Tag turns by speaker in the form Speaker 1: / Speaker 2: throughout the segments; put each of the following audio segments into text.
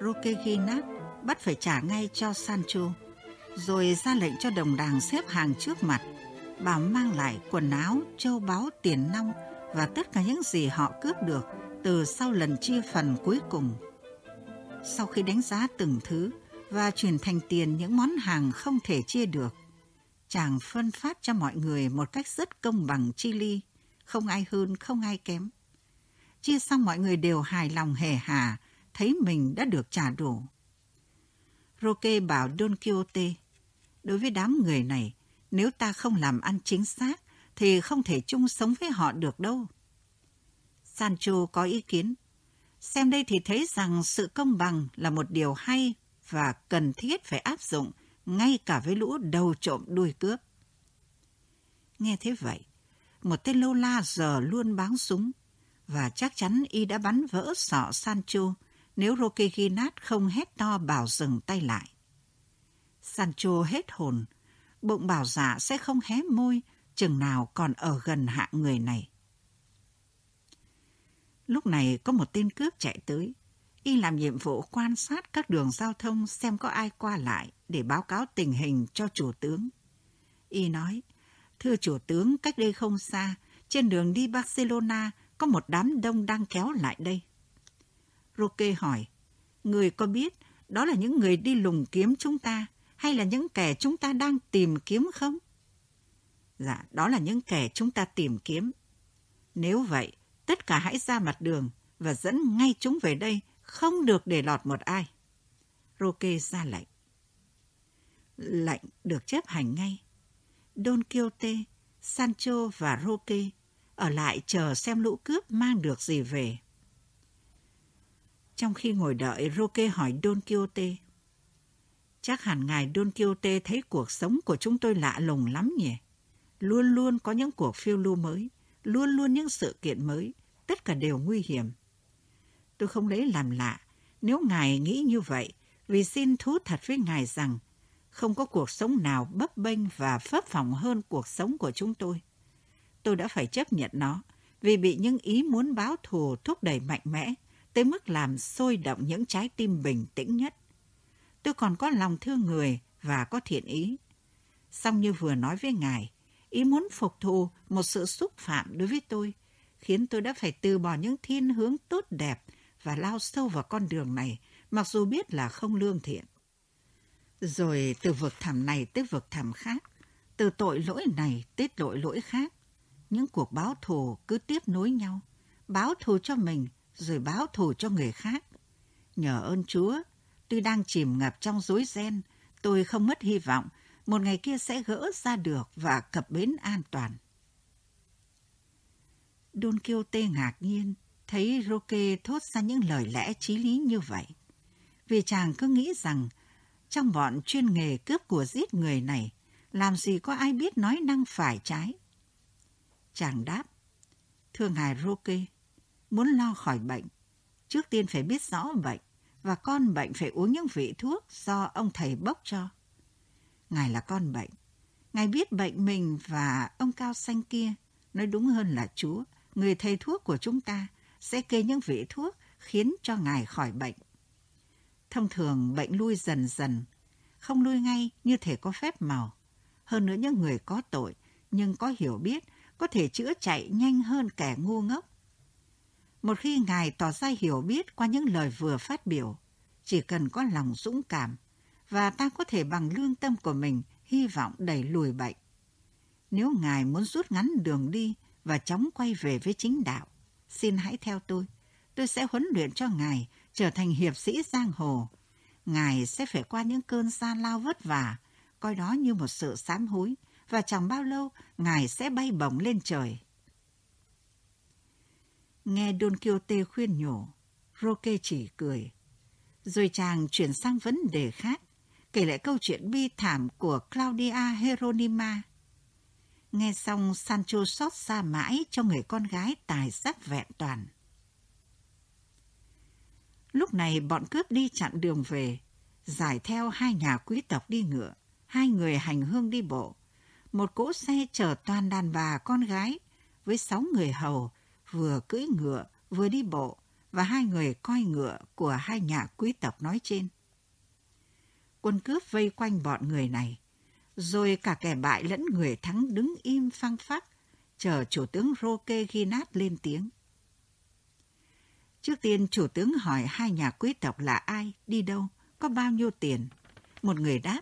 Speaker 1: Rukeginat bắt phải trả ngay cho Sancho, rồi ra lệnh cho đồng đảng xếp hàng trước mặt, bảo mang lại quần áo, châu báu, tiền nong và tất cả những gì họ cướp được từ sau lần chia phần cuối cùng. Sau khi đánh giá từng thứ và chuyển thành tiền những món hàng không thể chia được, chàng phân phát cho mọi người một cách rất công bằng chi ly, không ai hơn, không ai kém. Chia xong mọi người đều hài lòng hề hà, thấy mình đã được trả đủ. Roque bảo Don Quixote, đối với đám người này, nếu ta không làm ăn chính xác, thì không thể chung sống với họ được đâu. Sancho có ý kiến. Xem đây thì thấy rằng sự công bằng là một điều hay và cần thiết phải áp dụng ngay cả với lũ đầu trộm đuôi cướp. Nghe thế vậy, một tên lâu la giờ luôn báng súng và chắc chắn y đã bắn vỡ sọ Sancho nếu Roque Ginat không hét to bảo dừng tay lại. Sancho hết hồn, bụng bảo dạ sẽ không hé môi chừng nào còn ở gần hạng người này. Lúc này có một tên cướp chạy tới. Y làm nhiệm vụ quan sát các đường giao thông xem có ai qua lại để báo cáo tình hình cho chủ tướng. Y nói, thưa chủ tướng, cách đây không xa, trên đường đi Barcelona có một đám đông đang kéo lại đây. Roque hỏi, người có biết đó là những người đi lùng kiếm chúng ta hay là những kẻ chúng ta đang tìm kiếm không? Dạ, đó là những kẻ chúng ta tìm kiếm. Nếu vậy, tất cả hãy ra mặt đường và dẫn ngay chúng về đây, không được để lọt một ai. Roque ra lệnh. Lệnh được chấp hành ngay. Don Quixote, Sancho và Roque ở lại chờ xem lũ cướp mang được gì về. Trong khi ngồi đợi, Roque hỏi Don Quixote. Chắc hẳn ngài Don Quixote thấy cuộc sống của chúng tôi lạ lùng lắm nhỉ? Luôn luôn có những cuộc phiêu lưu mới, luôn luôn những sự kiện mới, tất cả đều nguy hiểm. Tôi không lấy làm lạ nếu ngài nghĩ như vậy, vì xin thú thật với ngài rằng không có cuộc sống nào bấp bênh và phấp phỏng hơn cuộc sống của chúng tôi. Tôi đã phải chấp nhận nó vì bị những ý muốn báo thù thúc đẩy mạnh mẽ tới mức làm sôi động những trái tim bình tĩnh nhất. Tôi còn có lòng thương người và có thiện ý. Xong như vừa nói với ngài, ý muốn phục thù một sự xúc phạm đối với tôi, khiến tôi đã phải từ bỏ những thiên hướng tốt đẹp và lao sâu vào con đường này, mặc dù biết là không lương thiện. Rồi từ vực thẳm này tới vực thẳm khác, từ tội lỗi này tới tội lỗi khác, những cuộc báo thù cứ tiếp nối nhau, báo thù cho mình rồi báo thù cho người khác. Nhờ ơn Chúa, tôi đang chìm ngập trong rối ren, tôi không mất hy vọng một ngày kia sẽ gỡ ra được và cập bến an toàn. Don Quixote ngạc nhiên thấy Roque thốt ra những lời lẽ trí lý như vậy. Vì chàng cứ nghĩ rằng trong bọn chuyên nghề cướp của giết người này, làm gì có ai biết nói năng phải trái. Chàng đáp, thưa ngài Roque, muốn lo khỏi bệnh, trước tiên phải biết rõ bệnh và con bệnh phải uống những vị thuốc do ông thầy bốc cho. Ngài là con bệnh. Ngài biết bệnh mình và ông cao xanh kia, nói đúng hơn là Chúa, người thầy thuốc của chúng ta, sẽ kê những vị thuốc khiến cho Ngài khỏi bệnh. Thông thường bệnh lui dần dần, không lui ngay như thể có phép màu. Hơn nữa những người có tội nhưng có hiểu biết có thể chữa chạy nhanh hơn kẻ ngu ngốc. Một khi Ngài tỏ ra hiểu biết qua những lời vừa phát biểu, chỉ cần có lòng dũng cảm, và ta có thể bằng lương tâm của mình hy vọng đẩy lùi bệnh. Nếu Ngài muốn rút ngắn đường đi và chóng quay về với chính đạo, xin hãy theo tôi. Tôi sẽ huấn luyện cho Ngài trở thành hiệp sĩ giang hồ. Ngài sẽ phải qua những cơn gian lao vất vả, coi đó như một sự sám hối, và chẳng bao lâu Ngài sẽ bay bổng lên trời. Nghe Don Quixote khuyên nhủ, Roque chỉ cười. Rồi chàng chuyển sang vấn đề khác, kể lại câu chuyện bi thảm của Claudia Heronima. Nghe xong Sancho xót xa mãi cho người con gái tài sắc vẹn toàn. Lúc này bọn cướp đi chặn đường về, giải theo hai nhà quý tộc đi ngựa, hai người hành hương đi bộ, một cỗ xe chở toàn đàn bà con gái với sáu người hầu vừa cưỡi ngựa vừa đi bộ và hai người coi ngựa của hai nhà quý tộc nói trên. Quân cướp vây quanh bọn người này, rồi cả kẻ bại lẫn người thắng đứng im phăng phắc, chờ chủ tướng Roque Ginat lên tiếng. Trước tiên chủ tướng hỏi hai nhà quý tộc là ai, đi đâu, có bao nhiêu tiền. Một người đáp,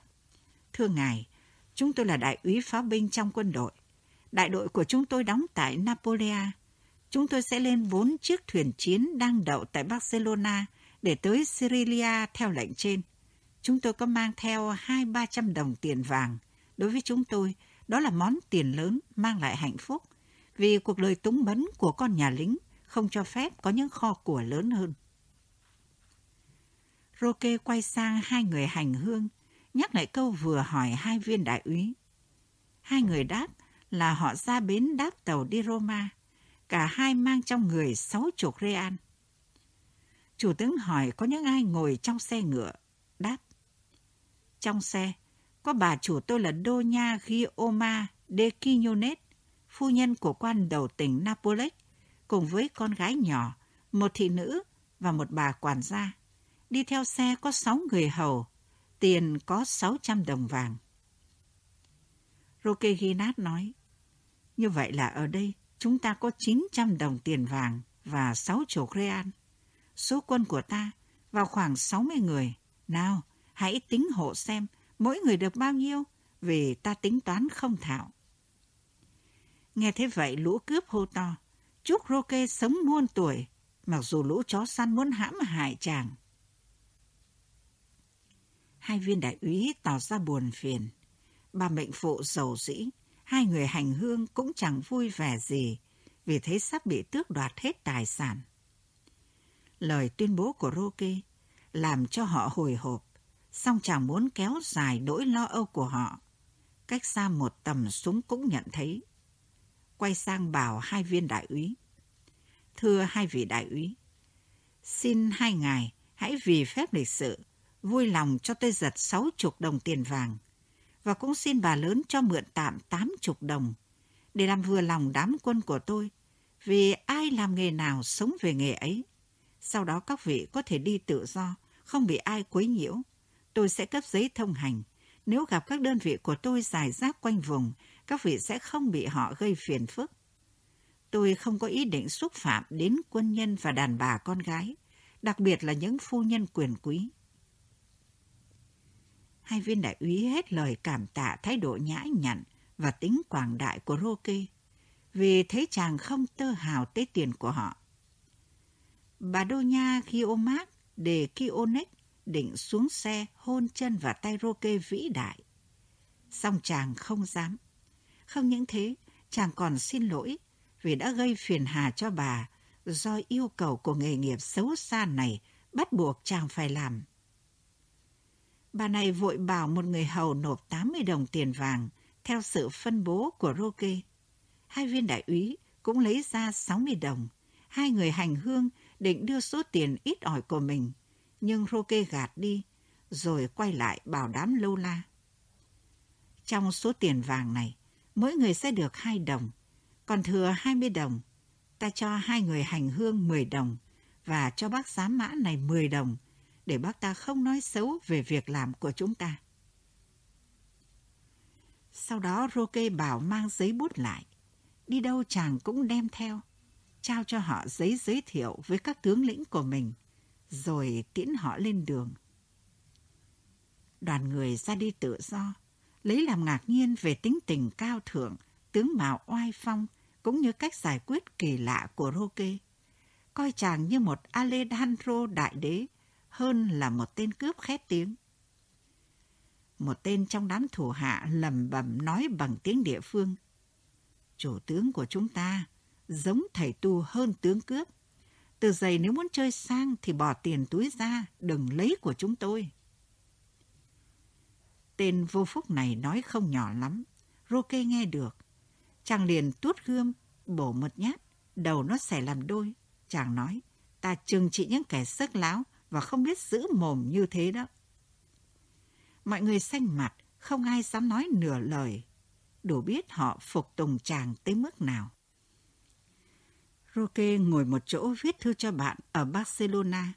Speaker 1: thưa ngài, chúng tôi là đại úy pháo binh trong quân đội. Đại đội của chúng tôi đóng tại Napolea. Chúng tôi sẽ lên bốn chiếc thuyền chiến đang đậu tại Barcelona để tới Syria theo lệnh trên. Chúng tôi có mang theo hai ba trăm đồng tiền vàng. Đối với chúng tôi, đó là món tiền lớn mang lại hạnh phúc. Vì cuộc đời túng bấn của con nhà lính không cho phép có những kho của lớn hơn. Roque quay sang hai người hành hương, nhắc lại câu vừa hỏi hai viên đại úy. Hai người đáp là họ ra bến đáp tàu đi Roma. Cả hai mang trong người sáu chục real. Chủ tướng hỏi có những ai ngồi trong xe ngựa. Đáp. Trong xe, có bà chủ tôi là Doña Gioma de Quinones, phu nhân của quan đầu tỉnh Napoles, cùng với con gái nhỏ, một thị nữ và một bà quản gia. Đi theo xe có sáu người hầu, tiền có sáu trăm đồng vàng. Roque Ginat nói, như vậy là ở đây chúng ta có chín trăm đồng tiền vàng và sáu chục real. Số quân của ta vào khoảng sáu mươi người. Nào, hãy tính hộ xem mỗi người được bao nhiêu vì ta tính toán không thạo. Nghe thế vậy lũ cướp hô to. Chúc Roque sống muôn tuổi, mặc dù lũ chó săn muốn hãm hại chàng. Hai viên đại úy tỏ ra buồn phiền. Bà mệnh phụ giàu dĩ, hai người hành hương cũng chẳng vui vẻ gì vì thấy sắp bị tước đoạt hết tài sản. Lời tuyên bố của Roque làm cho họ hồi hộp, song chàng muốn kéo dài nỗi lo âu của họ. Cách xa một tầm súng cũng nhận thấy quay sang bảo hai viên đại úy. Thưa hai vị đại úy, xin hai ngài hãy vì phép lịch sự vui lòng cho tôi giật sáu chục đồng tiền vàng và cũng xin bà lớn cho mượn tạm tám chục đồng để làm vừa lòng đám quân của tôi vì ai làm nghề nào sống về nghề ấy. Sau đó các vị có thể đi tự do, không bị ai quấy nhiễu. Tôi sẽ cấp giấy thông hành. Nếu gặp các đơn vị của tôi dài rác quanh vùng các vị sẽ không bị họ gây phiền phức. Tôi không có ý định xúc phạm đến quân nhân và đàn bà con gái, đặc biệt là những phu nhân quyền quý. Hai viên đại úy hết lời cảm tạ thái độ nhã nhặn và tính quảng đại của Rocky vì thấy chàng không tơ hào tới tiền của họ. Bà Đô Nha Giomac de Kionek định xuống xe hôn chân và tay Rocky vĩ đại. Song chàng không dám. Không những thế, chàng còn xin lỗi vì đã gây phiền hà cho bà do yêu cầu của nghề nghiệp xấu xa này bắt buộc chàng phải làm. Bà này vội bảo một người hầu nộp 80 đồng tiền vàng theo sự phân bố của Roque. Hai viên đại úy cũng lấy ra 60 đồng. Hai người hành hương định đưa số tiền ít ỏi của mình, nhưng Roque gạt đi, rồi quay lại bảo đám lâu la. Trong số tiền vàng này, mỗi người sẽ được 2 đồng, còn thừa 20 đồng. Ta cho hai người hành hương 10 đồng và cho bác giám mã này 10 đồng để bác ta không nói xấu về việc làm của chúng ta. Sau đó Roque bảo mang giấy bút lại. Đi đâu chàng cũng đem theo, trao cho họ giấy giới thiệu với các tướng lĩnh của mình, rồi tiễn họ lên đường. Đoàn người ra đi tự do, lấy làm ngạc nhiên về tính tình cao thượng, tướng mạo oai phong, cũng như cách giải quyết kỳ lạ của Roque. Coi chàng như một Alejandro đại đế hơn là một tên cướp khét tiếng. Một tên trong đám thủ hạ lầm bầm nói bằng tiếng địa phương. Chủ tướng của chúng ta giống thầy tu hơn tướng cướp. Từ giày nếu muốn chơi sang thì bỏ tiền túi ra, đừng lấy của chúng tôi. Tên vô phúc này nói không nhỏ lắm. Roke nghe được. Chàng liền tuốt gươm, bổ một nhát, đầu nó xẻ làm đôi. Chàng nói, ta chừng trị những kẻ sức láo và không biết giữ mồm như thế đó. Mọi người xanh mặt, không ai dám nói nửa lời. Đủ biết họ phục tùng chàng tới mức nào. Roque ngồi một chỗ viết thư cho bạn ở Barcelona.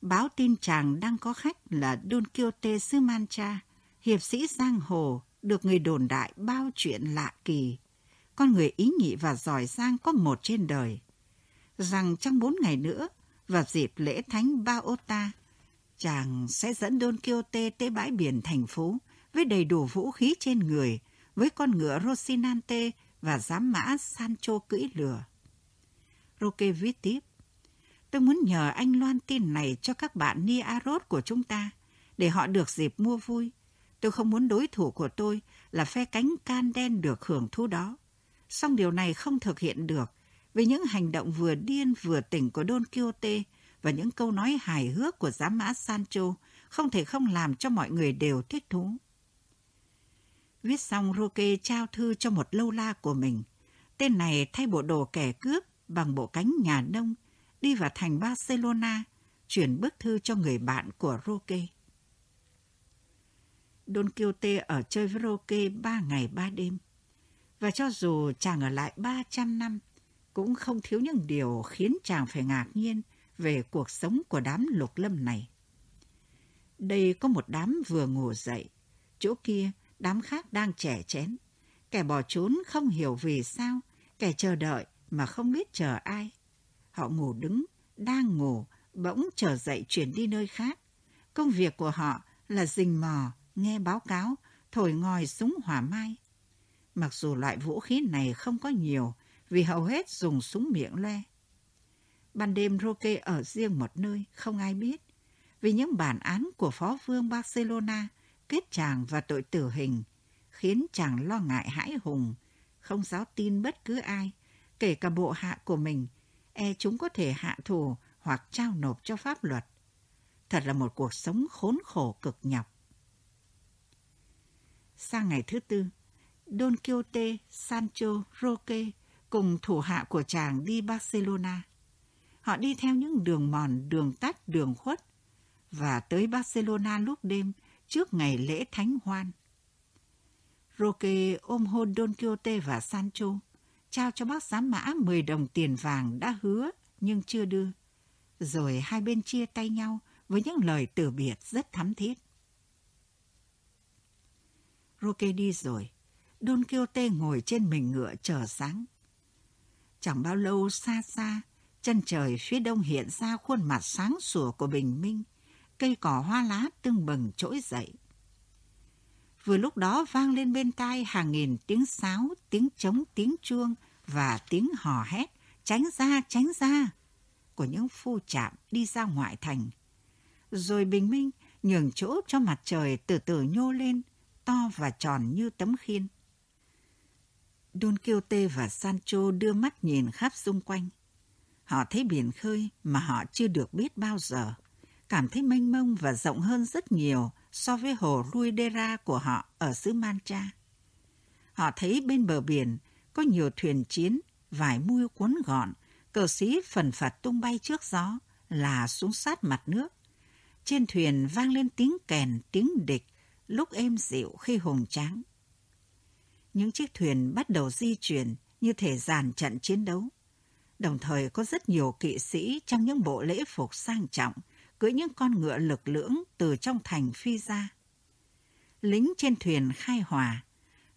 Speaker 1: Báo tin chàng đang có khách là Don Quixote xứ Mancha, hiệp sĩ giang hồ, được người đồn đại bao chuyện lạ kỳ. Con người ý nhị và giỏi giang có một trên đời. Rằng trong bốn ngày nữa, vào dịp lễ thánh Baota, chàng sẽ dẫn Don Quixote tới bãi biển thành phố với đầy đủ vũ khí trên người, với con ngựa Rocinante và giám mã Sancho cưỡi lừa. Roque viết tiếp. Tôi muốn nhờ anh loan tin này cho các bạn Niarot của chúng ta, để họ được dịp mua vui. Tôi không muốn đối thủ của tôi là phe cánh can đen được hưởng thú đó. Song điều này không thực hiện được về những hành động vừa điên vừa tỉnh của Don Quixote và những câu nói hài hước của giám mã Sancho không thể không làm cho mọi người đều thích thú. Viết xong Roque trao thư cho một lâu la của mình. Tên này thay bộ đồ kẻ cướp bằng bộ cánh nhà nông, đi vào thành Barcelona, chuyển bức thư cho người bạn của Roque. Don Quixote ở chơi với Roque ba ngày ba đêm. Và cho dù chàng ở lại 300 năm, cũng không thiếu những điều khiến chàng phải ngạc nhiên về cuộc sống của đám lục lâm này. Đây có một đám vừa ngủ dậy, chỗ kia đám khác đang trẻ chén. Kẻ bỏ trốn không hiểu vì sao, kẻ chờ đợi mà không biết chờ ai. Họ ngủ đứng, đang ngủ, bỗng trở dậy chuyển đi nơi khác. Công việc của họ là rình mò, nghe báo cáo, thổi ngòi súng hỏa mai. Mặc dù loại vũ khí này không có nhiều, vì hầu hết dùng súng miệng le Ban đêm Roque ở riêng một nơi, không ai biết. Vì những bản án của phó vương Barcelona kết chàng và tội tử hình, khiến chàng lo ngại hãi hùng, không dám tin bất cứ ai, kể cả bộ hạ của mình, e chúng có thể hạ thù hoặc trao nộp cho pháp luật. Thật là một cuộc sống khốn khổ cực nhọc. Sang ngày thứ tư, Don Quixote, Sancho, Roque cùng thủ hạ của chàng đi Barcelona. Họ đi theo những đường mòn, đường tắt, đường khuất và tới Barcelona lúc đêm trước ngày lễ Thánh Hoan. Roque ôm hôn Don Quixote và Sancho, trao cho bác giám mã 10 đồng tiền vàng đã hứa nhưng chưa đưa. Rồi hai bên chia tay nhau với những lời từ biệt rất thắm thiết. Roque đi rồi, Don Quixote ngồi trên mình ngựa chờ sáng. Chẳng bao lâu xa xa, chân trời phía đông hiện ra khuôn mặt sáng sủa của bình minh, cây cỏ hoa lá tưng bừng trỗi dậy. Vừa lúc đó vang lên bên tai hàng nghìn tiếng sáo, tiếng trống, tiếng chuông và tiếng hò hét, tránh ra, tránh ra, của những phu chạm đi ra ngoại thành. Rồi bình minh nhường chỗ cho mặt trời từ từ nhô lên, to và tròn như tấm khiên. Don Quixote và Sancho đưa mắt nhìn khắp xung quanh. Họ thấy biển khơi mà họ chưa được biết bao giờ, cảm thấy mênh mông và rộng hơn rất nhiều so với hồ Ruidera của họ ở xứ Mancha. Họ thấy bên bờ biển có nhiều thuyền chiến, vải mui cuốn gọn, cờ xí phần phật tung bay trước gió, là xuống sát mặt nước. Trên thuyền vang lên tiếng kèn, tiếng địch, lúc êm dịu khi hùng tráng. Những chiếc thuyền bắt đầu di chuyển như thể dàn trận chiến đấu. Đồng thời có rất nhiều kỵ sĩ trong những bộ lễ phục sang trọng, cưỡi những con ngựa lực lưỡng từ trong thành phi ra. Lính trên thuyền khai hòa,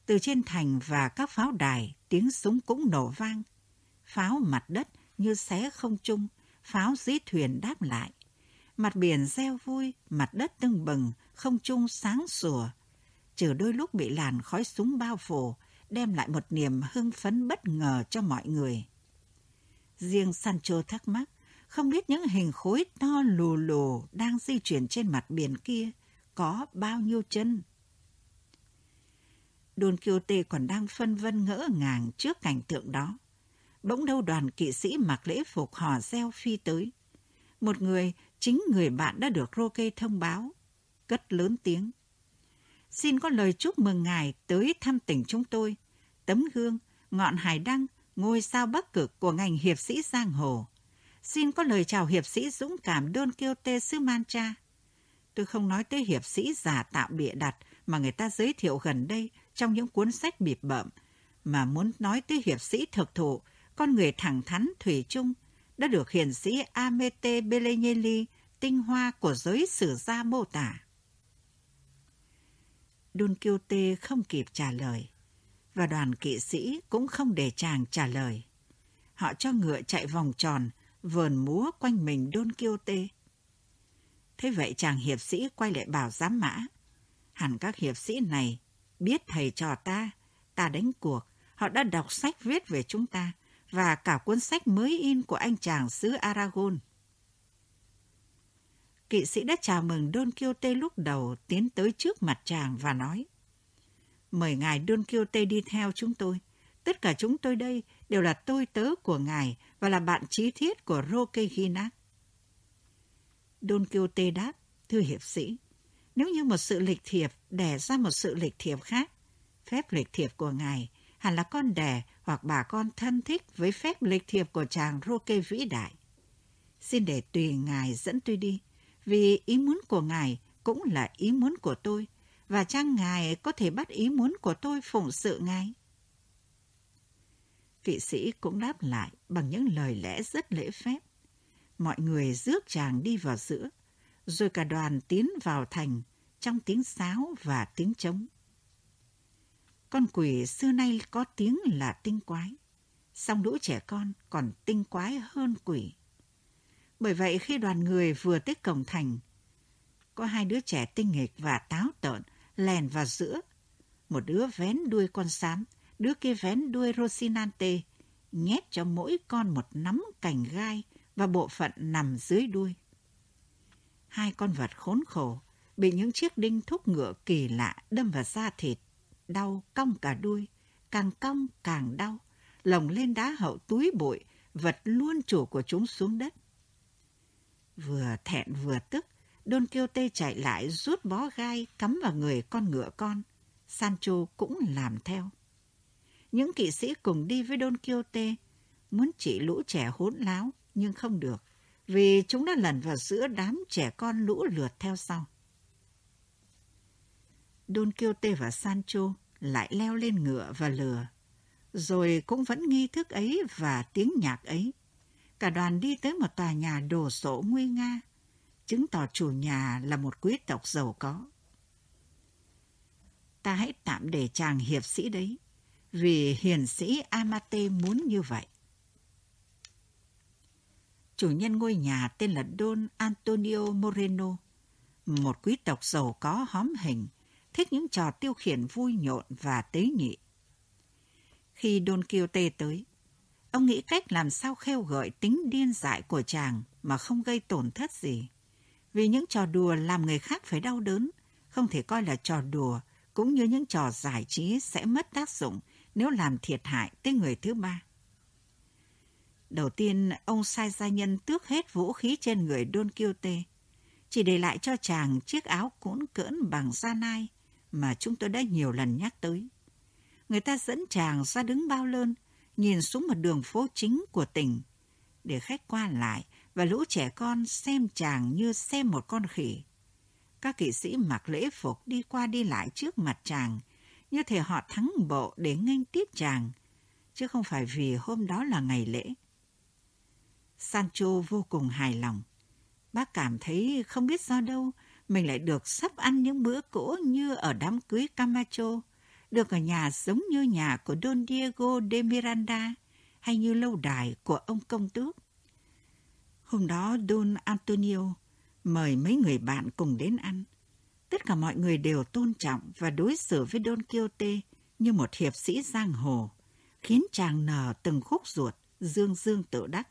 Speaker 1: từ trên thành và các pháo đài tiếng súng cũng nổ vang. Pháo mặt đất như xé không trung, pháo dưới thuyền đáp lại. Mặt biển reo vui, mặt đất tưng bừng, không trung sáng sủa. Trừ đôi lúc bị làn khói súng bao phủ, đem lại một niềm hưng phấn bất ngờ cho mọi người. Riêng Sancho thắc mắc, không biết những hình khối to lù lù đang di chuyển trên mặt biển kia có bao nhiêu chân. Don Quixote còn đang phân vân ngỡ ngàng trước cảnh tượng đó. Bỗng đâu đoàn kỵ sĩ mặc lễ phục hò reo phi tới. Một người, chính người bạn đã được Roque thông báo, cất lớn tiếng. Xin có lời chúc mừng ngài tới thăm tỉnh chúng tôi, tấm gương, ngọn hải đăng, ngôi sao bắc cực của ngành hiệp sĩ giang hồ. Xin có lời chào hiệp sĩ dũng cảm Don Quixote xứ Mancha. Tôi không nói tới hiệp sĩ giả tạo bịa đặt mà người ta giới thiệu gần đây trong những cuốn sách bịp bợm, mà muốn nói tới hiệp sĩ thực thụ con người thẳng thắn thủy chung, đã được hiền sĩ Amete Belegnelli, tinh hoa của giới sử gia mô tả. Don Quixote không kịp trả lời, và đoàn kỵ sĩ cũng không để chàng trả lời. Họ cho ngựa chạy vòng tròn, vờn múa quanh mình Don Quixote. Thế vậy chàng hiệp sĩ quay lại bảo giám mã. Hẳn các hiệp sĩ này biết thầy trò ta, ta đánh cuộc, họ đã đọc sách viết về chúng ta và cả cuốn sách mới in của anh chàng xứ Aragon. Kỵ sĩ đã chào mừng Don Quixote lúc đầu tiến tới trước mặt chàng và nói Mời ngài Don Quixote đi theo chúng tôi. Tất cả chúng tôi đây đều là tôi tớ của ngài và là bạn trí thiết của Roque Ginac. Don Quixote đáp, thưa hiệp sĩ, nếu như một sự lịch thiệp đẻ ra một sự lịch thiệp khác, phép lịch thiệp của ngài hẳn là con đẻ hoặc bà con thân thích với phép lịch thiệp của chàng Roque vĩ đại. Xin để tùy ngài dẫn tôi đi, vì ý muốn của ngài cũng là ý muốn của tôi, và chăng ngài có thể bắt ý muốn của tôi phụng sự ngài? Kỵ sĩ cũng đáp lại bằng những lời lẽ rất lễ phép. Mọi người rước chàng đi vào giữa, rồi cả đoàn tiến vào thành trong tiếng sáo và tiếng trống. Con quỷ xưa nay có tiếng là tinh quái, song lũ trẻ con còn tinh quái hơn quỷ. Bởi vậy khi đoàn người vừa tới cổng thành, có hai đứa trẻ tinh nghịch và táo tợn lèn vào giữa. Một đứa vén đuôi con sám, đứa kia vén đuôi Rosinante, nhét cho mỗi con một nắm cành gai và bộ phận nằm dưới đuôi. Hai con vật khốn khổ bị những chiếc đinh thúc ngựa kỳ lạ đâm vào da thịt, đau cong cả đuôi, càng cong càng đau, lồng lên đá hậu túi bụi, vật luôn chủ của chúng xuống đất. Vừa thẹn vừa tức, Don Quixote chạy lại rút bó gai cắm vào người con ngựa con. Sancho cũng làm theo. Những kỵ sĩ cùng đi với Don Quixote muốn chỉ lũ trẻ hỗn láo nhưng không được vì chúng đã lẩn vào giữa đám trẻ con lũ lượt theo sau. Don Quixote và Sancho lại leo lên ngựa và lừa, rồi cũng vẫn nghi thức ấy và tiếng nhạc ấy. Cả đoàn đi tới một tòa nhà đồ sộ nguy nga, chứng tỏ chủ nhà là một quý tộc giàu có. Ta hãy tạm để chàng hiệp sĩ đấy, vì hiền sĩ Amate muốn như vậy. Chủ nhân ngôi nhà tên là Don Antonio Moreno, một quý tộc giàu có hóm hình, thích những trò tiêu khiển vui nhộn và tế nhị. Khi Don Quixote tới, ông nghĩ cách làm sao khêu gợi tính điên dại của chàng mà không gây tổn thất gì. Vì những trò đùa làm người khác phải đau đớn, không thể coi là trò đùa, cũng như những trò giải trí sẽ mất tác dụng nếu làm thiệt hại tới người thứ ba. Đầu tiên, ông sai gia nhân tước hết vũ khí trên người Don Quixote, chỉ để lại cho chàng chiếc áo cũn cỡn bằng da nai mà chúng tôi đã nhiều lần nhắc tới. Người ta dẫn chàng ra đứng bao lơn, nhìn xuống một đường phố chính của tỉnh, để khách qua lại và lũ trẻ con xem chàng như xem một con khỉ. Các kỵ sĩ mặc lễ phục đi qua đi lại trước mặt chàng, như thể họ thắng bộ để nghênh tiếp chàng, chứ không phải vì hôm đó là ngày lễ. Sancho vô cùng hài lòng. Bác cảm thấy không biết do đâu mình lại được sắp ăn những bữa cỗ như ở đám cưới Camacho, được ở nhà giống như nhà của Don Diego de Miranda hay như lâu đài của ông công tước. Hôm đó Don Antonio mời mấy người bạn cùng đến ăn. Tất cả mọi người đều tôn trọng và đối xử với Don Quixote như một hiệp sĩ giang hồ, khiến chàng nở từng khúc ruột, dương dương tự đắc.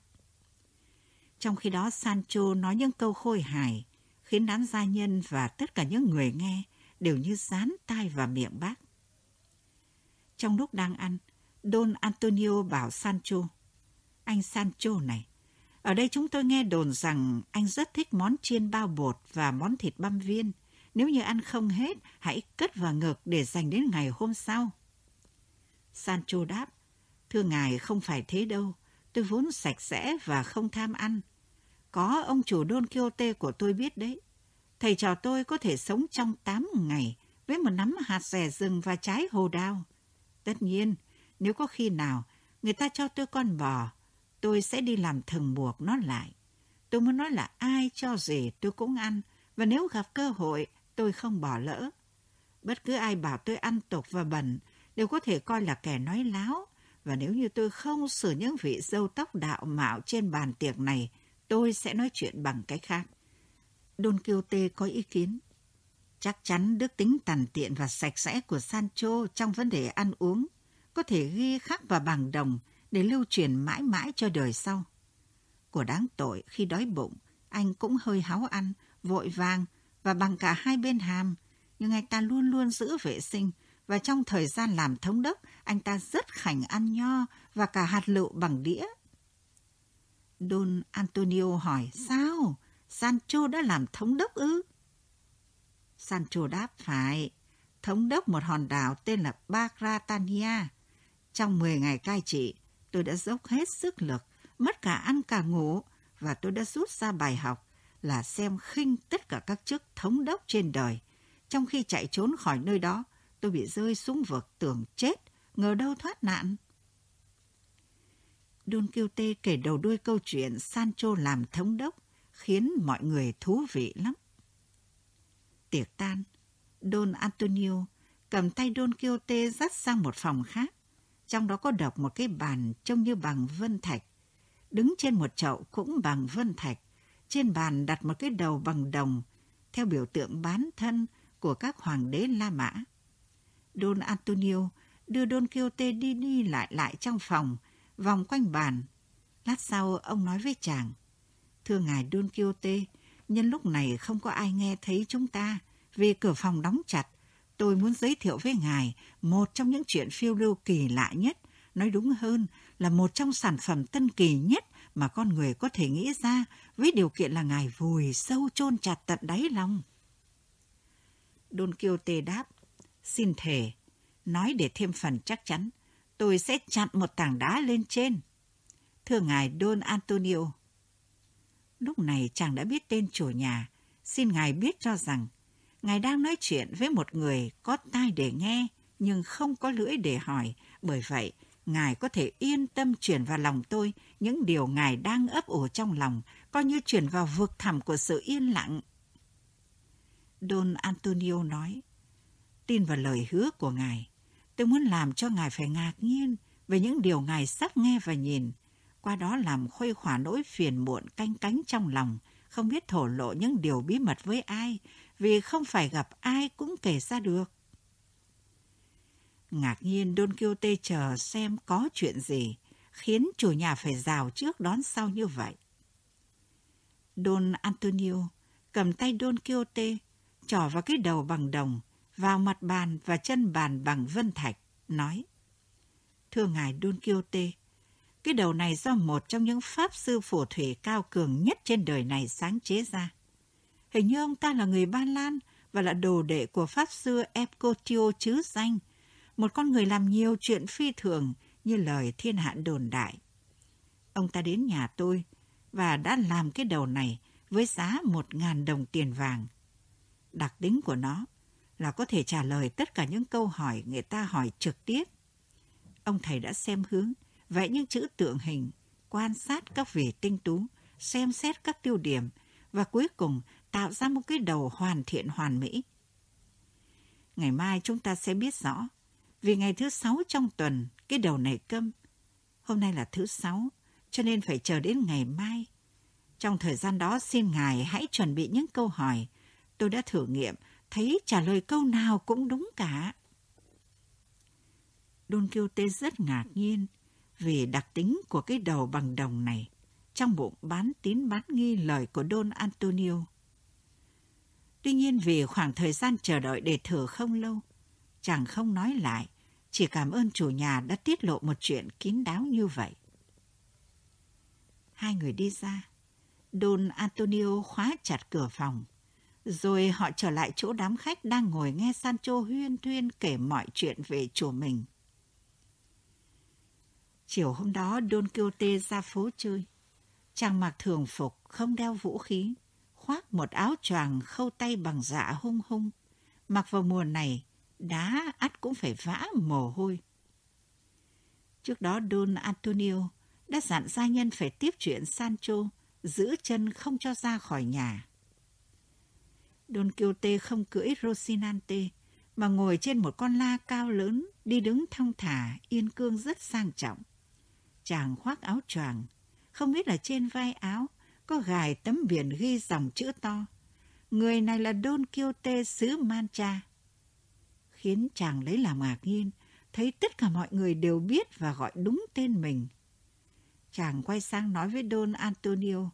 Speaker 1: Trong khi đó Sancho nói những câu khôi hài, khiến đám gia nhân và tất cả những người nghe đều như dán tai vào miệng bác. Trong lúc đang ăn, Don Antonio bảo Sancho, anh Sancho này, ở đây chúng tôi nghe đồn rằng anh rất thích món chiên bao bột và món thịt băm viên. Nếu như ăn không hết, hãy cất vào ngực để dành đến ngày hôm sau. Sancho đáp, thưa ngài không phải thế đâu, tôi vốn sạch sẽ và không tham ăn. Có ông chủ Don Quixote của tôi biết đấy. Thầy trò tôi có thể sống trong 8 ngày với một nắm hạt rẻ rừng và trái hồ đao. Tất nhiên, nếu có khi nào Người ta cho tôi con bò, tôi sẽ đi làm thừng buộc nó lại. Tôi muốn nói là ai cho gì tôi cũng ăn, và nếu gặp cơ hội, tôi không bỏ lỡ. Bất cứ ai bảo tôi ăn tục và bẩn đều có thể coi là kẻ nói láo, và nếu như tôi không xử những vị dâu tóc đạo mạo trên bàn tiệc này, tôi sẽ nói chuyện bằng cách khác. Don Quixote có ý kiến. Chắc chắn đức tính tàn tiện và sạch sẽ của Sancho trong vấn đề ăn uống có thể ghi khắc vào bằng đồng để lưu truyền mãi mãi cho đời sau. Của đáng tội khi đói bụng, anh cũng hơi háo ăn, vội vàng và bằng cả hai bên hàm, nhưng anh ta luôn luôn giữ vệ sinh và trong thời gian làm thống đốc, anh ta rất khảnh ăn nho và cả hạt lựu bằng đĩa. Don Antonio hỏi, sao? Sancho đã làm thống đốc ư? Sancho đáp, phải. Thống đốc một hòn đảo tên là Bagratania. Trong 10 ngày cai trị, tôi đã dốc hết sức lực, mất cả ăn cả ngủ, và tôi đã rút ra bài học là xem khinh tất cả các chức thống đốc trên đời. Trong khi chạy trốn khỏi nơi đó, tôi bị rơi xuống vực tưởng chết, ngờ đâu thoát nạn. Don Quixote kể đầu đuôi câu chuyện Sancho làm thống đốc, khiến mọi người thú vị lắm. Tiệc tan, Don Antonio cầm tay Don Quixote dắt sang một phòng khác. Trong đó có đọc một cái bàn trông như bằng vân thạch. Đứng trên một chậu cũng bằng vân thạch. Trên bàn đặt một cái đầu bằng đồng, theo biểu tượng bán thân của các hoàng đế La Mã. Don Antonio đưa Don Quixote đi đi lại lại trong phòng, vòng quanh bàn. Lát sau ông nói với chàng, Thưa ngài Don Quixote, nhân lúc này không có ai nghe thấy chúng ta vì cửa phòng đóng chặt. Tôi muốn giới thiệu với ngài một trong những chuyện phiêu lưu kỳ lạ nhất, nói đúng hơn là một trong sản phẩm tân kỳ nhất mà con người có thể nghĩ ra với điều kiện là ngài vùi sâu chôn chặt tận đáy lòng. Don Quixote đáp, xin thề, nói để thêm phần chắc chắn, tôi sẽ chặn một tảng đá lên trên. Thưa ngài Don Antonio, Lúc này chàng đã biết tên chủ nhà. Xin ngài biết cho rằng, ngài đang nói chuyện với một người có tai để nghe, nhưng không có lưỡi để hỏi. Bởi vậy, ngài có thể yên tâm chuyển vào lòng tôi những điều ngài đang ấp ủ trong lòng, coi như chuyển vào vực thẳm của sự yên lặng. Don Antonio nói, tin vào lời hứa của ngài. Tôi muốn làm cho ngài phải ngạc nhiên về những điều ngài sắp nghe và nhìn qua đó làm khuây khỏa nỗi phiền muộn canh cánh trong lòng, không biết thổ lộ những điều bí mật với ai, vì không phải gặp ai cũng kể ra được. Ngạc nhiên Don Quixote chờ xem có chuyện gì, khiến chủ nhà phải rào trước đón sau như vậy. Don Antonio cầm tay Don Quixote, trỏ vào cái đầu bằng đồng, vào mặt bàn và chân bàn bằng vân thạch, nói Thưa ngài Don Quixote, cái đầu này do một trong những pháp sư phổ thủy cao cường nhất trên đời này sáng chế ra. Hình như ông ta là người Ba Lan và là đồ đệ của pháp sư Epcotio chứ danh, một con người làm nhiều chuyện phi thường như lời thiên hạ đồn đại. Ông ta đến nhà tôi và đã làm cái đầu này với giá một ngàn đồng tiền vàng. Đặc tính của nó là có thể trả lời tất cả những câu hỏi người ta hỏi trực tiếp. Ông thầy đã xem hướng vẽ những chữ tượng hình, quan sát các vị tinh tú, xem xét các tiêu điểm và cuối cùng tạo ra một cái đầu hoàn thiện hoàn mỹ. Ngày mai chúng ta sẽ biết rõ, vì ngày thứ sáu trong tuần cái đầu này câm. Hôm nay là thứ sáu, cho nên phải chờ đến ngày mai. Trong thời gian đó xin Ngài hãy chuẩn bị những câu hỏi. Tôi đã thử nghiệm, thấy trả lời câu nào cũng đúng cả. Don Quixote rất ngạc nhiên vì đặc tính của cái đầu bằng đồng này, trong bụng bán tín bán nghi lời của Don Antonio. Tuy nhiên vì khoảng thời gian chờ đợi để thử không lâu, chàng không nói lại, chỉ cảm ơn chủ nhà đã tiết lộ một chuyện kín đáo như vậy. Hai người đi ra, Don Antonio khóa chặt cửa phòng, rồi họ trở lại chỗ đám khách đang ngồi nghe Sancho huyên thuyên kể mọi chuyện về chùa mình. Chiều hôm đó Don Quixote ra phố chơi. Chàng mặc thường phục, không đeo vũ khí, khoác một áo choàng khâu tay bằng dạ hung hung. Mặc vào mùa này, đá ắt cũng phải vã mồ hôi. Trước đó Don Antonio đã dặn gia nhân phải tiếp chuyện Sancho, giữ chân không cho ra khỏi nhà. Don Quixote không cưỡi Rocinante, mà ngồi trên một con la cao lớn, đi đứng thong thả, yên cương rất sang trọng. Chàng khoác áo choàng, không biết là trên vai áo có gài tấm biển ghi dòng chữ to. Người này là Don Quixote xứ Mancha. Khiến chàng lấy làm ngạc nhiên, thấy tất cả mọi người đều biết và gọi đúng tên mình. Chàng quay sang nói với Don Antonio.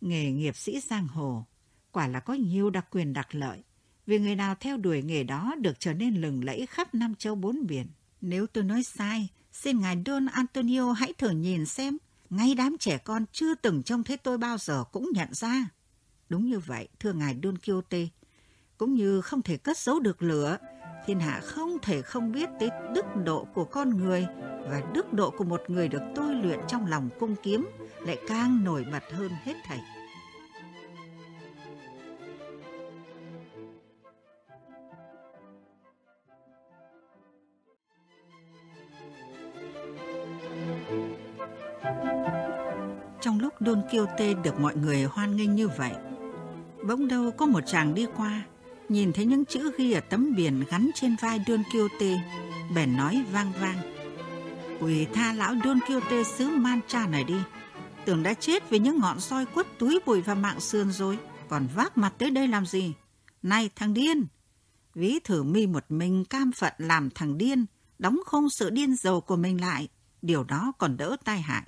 Speaker 1: Nghề nghiệp sĩ giang hồ, quả là có nhiều đặc quyền đặc lợi, vì người nào theo đuổi nghề đó được trở nên lừng lẫy khắp năm châu bốn biển. Nếu tôi nói sai, xin ngài Don Antonio hãy thử nhìn xem, ngay đám trẻ con chưa từng trông thấy tôi bao giờ cũng nhận ra. Đúng như vậy, thưa ngài Don Quixote, cũng như không thể cất giấu được lửa, thiên hạ không thể không biết tới đức độ của con người và đức độ của một người được tôi luyện trong lòng cung kiếm lại càng nổi bật hơn hết thảy. Trong lúc Don Quixote được mọi người hoan nghênh như vậy, bỗng đâu có một chàng đi qua, nhìn thấy những chữ ghi ở tấm biển gắn trên vai Don Quixote, bèn nói vang vang. Quỳ tha lão Don Quixote xứ Mancha này đi, tưởng đã chết vì những ngọn soi quất túi bụi và mạng sườn rồi, còn vác mặt tới đây làm gì? Này thằng điên! Ví thử mi một mình cam phận làm thằng điên, đóng không sự điên dầu của mình lại, điều đó còn đỡ tai hại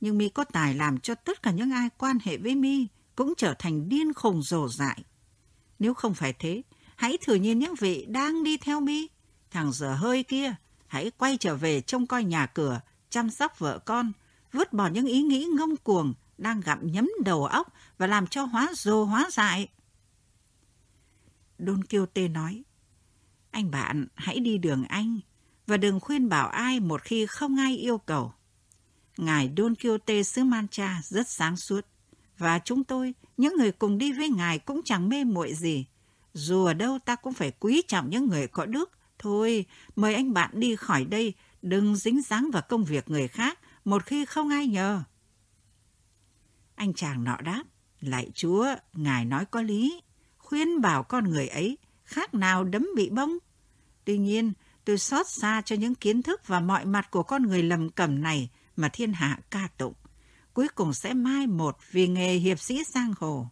Speaker 1: nhưng mi có tài làm cho tất cả những ai quan hệ với mi cũng trở thành điên khùng rồ dại. Nếu không phải thế, hãy thử nhìn những vị đang đi theo mi. Thằng dở hơi kia, hãy quay trở về trông coi nhà cửa, chăm sóc vợ con, vứt bỏ những ý nghĩ ngông cuồng đang gặm nhấm đầu óc và làm cho hóa rồ hóa dại. Don Quixote nói, anh bạn hãy đi đường anh và đừng khuyên bảo ai một khi không ai yêu cầu. Ngài Don Quixote xứ Mancha rất sáng suốt. Và chúng tôi, những người cùng đi với Ngài cũng chẳng mê muội gì. Dù ở đâu ta cũng phải quý trọng những người có đức. Thôi, mời anh bạn đi khỏi đây, đừng dính dáng vào công việc người khác một khi không ai nhờ. Anh chàng nọ đáp, lạy chúa, ngài nói có lý, khuyên bảo con người ấy, khác nào đấm bị bông. Tuy nhiên, tôi xót xa cho những kiến thức và mọi mặt của con người lầm cầm này mà thiên hạ ca tụng, cuối cùng sẽ mai một vì nghề hiệp sĩ giang hồ.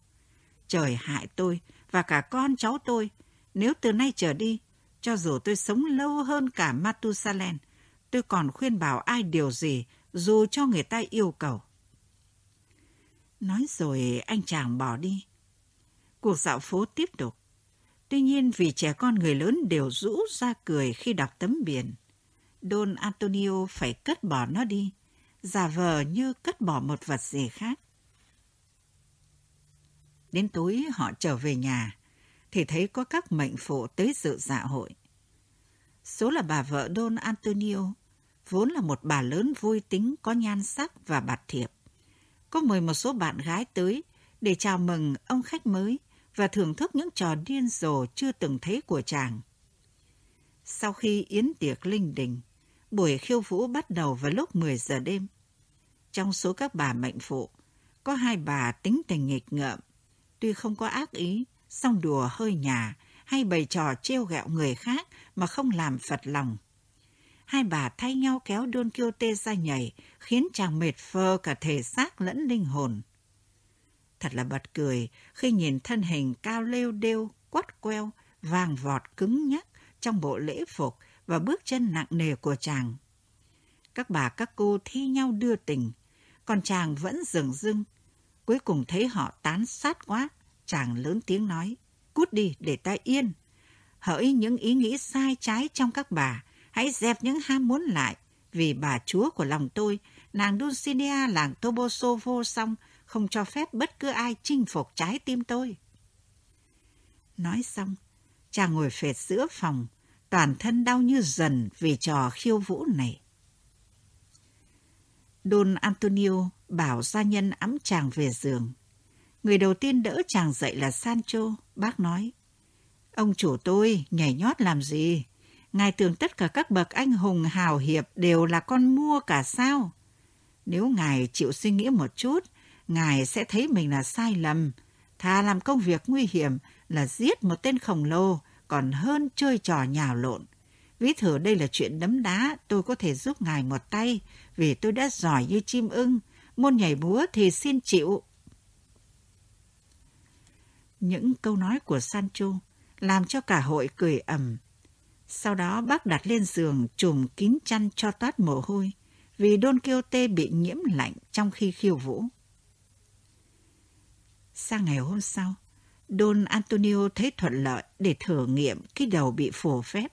Speaker 1: Trời hại tôi và cả con cháu tôi, nếu từ nay trở đi, cho dù tôi sống lâu hơn cả Matusalem, tôi còn khuyên bảo ai điều gì dù cho người ta yêu cầu. Nói rồi anh chàng bỏ đi. Cuộc dạo phố tiếp tục. Tuy nhiên vì trẻ con người lớn đều rũ ra cười khi đọc tấm biển, Don Antonio phải cất bỏ nó đi giả vờ như cất bỏ một vật gì khác. Đến tối họ trở về nhà, thì thấy có các mệnh phụ tới dự dạ hội. Số là bà vợ Don Antonio, vốn là một bà lớn vui tính, có nhan sắc và bạt thiệp. Có mời một số bạn gái tới để chào mừng ông khách mới và thưởng thức những trò điên rồ chưa từng thấy của chàng. Sau khi yến tiệc linh đình, buổi khiêu vũ bắt đầu vào lúc 10 giờ đêm. Trong số các bà mệnh phụ, có hai bà tính tình nghịch ngợm, tuy không có ác ý, song đùa hơi nhà hay bày trò trêu ghẹo người khác mà không làm phật lòng. Hai bà thay nhau kéo Don Quixote ra nhảy, khiến chàng mệt phơ cả thể xác lẫn linh hồn. Thật là bật cười khi nhìn thân hình cao lêu đêu, quắt queo, vàng vọt cứng nhắc trong bộ lễ phục và bước chân nặng nề của chàng. Các bà các cô thi nhau đưa tình, còn chàng vẫn dừng dưng. Cuối cùng thấy họ tán sát quá, chàng lớn tiếng nói, cút đi để ta yên. Hỡi những ý nghĩ sai trái trong các bà, hãy dẹp những ham muốn lại, vì bà chúa của lòng tôi, nàng Dulcinea làng Toboso vô song, không cho phép bất cứ ai chinh phục trái tim tôi. Nói xong, chàng ngồi phệt giữa phòng, toàn thân đau như dần vì trò khiêu vũ này. Don Antonio bảo gia nhân ẵm chàng về giường. Người đầu tiên đỡ chàng dậy là Sancho, bác nói. Ông chủ tôi nhảy nhót làm gì? Ngài tưởng tất cả các bậc anh hùng hào hiệp đều là con mua cả sao? Nếu Ngài chịu suy nghĩ một chút, Ngài sẽ thấy mình là sai lầm. Thà làm công việc nguy hiểm là giết một tên khổng lồ, còn hơn chơi trò nhào lộn. Ví thử đây là chuyện đấm đá, tôi có thể giúp Ngài một tay, vì tôi đã giỏi như chim ưng. Môn nhảy búa thì xin chịu. Những câu nói của Sancho làm cho cả hội cười ầm. Sau đó bác đặt lên giường trùm kín chăn cho toát mồ hôi, vì Don Quixote bị nhiễm lạnh trong khi khiêu vũ. Sang ngày hôm sau, Don Antonio thấy thuận lợi để thử nghiệm cái đầu bị phù phép.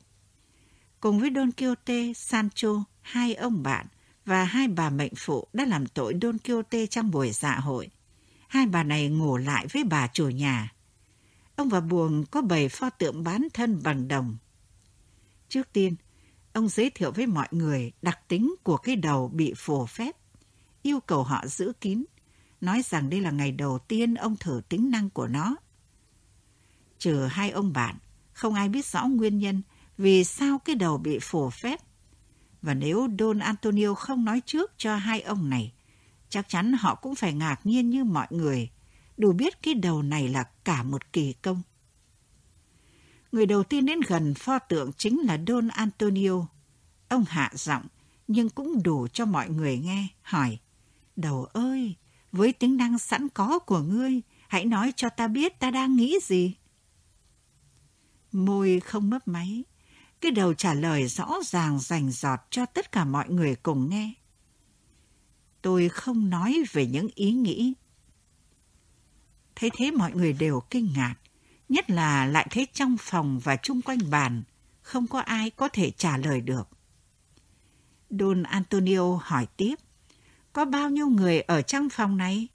Speaker 1: Cùng với Don Quixote, Sancho, hai ông bạn và hai bà mệnh phụ đã làm tội Don Quixote trong buổi dạ hội. Hai bà này ngủ lại với bà chủ nhà. Ông và buồng có bày pho tượng bán thân bằng đồng. Trước tiên, ông giới thiệu với mọi người đặc tính của cái đầu bị phù phép, yêu cầu họ giữ kín, nói rằng đây là ngày đầu tiên ông thử tính năng của nó. Trừ hai ông bạn, không ai biết rõ nguyên nhân vì sao cái đầu bị phù phép. Và nếu Don Antonio không nói trước cho hai ông này, chắc chắn họ cũng phải ngạc nhiên như mọi người, đủ biết cái đầu này là cả một kỳ công. Người đầu tiên đến gần pho tượng chính là Don Antonio. Ông hạ giọng, nhưng cũng đủ cho mọi người nghe, hỏi, Đầu ơi, với tính năng sẵn có của ngươi, hãy nói cho ta biết ta đang nghĩ gì. Môi không mấp máy, cái đầu trả lời rõ ràng rành rọt cho tất cả mọi người cùng nghe. Tôi không nói về những ý nghĩ. Thấy thế mọi người đều kinh ngạc, nhất là lại thấy trong phòng và chung quanh bàn, không có ai có thể trả lời được. Don Antonio hỏi tiếp, có bao nhiêu người ở trong phòng này?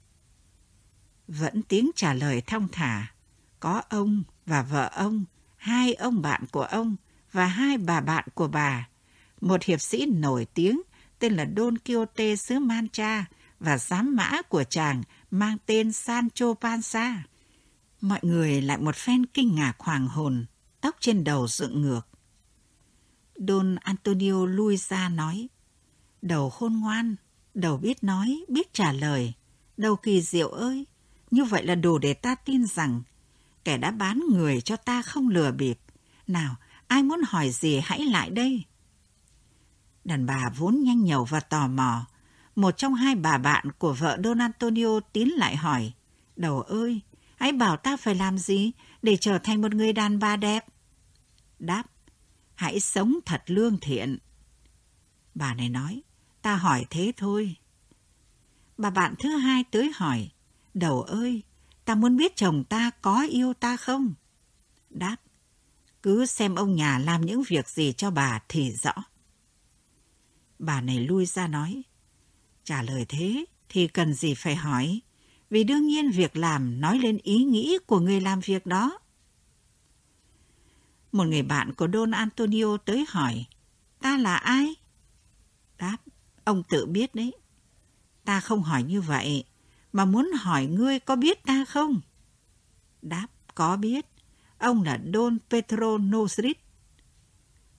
Speaker 1: Vẫn tiếng trả lời thong thả, có ông và vợ ông, hai ông bạn của ông và hai bà bạn của bà. Một hiệp sĩ nổi tiếng tên là Don Quixote xứ Mancha và giám mã của chàng mang tên Sancho Panza. Mọi người lại một phen kinh ngạc hoàng hồn, tóc trên đầu dựng ngược. Don Antonio lui ra nói, đầu khôn ngoan, đầu biết nói, biết trả lời, đầu kỳ diệu ơi, như vậy là đủ để ta tin rằng kẻ đã bán người cho ta không lừa bịp. Nào, ai muốn hỏi gì hãy lại đây. Đàn bà vốn nhanh nhẩu và tò mò. Một trong hai bà bạn của vợ Don Antonio tiến lại hỏi, Đầu ơi, hãy bảo ta phải làm gì để trở thành một người đàn bà đẹp? Đáp, hãy sống thật lương thiện. Bà này nói, ta hỏi thế thôi. Bà bạn thứ hai tới hỏi, Đầu ơi, ta muốn biết chồng ta có yêu ta không? Đáp, cứ xem ông nhà làm những việc gì cho bà thì rõ. Bà này lui ra nói, trả lời thế thì cần gì phải hỏi, vì đương nhiên việc làm nói lên ý nghĩ của người làm việc đó. Một người bạn của Don Antonio tới hỏi, ta là ai? Đáp, ông tự biết đấy. Ta không hỏi như vậy, mà muốn hỏi ngươi có biết ta không? Đáp, có biết. Ông là Don Petro Nosrit.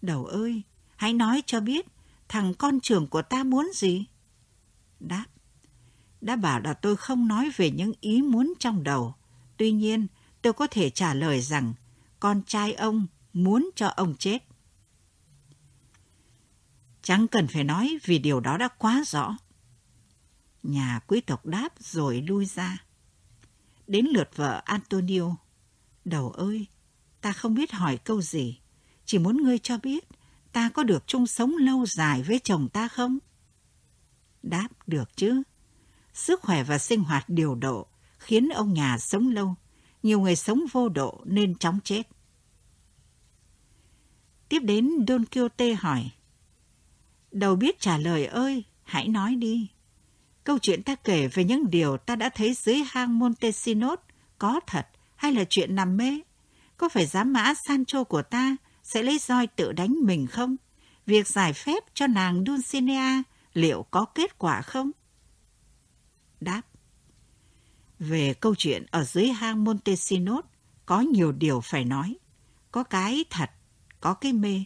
Speaker 1: Đầu ơi, hãy nói cho biết, thằng con trưởng của ta muốn gì? Đáp, đã bảo là tôi không nói về những ý muốn trong đầu. Tuy nhiên, tôi có thể trả lời rằng con trai ông muốn cho ông chết. Chẳng cần phải nói vì điều đó đã quá rõ. Nhà quý tộc đáp rồi lui ra. Đến lượt vợ Antonio. Đầu ơi, ta không biết hỏi câu gì. Chỉ muốn ngươi cho biết ta có được chung sống lâu dài với chồng ta không? Đáp được chứ. Sức khỏe và sinh hoạt điều độ khiến ông nhà sống lâu. Nhiều người sống vô độ nên chóng chết. Tiếp đến Don Quixote hỏi. Đầu biết trả lời ơi, hãy nói đi. Câu chuyện ta kể về những điều ta đã thấy dưới hang Montesinos có thật hay là chuyện nằm mê? Có phải giám mã Sancho của ta sẽ lấy roi tự đánh mình không? Việc giải phép cho nàng Dulcinea liệu có kết quả không? Đáp Về câu chuyện ở dưới hang Montesinos có nhiều điều phải nói. Có cái thật, có cái mê.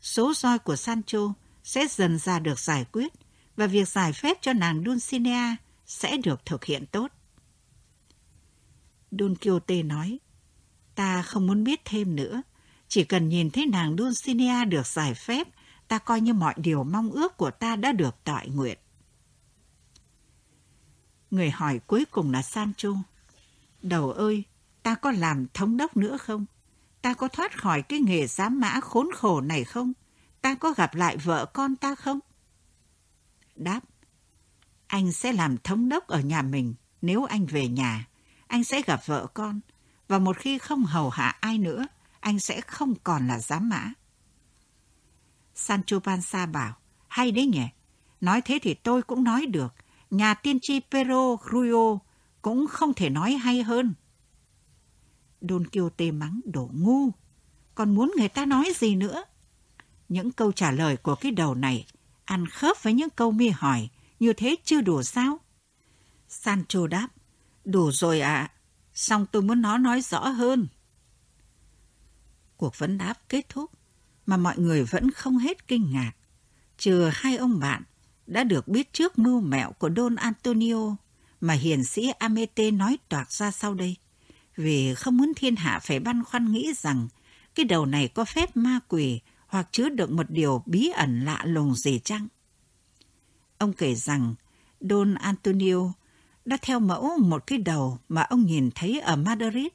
Speaker 1: số roi của Sancho sẽ dần ra được giải quyết và việc giải phép cho nàng Dulcinea sẽ được thực hiện tốt. Don Quixote nói, ta không muốn biết thêm nữa, chỉ cần nhìn thấy nàng Dulcinea được giải phép, ta coi như mọi điều mong ước của ta đã được tọa nguyện. Người hỏi cuối cùng là Sancho. Đầu ơi, ta có làm thống đốc nữa không? Ta có thoát khỏi cái nghề giám mã khốn khổ này không? Ta có gặp lại vợ con ta không? Đáp, anh sẽ làm thống đốc ở nhà mình nếu anh về nhà. Anh sẽ gặp vợ con. Và một khi không hầu hạ ai nữa, anh sẽ không còn là giám mã. Sancho Panza bảo, hay đấy nhỉ. Nói thế thì tôi cũng nói được. Nhà tiên tri Pero Ruyo cũng không thể nói hay hơn. Don Quixote mắng đổ ngu. Còn muốn người ta nói gì nữa? Những câu trả lời của cái đầu này ăn khớp với những câu mi hỏi. Như thế chưa đủ sao? Sancho đáp. Đủ rồi ạ. À. Xong tôi muốn nó nói rõ hơn. Cuộc vấn đáp kết thúc mà mọi người vẫn không hết kinh ngạc. Trừ hai ông bạn đã được biết trước mưu mẹo của Don Antonio mà hiền sĩ Amete nói toạc ra sau đây vì không muốn thiên hạ phải băn khoăn nghĩ rằng cái đầu này có phép ma quỷ hoặc chứa đựng một điều bí ẩn lạ lùng gì chăng. Ông kể rằng Don Antonio đã theo mẫu một cái đầu mà ông nhìn thấy ở Madrid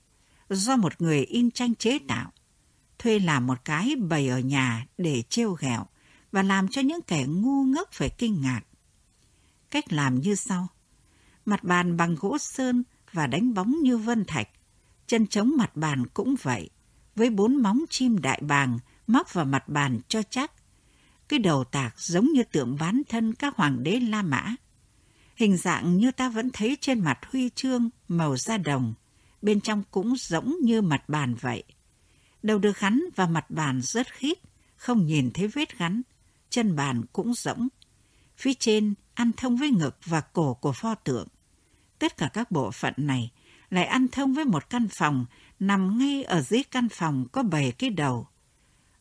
Speaker 1: do một người in tranh chế tạo, thuê làm một cái bày ở nhà để trêu ghẹo và làm cho những kẻ ngu ngốc phải kinh ngạc. Cách làm như sau. Mặt bàn bằng gỗ sơn và đánh bóng như vân thạch, chân trống mặt bàn cũng vậy, với bốn móng chim đại bàng móc vào mặt bàn cho chắc. Cái đầu tạc giống như tượng bán thân các hoàng đế La Mã. Hình dạng như ta vẫn thấy trên mặt huy chương màu da đồng, bên trong cũng rỗng như mặt bàn vậy. Đầu được gắn và mặt bàn rất khít, không nhìn thấy vết gắn, chân bàn cũng rỗng. Phía trên ăn thông với ngực và cổ của pho tượng. Tất cả các bộ phận này lại ăn thông với một căn phòng nằm ngay ở dưới căn phòng có bảy cái đầu.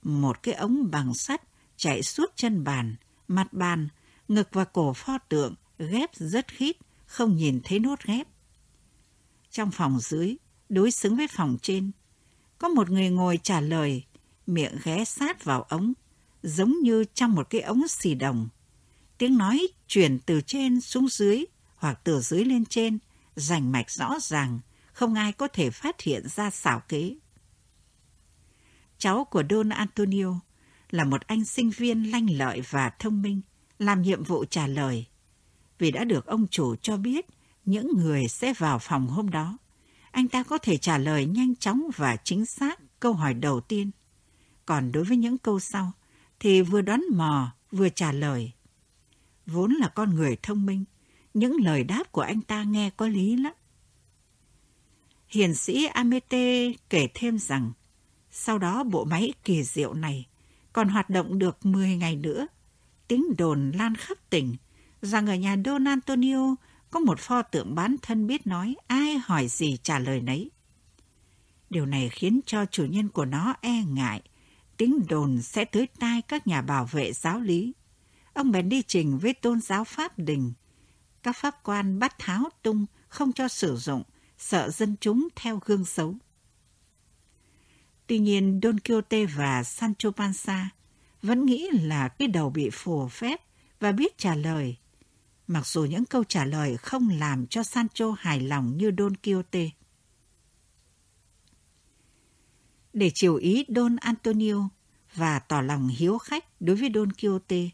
Speaker 1: Một cái ống bằng sắt chạy suốt chân bàn, mặt bàn, ngực và cổ pho tượng ghép rất khít, không nhìn thấy nốt ghép. Trong phòng dưới, đối xứng với phòng trên, có một người ngồi trả lời, miệng ghé sát vào ống, giống như trong một cái ống xì đồng. Tiếng nói chuyển từ trên xuống dưới hoặc từ dưới lên trên, rành mạch rõ ràng, không ai có thể phát hiện ra xảo kế. Cháu của Don Antonio là một anh sinh viên lanh lợi và thông minh, làm nhiệm vụ trả lời. Vì đã được ông chủ cho biết những người sẽ vào phòng hôm đó, anh ta có thể trả lời nhanh chóng và chính xác câu hỏi đầu tiên. Còn đối với những câu sau, thì vừa đoán mò, vừa trả lời. Vốn là con người thông minh, những lời đáp của anh ta nghe có lý lắm. Hiền sĩ Amete kể thêm rằng, sau đó bộ máy kỳ diệu này còn hoạt động được 10 ngày nữa. Tiếng đồn lan khắp tỉnh rằng ở nhà Don Antonio có một pho tượng bán thân biết nói ai hỏi gì trả lời nấy. Điều này khiến cho chủ nhân của nó e ngại, tiếng đồn sẽ tới tai các nhà bảo vệ giáo lý. Ông bèn đi trình với tôn giáo Pháp đình. Các pháp quan bắt tháo tung, không cho sử dụng, sợ dân chúng theo gương xấu. Tuy nhiên, Don Quixote và Sancho Panza vẫn nghĩ là cái đầu bị phù phép và biết trả lời. Mặc dù những câu trả lời không làm cho Sancho hài lòng như Don Quixote. Để chiều ý Don Antonio và tỏ lòng hiếu khách đối với Don Quixote,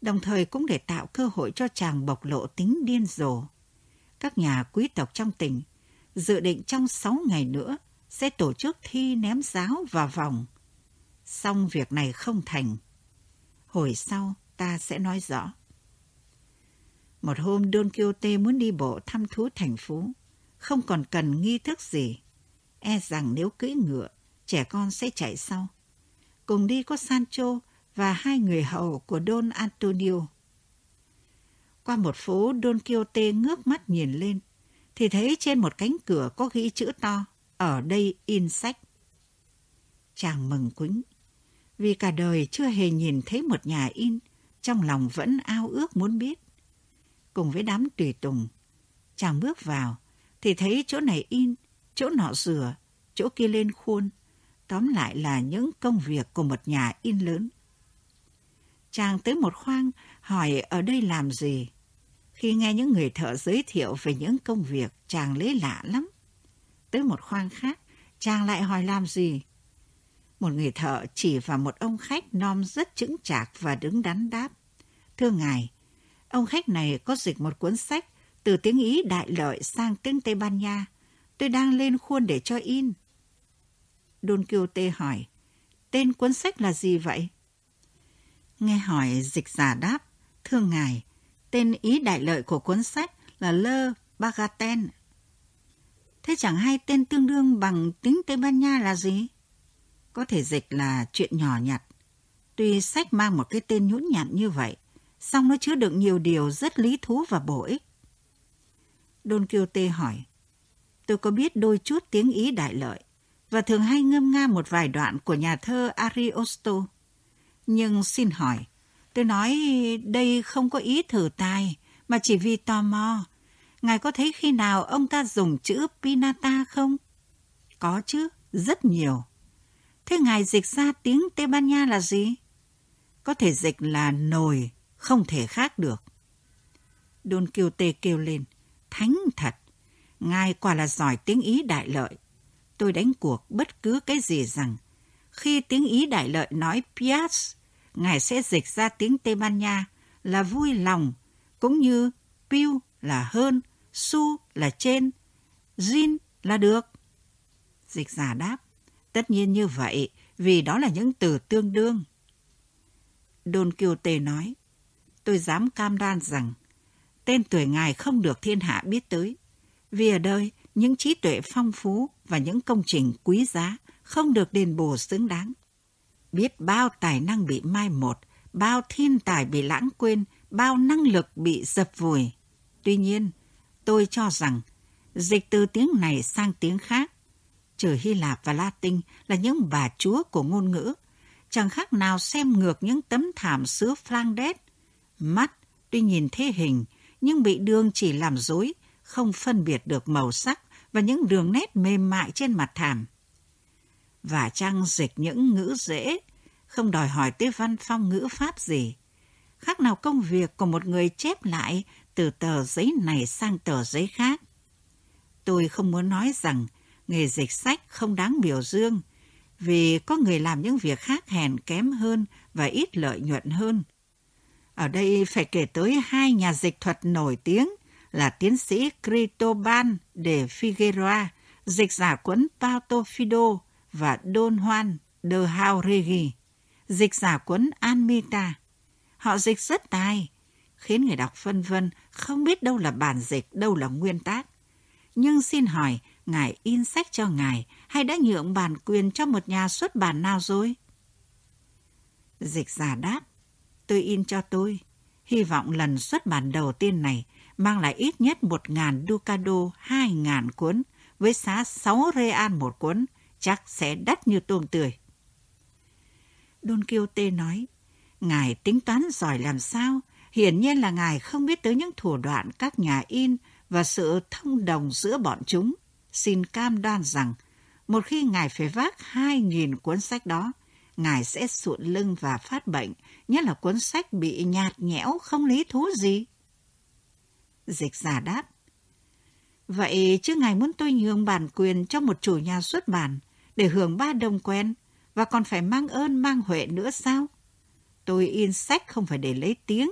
Speaker 1: đồng thời cũng để tạo cơ hội cho chàng bộc lộ tính điên rồ. Các nhà quý tộc trong tỉnh dự định trong 6 ngày nữa sẽ tổ chức thi ném giáo vào vòng. Xong việc này không thành. Hồi sau ta sẽ nói rõ. Một hôm Don Quixote muốn đi bộ thăm thú thành phố, không còn cần nghi thức gì. E rằng nếu cưỡi ngựa, trẻ con sẽ chạy sau. Cùng đi có Sancho và hai người hầu của Don Antonio. Qua một phố, Don Quixote ngước mắt nhìn lên, thì thấy trên một cánh cửa có ghi chữ to, ở đây in sách. Chàng mừng quýnh, Vì cả đời chưa hề nhìn thấy một nhà in, trong lòng vẫn ao ước muốn biết. Cùng với đám tùy tùng, chàng bước vào thì thấy chỗ này in, chỗ nọ rửa, chỗ kia lên khuôn. Tóm lại là những công việc của một nhà in lớn. Chàng tới một khoang hỏi ở đây làm gì. Khi nghe những người thợ giới thiệu về những công việc, chàng lấy lạ lắm. Tới một khoang khác, chàng lại hỏi làm gì. Một người thợ chỉ vào một ông khách non rất chững chạc và đứng đắn đáp. Thưa ngài, ông khách này có dịch một cuốn sách từ tiếng Ý đại lợi sang tiếng Tây Ban Nha. Tôi đang lên khuôn để cho in. Don Quixote hỏi, tên cuốn sách là gì vậy? Nghe hỏi dịch giả đáp, thưa ngài, tên ý đại lợi của cuốn sách là Lơ Bagaten. Thế chẳng hay tên tương đương bằng tiếng Tây Ban Nha là gì? Có thể dịch là chuyện nhỏ nhặt. Tuy sách mang một cái tên nhũn nhặn như vậy, song nó chứa đựng nhiều điều rất lý thú và bổ ích. Don Quixote hỏi, tôi có biết đôi chút tiếng Ý đại lợi và thường hay ngâm nga một vài đoạn của nhà thơ Ariosto. Nhưng xin hỏi, tôi nói đây không có ý thử tài, mà chỉ vì tò mò. Ngài có thấy khi nào ông ta dùng chữ Pinata không? Có chứ, rất nhiều. Thế Ngài dịch ra tiếng Tây Ban Nha là gì? Có thể dịch là nồi, không thể khác được. Don Quixote kêu lên, thánh thật, Ngài quả là giỏi tiếng Ý đại lợi. Tôi đánh cuộc bất cứ cái gì rằng, khi tiếng Ý đại lợi nói Piaz, Ngài sẽ dịch ra tiếng Tây Ban Nha là vui lòng, cũng như piu là hơn, su là trên, Jin là được. Dịch giả đáp, tất nhiên như vậy, vì đó là những từ tương đương. Don Quixote nói, tôi dám cam đoan rằng tên tuổi ngài không được thiên hạ biết tới, vì ở đời những trí tuệ phong phú và những công trình quý giá không được đền bù xứng đáng. Biết bao tài năng bị mai một, bao thiên tài bị lãng quên, bao năng lực bị dập vùi. Tuy nhiên, tôi cho rằng dịch từ tiếng này sang tiếng khác, trừ Hy Lạp và Latin là những bà chúa của ngôn ngữ, chẳng khác nào xem ngược những tấm thảm xứ Flanders. Mắt tuy nhìn thế hình, nhưng bị đường chỉ làm rối không phân biệt được màu sắc và những đường nét mềm mại trên mặt thảm. Và trang dịch những ngữ dễ, không đòi hỏi tới văn phong ngữ pháp gì. Khác nào công việc của một người chép lại từ tờ giấy này sang tờ giấy khác. Tôi không muốn nói rằng nghề dịch sách không đáng biểu dương, vì có người làm những việc khác hèn kém hơn và ít lợi nhuận hơn. Ở đây phải kể tới hai nhà dịch thuật nổi tiếng là tiến sĩ Cristobal de Figueroa, dịch giả cuốn Pauto Fido và Don Juan de Jauregui, dịch giả cuốn Anmita. Họ dịch rất tài, khiến người đọc phân vân không biết đâu là bản dịch, đâu là nguyên tác. Nhưng xin hỏi, ngài in sách cho ngài hay đã nhượng bản quyền cho một nhà xuất bản nào rồi? Dịch giả đáp, tôi in cho tôi. Hy vọng lần xuất bản đầu tiên này mang lại ít nhất một ngàn ducado hai ngàn cuốn với giá sáu real một cuốn, chắc sẽ đắt như tôm tươi. Don Quixote nói, Ngài tính toán giỏi làm sao? Hiển nhiên là Ngài không biết tới những thủ đoạn các nhà in và sự thông đồng giữa bọn chúng. Xin cam đoan rằng, một khi Ngài phải vác hai nghìn cuốn sách đó, Ngài sẽ sụn lưng và phát bệnh, nhất là cuốn sách bị nhạt nhẽo không lý thú gì. Dịch giả đáp. Vậy chứ ngài muốn tôi nhường bản quyền cho một chủ nhà xuất bản để hưởng ba đồng quen và còn phải mang ơn mang huệ nữa sao? Tôi in sách không phải để lấy tiếng.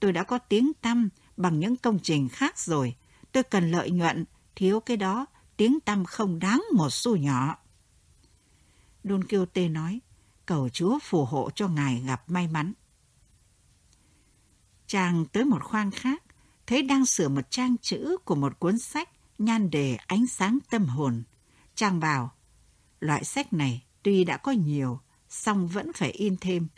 Speaker 1: Tôi đã có tiếng tăm bằng những công trình khác rồi. Tôi cần lợi nhuận, thiếu cái đó, tiếng tăm không đáng một xu nhỏ. Don Quixote nói, cầu Chúa phù hộ cho ngài gặp may mắn. Chàng tới một khoang khác, thấy đang sửa một trang chữ của một cuốn sách nhan đề ánh sáng tâm hồn. Chàng bảo, loại sách này tuy đã có nhiều, song vẫn phải in thêm,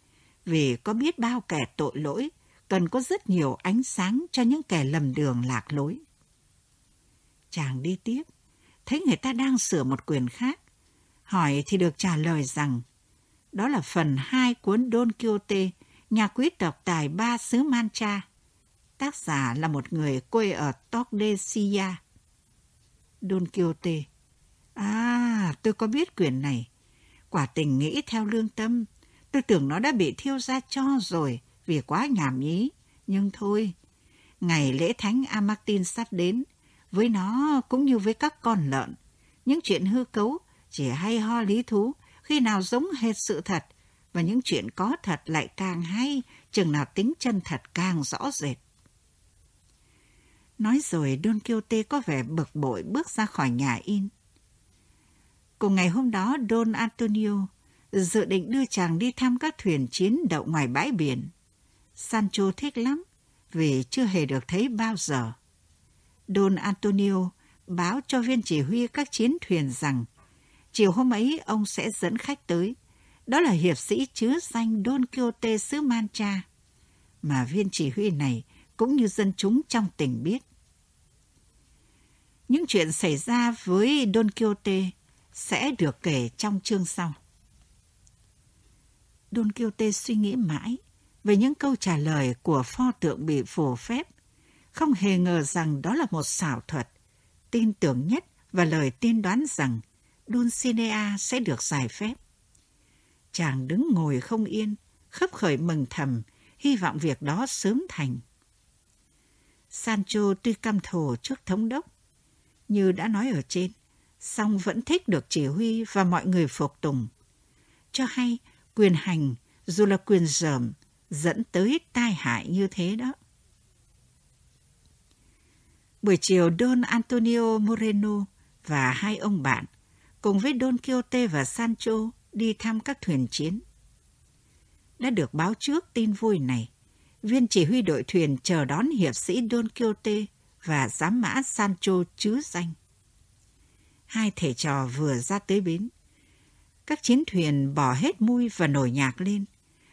Speaker 1: vì có biết bao kẻ tội lỗi, cần có rất nhiều ánh sáng cho những kẻ lầm đường lạc lối. Chàng đi tiếp, thấy người ta đang sửa một quyền khác. Hỏi thì được trả lời rằng, đó là phần 2 cuốn Don Quixote, nhà quý tộc tài ba xứ Mancha. Tác giả là một người quê ở Tordesilla. Don Quixote À, tôi có biết quyển này. Quả tình nghĩ theo lương tâm. Tôi tưởng nó đã bị thiêu ra cho rồi vì quá nhảm nhí. Nhưng thôi, ngày lễ thánh Amartin sắp đến. Với nó cũng như với các con lợn. Những chuyện hư cấu chỉ hay ho lý thú khi nào giống hệt sự thật và những chuyện có thật lại càng hay, chừng nào tính chân thật càng rõ rệt. Nói rồi, Don Quixote có vẻ bực bội bước ra khỏi nhà in. Cùng ngày hôm đó, Don Antonio dự định đưa chàng đi thăm các thuyền chiến đậu ngoài bãi biển. Sancho thích lắm, vì chưa hề được thấy bao giờ. Don Antonio báo cho viên chỉ huy các chiến thuyền rằng chiều hôm ấy ông sẽ dẫn khách tới. Đó là hiệp sĩ chứa danh Don Quixote xứ Mancha, mà viên chỉ huy này cũng như dân chúng trong tỉnh biết. Những chuyện xảy ra với Don Quixote sẽ được kể trong chương sau. Don Quixote suy nghĩ mãi về những câu trả lời của pho tượng bị phổ phép, không hề ngờ rằng đó là một xảo thuật, tin tưởng nhất và lời tiên đoán rằng Dulcinea sẽ được giải phép. Chàng đứng ngồi không yên, khấp khởi mừng thầm, hy vọng việc đó sớm thành. Sancho tuy căm thù trước thống đốc, như đã nói ở trên, song vẫn thích được chỉ huy và mọi người phục tùng. Cho hay quyền hành dù là quyền dởm dẫn tới tai hại như thế đó. Buổi chiều Don Antonio Moreno và hai ông bạn cùng với Don Quixote và Sancho đi thăm các thuyền chiến. Đã được báo trước tin vui này, viên chỉ huy đội thuyền chờ đón hiệp sĩ Don Quixote và giám mã Sancho chứa danh. Hai thể trò vừa ra tới bến. Các chiến thuyền bỏ hết mui và nổi nhạc lên.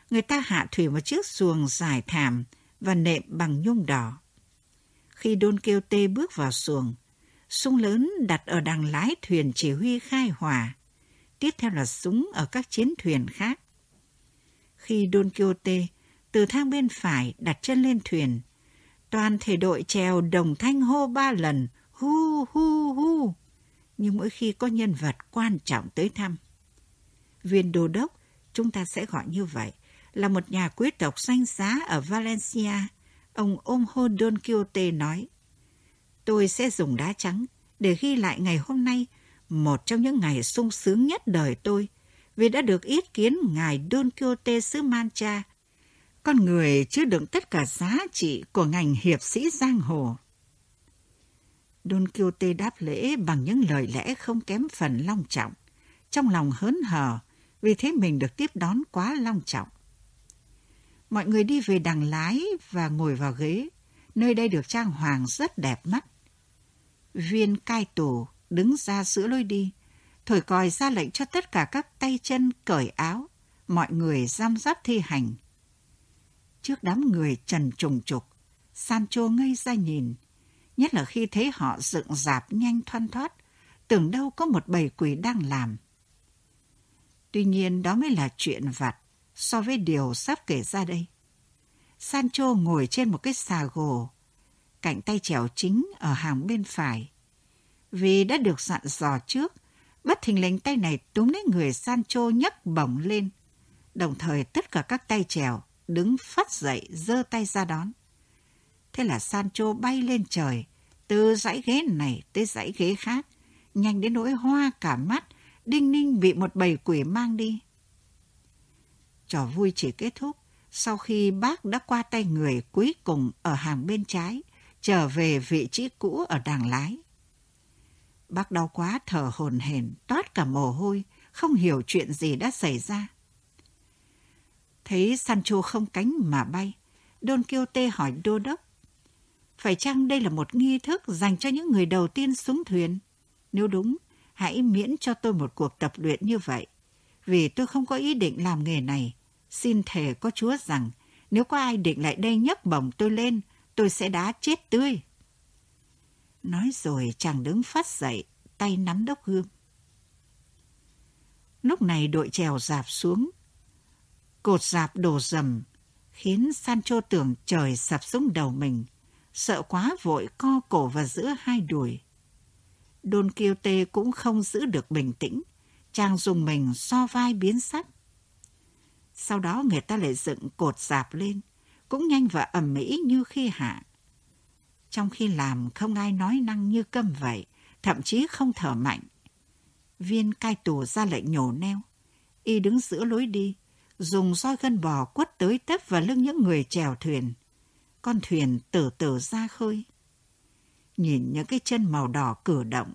Speaker 1: Người ta hạ thủy một chiếc xuồng dài thảm và nệm bằng nhung đỏ. Khi Don Quixote bước vào xuồng, súng lớn đặt ở đằng lái thuyền chỉ huy khai hỏa. Tiếp theo là súng ở các chiến thuyền khác. Khi Don Quixote từ thang bên phải đặt chân lên thuyền, toàn thể đội trèo đồng thanh hô ba lần hu hu hu như mỗi khi có nhân vật quan trọng tới thăm. Viên đô đốc, chúng ta sẽ gọi như vậy, là một nhà quý tộc danh giá ở Valencia. Ông ôm hôn Don Quixote nói, tôi sẽ dùng đá trắng để ghi lại ngày hôm nay, một trong những ngày sung sướng nhất đời tôi, vì đã được yết kiến ngài Don Quixote xứ Mancha, con người chứa đựng tất cả giá trị của ngành hiệp sĩ giang hồ. Don Quixote đáp lễ bằng những lời lẽ không kém phần long trọng, trong lòng hớn hở vì thế mình được tiếp đón quá long trọng. Mọi người đi về đằng lái và ngồi vào ghế, nơi đây được trang hoàng rất đẹp mắt. Viên cai tù đứng ra giữa lối đi, thổi còi ra lệnh cho tất cả các tay chân cởi áo, mọi người giam giáp thi hành. Trước đám người trần trùng trục, Sancho ngây ra nhìn, nhất là khi thấy họ dựng dạp nhanh thoăn thoát, tưởng đâu có một bầy quỷ đang làm. Tuy nhiên đó mới là chuyện vặt so với điều sắp kể ra đây. Sancho ngồi trên một cái xà gồ, cạnh tay chèo chính ở hàng bên phải. Vì đã được dặn dò trước, bất thình lình tay này túm lấy người Sancho nhấc bổng lên. Đồng thời tất cả các tay chèo đứng phát dậy giơ tay ra đón. Thế là Sancho bay lên trời, từ dãy ghế này tới dãy ghế khác, nhanh đến nỗi hoa cả mắt, Đinh Ninh bị một bầy quỷ mang đi. Trò vui chỉ kết thúc sau khi bác đã qua tay người cuối cùng ở hàng bên trái, trở về vị trí cũ ở đàng lái. Bác đau quá thở hồn hển, toát cả mồ hôi, không hiểu chuyện gì đã xảy ra. Thấy Sancho không cánh mà bay, Don Quixote hỏi đô đốc. Phải chăng đây là một nghi thức dành cho những người đầu tiên xuống thuyền? Nếu đúng, hãy miễn cho tôi một cuộc tập luyện như vậy. Vì tôi không có ý định làm nghề này. Xin thề có Chúa rằng, nếu có ai định lại đây nhấc bổng tôi lên, tôi sẽ đá chết tươi. Nói rồi chàng đứng phát dậy, tay nắm đốc gươm. Lúc này đội trèo dạp xuống, Cột dạp đổ dầm, khiến Sancho tưởng trời sập xuống đầu mình, sợ quá vội co cổ vào giữa hai đùi. Don Quixote cũng không giữ được bình tĩnh, chàng dùng mình so vai biến sắc. Sau đó người ta lại dựng cột dạp lên, cũng nhanh và ẩm mỹ như khi hạ. Trong khi làm không ai nói năng như câm vậy, thậm chí không thở mạnh. Viên cai tù ra lệnh nhổ neo. Y đứng giữa lối đi, dùng roi gân bò quất tới tấp vào lưng những người chèo thuyền. Con thuyền từ từ ra khơi. Nhìn những cái chân màu đỏ cử động,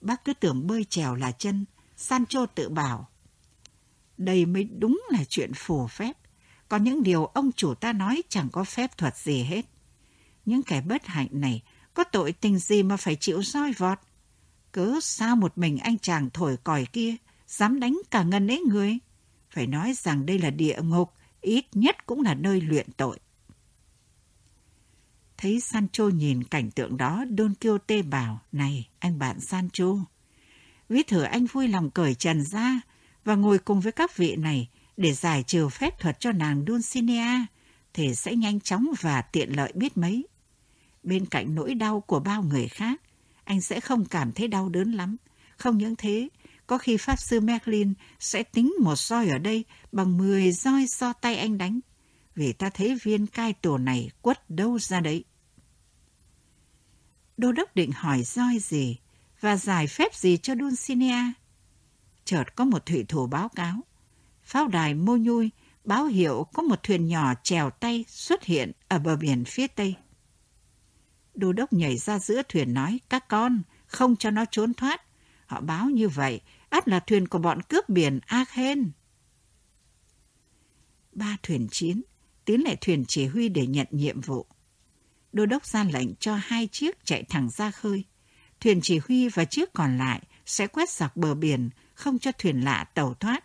Speaker 1: bác cứ tưởng bơi chèo là chân, Sancho tự bảo. Đây mới đúng là chuyện phù phép, có những điều ông chủ ta nói chẳng có phép thuật gì hết. Những kẻ bất hạnh này có tội tình gì mà phải chịu roi vọt? cứ sao một mình anh chàng thổi còi kia dám đánh cả ngân ấy người? Phải nói rằng đây là địa ngục, ít nhất cũng là nơi luyện tội. Thấy Sancho nhìn cảnh tượng đó, Don Quixote bảo, Này, anh bạn Sancho, ví thử anh vui lòng cởi trần ra và ngồi cùng với các vị này để giải trừ phép thuật cho nàng Dulcinea, thì sẽ nhanh chóng và tiện lợi biết mấy. Bên cạnh nỗi đau của bao người khác, anh sẽ không cảm thấy đau đớn lắm. Không những thế, có khi Pháp Sư Merlin sẽ tính một roi ở đây bằng 10 roi do tay anh đánh. Vì ta thấy viên cai tổ này quất đâu ra đấy. Đô đốc định hỏi roi gì và giải phép gì cho Dulcinea. Chợt có một thủy thủ báo cáo. Pháo đài mô nhui báo hiệu có một thuyền nhỏ chèo tay xuất hiện ở bờ biển phía tây. Đô đốc nhảy ra giữa thuyền nói, các con, không cho nó trốn thoát. Họ báo như vậy, ắt là thuyền của bọn cướp biển Ác Hên. Ba thuyền chiến, tiến lại thuyền chỉ huy để nhận nhiệm vụ. Đô đốc ra lệnh cho hai chiếc chạy thẳng ra khơi. Thuyền chỉ huy và chiếc còn lại sẽ quét dọc bờ biển, không cho thuyền lạ tàu thoát.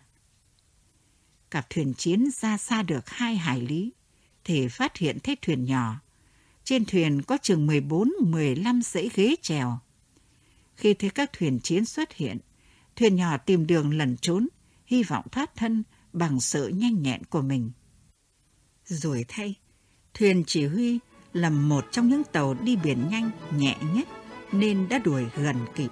Speaker 1: Cặp thuyền chiến ra xa được hai hải lý, thì phát hiện thấy thuyền nhỏ trên thuyền có chừng 14-15 dãy ghế chèo. Khi thấy các thuyền chiến xuất hiện, thuyền nhỏ tìm đường lẩn trốn, hy vọng thoát thân bằng sự nhanh nhẹn của mình. Rồi thay, thuyền chỉ huy là một trong những tàu đi biển nhanh, nhẹ nhất nên đã đuổi gần kịp.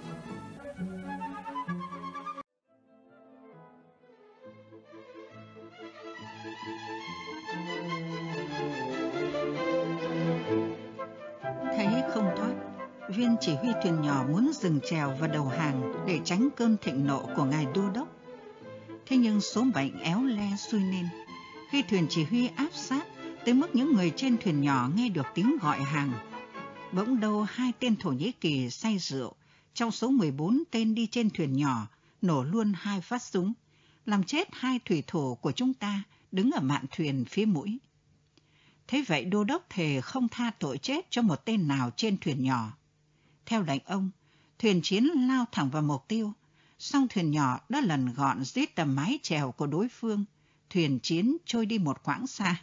Speaker 1: Viên chỉ huy thuyền nhỏ muốn dừng chèo và đầu hàng để tránh cơn thịnh nộ của ngài đô đốc. Thế nhưng số mệnh éo le xuôi nên, khi thuyền chỉ huy áp sát tới mức những người trên thuyền nhỏ nghe được tiếng gọi hàng. Bỗng đâu hai tên Thổ Nhĩ Kỳ say rượu, trong số 14 tên đi trên thuyền nhỏ, nổ luôn hai phát súng, làm chết hai thủy thủ của chúng ta đứng ở mạn thuyền phía mũi. Thế vậy đô đốc thề không tha tội chết cho một tên nào trên thuyền nhỏ. Theo lệnh ông, thuyền chiến lao thẳng vào mục tiêu, song thuyền nhỏ đã lần gọn dưới tầm mái chèo của đối phương, thuyền chiến trôi đi một quãng xa.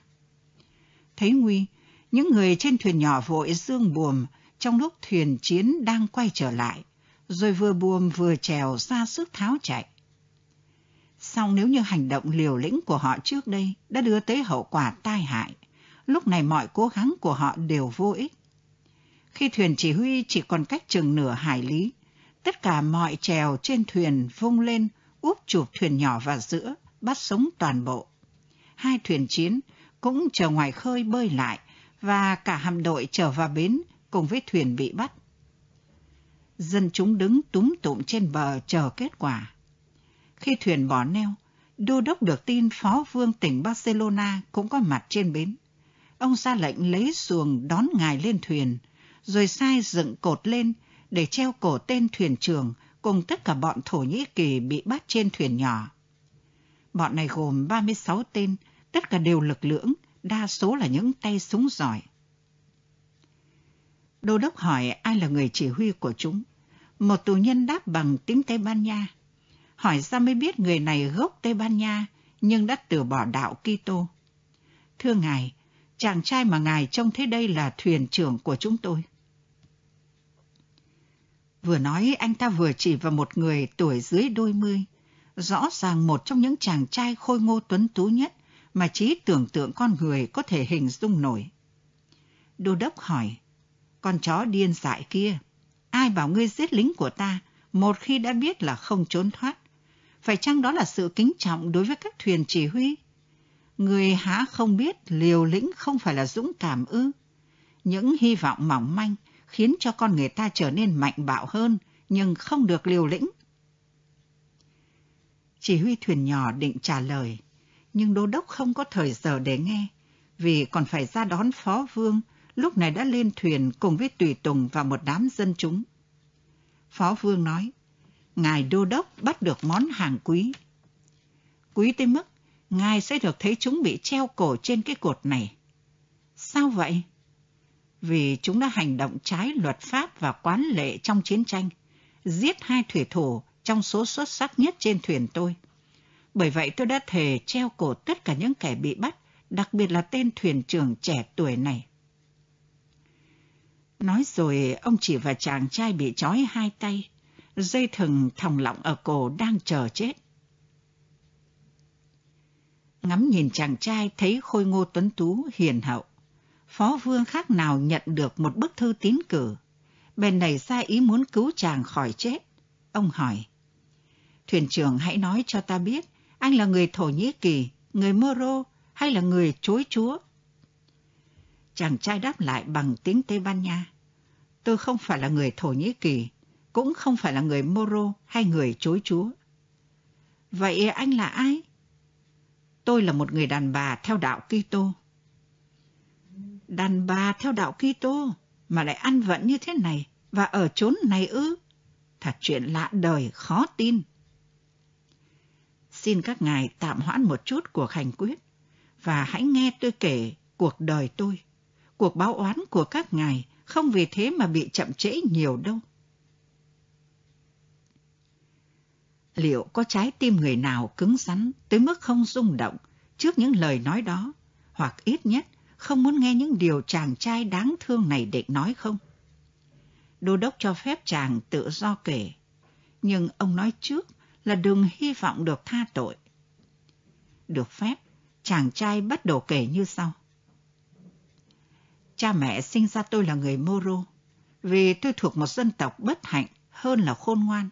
Speaker 1: Thấy nguy, những người trên thuyền nhỏ vội dương buồm trong lúc thuyền chiến đang quay trở lại, rồi vừa buồm vừa chèo ra sức tháo chạy. Song nếu như hành động liều lĩnh của họ trước đây đã đưa tới hậu quả tai hại, lúc này mọi cố gắng của họ đều vô ích. Khi thuyền chỉ huy chỉ còn cách chừng nửa hải lý, tất cả mọi chèo trên thuyền vung lên, úp chụp thuyền nhỏ vào giữa, bắt sống toàn bộ. Hai thuyền chiến cũng chờ ngoài khơi bơi lại và cả hạm đội trở vào bến cùng với thuyền bị bắt. Dân chúng đứng túm tụm trên bờ chờ kết quả. Khi thuyền bỏ neo, đô đốc được tin phó vương tỉnh Barcelona cũng có mặt trên bến. Ông ra lệnh lấy xuồng đón ngài lên thuyền, rồi sai dựng cột lên để treo cổ tên thuyền trưởng cùng tất cả bọn Thổ Nhĩ Kỳ bị bắt trên thuyền nhỏ. Bọn này gồm 36 tên, tất cả đều lực lưỡng, đa số là những tay súng giỏi. Đô đốc hỏi ai là người chỉ huy của chúng. Một tù nhân đáp bằng tiếng Tây Ban Nha. Hỏi ra mới biết người này gốc Tây Ban Nha, nhưng đã từ bỏ đạo Kitô. Thưa ngài, chàng trai mà ngài trông thấy đây là thuyền trưởng của chúng tôi. Vừa nói anh ta vừa chỉ vào một người tuổi dưới đôi mươi, rõ ràng một trong những chàng trai khôi ngô tuấn tú nhất mà trí tưởng tượng con người có thể hình dung nổi. Đô đốc hỏi, con chó điên dại kia, ai bảo ngươi giết lính của ta một khi đã biết là không trốn thoát? Phải chăng đó là sự kính trọng đối với các thuyền chỉ huy? Người há không biết liều lĩnh không phải là dũng cảm ư? Những hy vọng mỏng manh khiến cho con người ta trở nên mạnh bạo hơn, nhưng không được liều lĩnh. Chỉ huy thuyền nhỏ định trả lời, nhưng đô đốc không có thời giờ để nghe, vì còn phải ra đón phó vương, lúc này đã lên thuyền cùng với tùy tùng và một đám dân chúng. Phó vương nói, Ngài đô đốc bắt được món hàng quý. Quý tới mức, Ngài sẽ được thấy chúng bị treo cổ trên cái cột này. Sao vậy? Vì chúng đã hành động trái luật pháp và quán lệ trong chiến tranh, giết hai thủy thủ trong số xuất sắc nhất trên thuyền tôi. Bởi vậy tôi đã thề treo cổ tất cả những kẻ bị bắt, đặc biệt là tên thuyền trưởng trẻ tuổi này. Nói rồi ông chỉ vào chàng trai bị trói hai tay, dây thừng thòng lọng ở cổ đang chờ chết. Ngắm nhìn chàng trai thấy khôi ngô tuấn tú hiền hậu. Phó vương khác nào nhận được một bức thư tín cử. Bèn nảy ra ý muốn cứu chàng khỏi chết. Ông hỏi. Thuyền trưởng hãy nói cho ta biết, anh là người Thổ Nhĩ Kỳ, người Moro hay là người chối chúa? Chàng trai đáp lại bằng tiếng Tây Ban Nha. Tôi không phải là người Thổ Nhĩ Kỳ, cũng không phải là người Moro hay người chối chúa. Vậy anh là ai? Tôi là một người đàn bà theo đạo Kitô. Đàn bà theo đạo Kitô mà lại ăn vận như thế này và ở chốn này ư? Thật chuyện lạ đời, khó tin. Xin các ngài tạm hoãn một chút cuộc hành quyết và hãy nghe tôi kể cuộc đời tôi. Cuộc báo oán của các ngài không vì thế mà bị chậm trễ nhiều đâu. Liệu có trái tim người nào cứng rắn tới mức không rung động trước những lời nói đó, hoặc ít nhất không muốn nghe những điều chàng trai đáng thương này định nói không? Đô đốc cho phép chàng tự do kể, nhưng ông nói trước là đừng hy vọng được tha tội. Được phép, chàng trai bắt đầu kể như sau. Cha mẹ sinh ra tôi là người Moro, vì tôi thuộc một dân tộc bất hạnh hơn là khôn ngoan.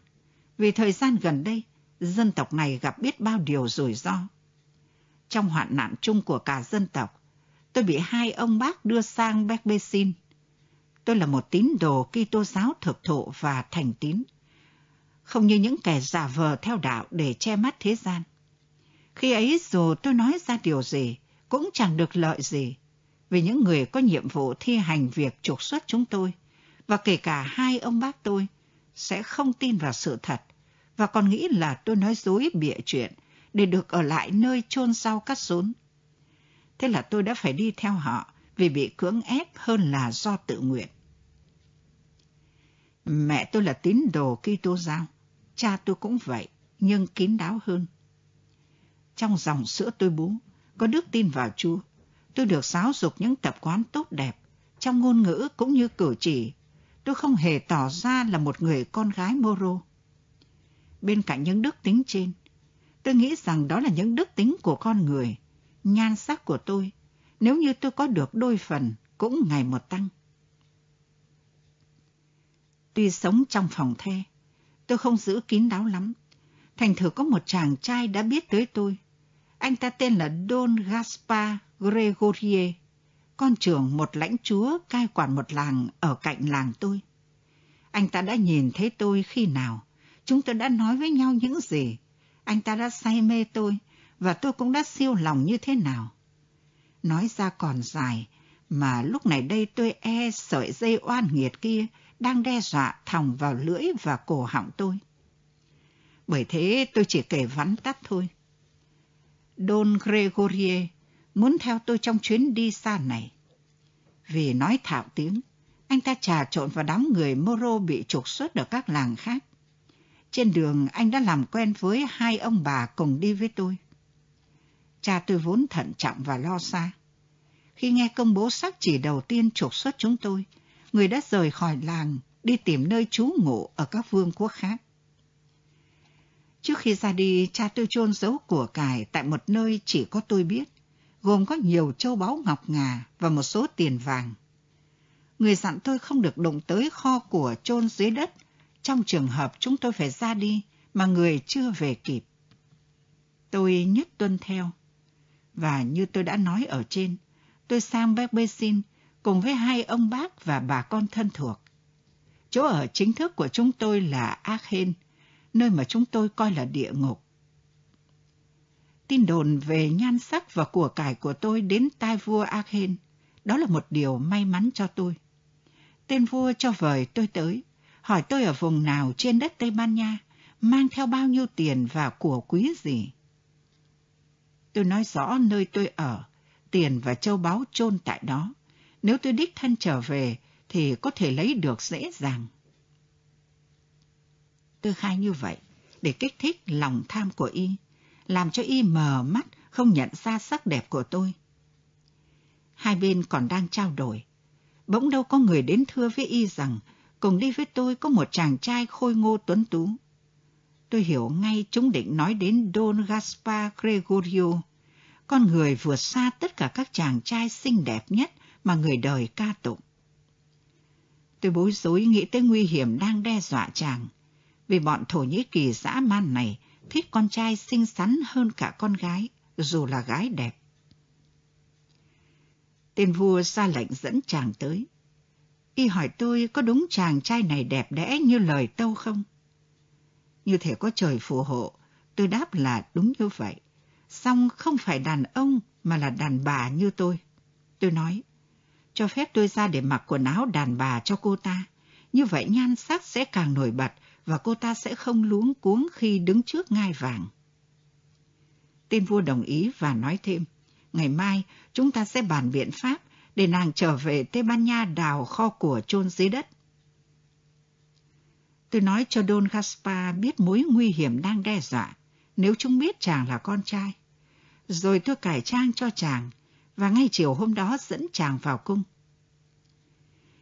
Speaker 1: Vì thời gian gần đây, dân tộc này gặp biết bao điều rủi ro. Trong hoạn nạn chung của cả dân tộc, tôi bị hai ông bác đưa sang Bekbesin. Tôi là một tín đồ Kitô giáo thực thụ và thành tín, không như những kẻ giả vờ theo đạo để che mắt thế gian. Khi ấy dù tôi nói ra điều gì, cũng chẳng được lợi gì, vì những người có nhiệm vụ thi hành việc trục xuất chúng tôi, và kể cả hai ông bác tôi, sẽ không tin vào sự thật và còn nghĩ là tôi nói dối bịa chuyện để được ở lại nơi chôn rau cắt rốn. Thế là tôi đã phải đi theo họ vì bị cưỡng ép hơn là do tự nguyện. Mẹ tôi là tín đồ Kitô giáo, cha tôi cũng vậy, nhưng kín đáo hơn. Trong dòng sữa tôi bú, có đức tin vào Chúa. Tôi được giáo dục những tập quán tốt đẹp, trong ngôn ngữ cũng như cử chỉ. Tôi không hề tỏ ra là một người con gái Moro bên cạnh những đức tính trên. Tôi nghĩ rằng đó là những đức tính của con người, nhan sắc của tôi. Nếu như tôi có được đôi phần, cũng ngày một tăng. Tuy sống trong phòng the, tôi không giữ kín đáo lắm. Thành thử có một chàng trai đã biết tới tôi. Anh ta tên là Don Gaspar Gregorie, con trưởng một lãnh chúa cai quản một làng ở cạnh làng tôi. Anh ta đã nhìn thấy tôi khi nào, Chúng tôi đã nói với nhau những gì. Anh ta đã say mê tôi và tôi cũng đã siêu lòng như thế nào. Nói ra còn dài, mà lúc này đây tôi e sợi dây oan nghiệt kia đang đe dọa thòng vào lưỡi và cổ họng tôi. Bởi thế tôi chỉ kể vắn tắt thôi. Don Gregorie muốn theo tôi trong chuyến đi xa này. Vì nói thạo tiếng, anh ta trà trộn vào đám người Moro bị trục xuất ở các làng khác. Trên đường anh đã làm quen với hai ông bà cùng đi với tôi. Cha tôi vốn thận trọng và lo xa. Khi nghe công bố xác chỉ đầu tiên trục xuất chúng tôi, người đã rời khỏi làng đi tìm nơi trú ngụ ở các vương quốc khác. Trước khi ra đi, cha tôi chôn giấu của cải tại một nơi chỉ có tôi biết, gồm có nhiều châu báu ngọc ngà và một số tiền vàng. Người dặn tôi không được đụng tới kho của chôn dưới đất trong trường hợp chúng tôi phải ra đi mà người chưa về kịp. Tôi nhất tuân theo. Và như tôi đã nói ở trên, tôi sang Berbesin cùng với hai ông bác và bà con thân thuộc. Chỗ ở chính thức của chúng tôi là Aachen, nơi mà chúng tôi coi là địa ngục. Tin đồn về nhan sắc và của cải của tôi đến tai vua Aachen, đó là một điều may mắn cho tôi. Tên vua cho vời tôi tới, hỏi tôi ở vùng nào trên đất Tây Ban Nha, mang theo bao nhiêu tiền và của quý gì. Tôi nói rõ nơi tôi ở, tiền và châu báu chôn tại đó. Nếu tôi đích thân trở về thì có thể lấy được dễ dàng. Tôi khai như vậy để kích thích lòng tham của y, làm cho y mờ mắt không nhận ra sắc đẹp của tôi. Hai bên còn đang trao đổi. Bỗng đâu có người đến thưa với y rằng cùng đi với tôi có một chàng trai khôi ngô tuấn tú. Tôi hiểu ngay chúng định nói đến Don Gaspar Gregorio, con người vượt xa tất cả các chàng trai xinh đẹp nhất mà người đời ca tụng. Tôi bối rối nghĩ tới nguy hiểm đang đe dọa chàng, vì bọn Thổ Nhĩ Kỳ dã man này thích con trai xinh xắn hơn cả con gái, dù là gái đẹp. Tên vua ra lệnh dẫn chàng tới. Y hỏi tôi có đúng chàng trai này đẹp đẽ như lời tâu không? Như thể có trời phù hộ, tôi đáp là đúng như vậy. Xong không phải đàn ông mà là đàn bà như tôi. Tôi nói, cho phép tôi ra để mặc quần áo đàn bà cho cô ta. Như vậy nhan sắc sẽ càng nổi bật và cô ta sẽ không luống cuống khi đứng trước ngai vàng. Tên vua đồng ý và nói thêm, ngày mai chúng ta sẽ bàn biện pháp để nàng trở về Tây Ban Nha đào kho của chôn dưới đất. Tôi nói cho Don Gaspar biết mối nguy hiểm đang đe dọa nếu chúng biết chàng là con trai. Rồi tôi cải trang cho chàng và ngay chiều hôm đó dẫn chàng vào cung.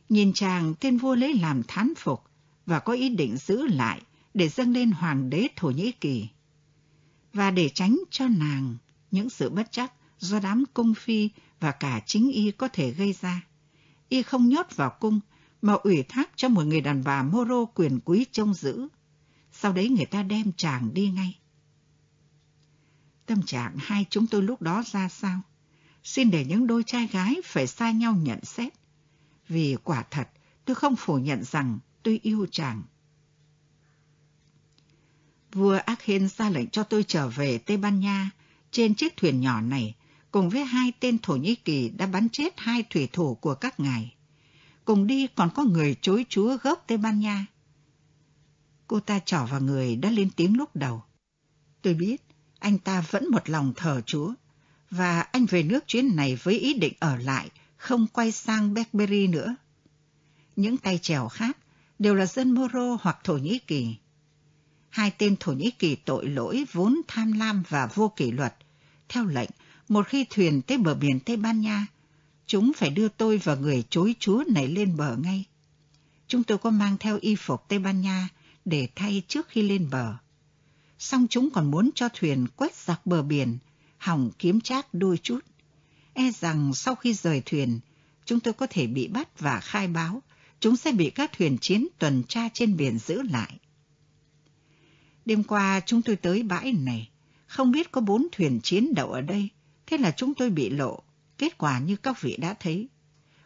Speaker 1: Nhìn chàng, tên vua lấy làm thán phục và có ý định giữ lại để dâng lên hoàng đế Thổ Nhĩ Kỳ. Và để tránh cho nàng những sự bất chắc do đám cung phi và cả chính y có thể gây ra. Y không nhốt vào cung mà ủy thác cho một người đàn bà Moro quyền quý trông giữ. Sau đấy người ta đem chàng đi ngay. Tâm trạng hai chúng tôi lúc đó ra sao? Xin để những đôi trai gái phải xa nhau nhận xét. Vì quả thật, tôi không phủ nhận rằng tôi yêu chàng. Vua Akhen ra lệnh cho tôi trở về Tây Ban Nha trên chiếc thuyền nhỏ này cùng với hai tên Thổ Nhĩ Kỳ đã bắn chết hai thủy thủ của các ngài. Cùng đi còn có người chối chúa gốc Tây Ban Nha. Cô ta trỏ vào người đã lên tiếng lúc đầu. Tôi biết, anh ta vẫn một lòng thờ chúa, và anh về nước chuyến này với ý định ở lại, không quay sang Beckberry nữa. Những tay trèo khác đều là dân Moro hoặc Thổ Nhĩ Kỳ. Hai tên Thổ Nhĩ Kỳ tội lỗi vốn tham lam và vô kỷ luật. Theo lệnh, một khi thuyền tới bờ biển Tây Ban Nha, chúng phải đưa tôi và người chối chúa này lên bờ ngay. Chúng tôi có mang theo y phục Tây Ban Nha để thay trước khi lên bờ. Xong chúng còn muốn cho thuyền quét dọc bờ biển, hỏng kiếm trác đôi chút. E rằng sau khi rời thuyền, chúng tôi có thể bị bắt và khai báo, chúng sẽ bị các thuyền chiến tuần tra trên biển giữ lại. Đêm qua chúng tôi tới bãi này, không biết có bốn thuyền chiến đậu ở đây, thế là chúng tôi bị lộ, kết quả như các vị đã thấy.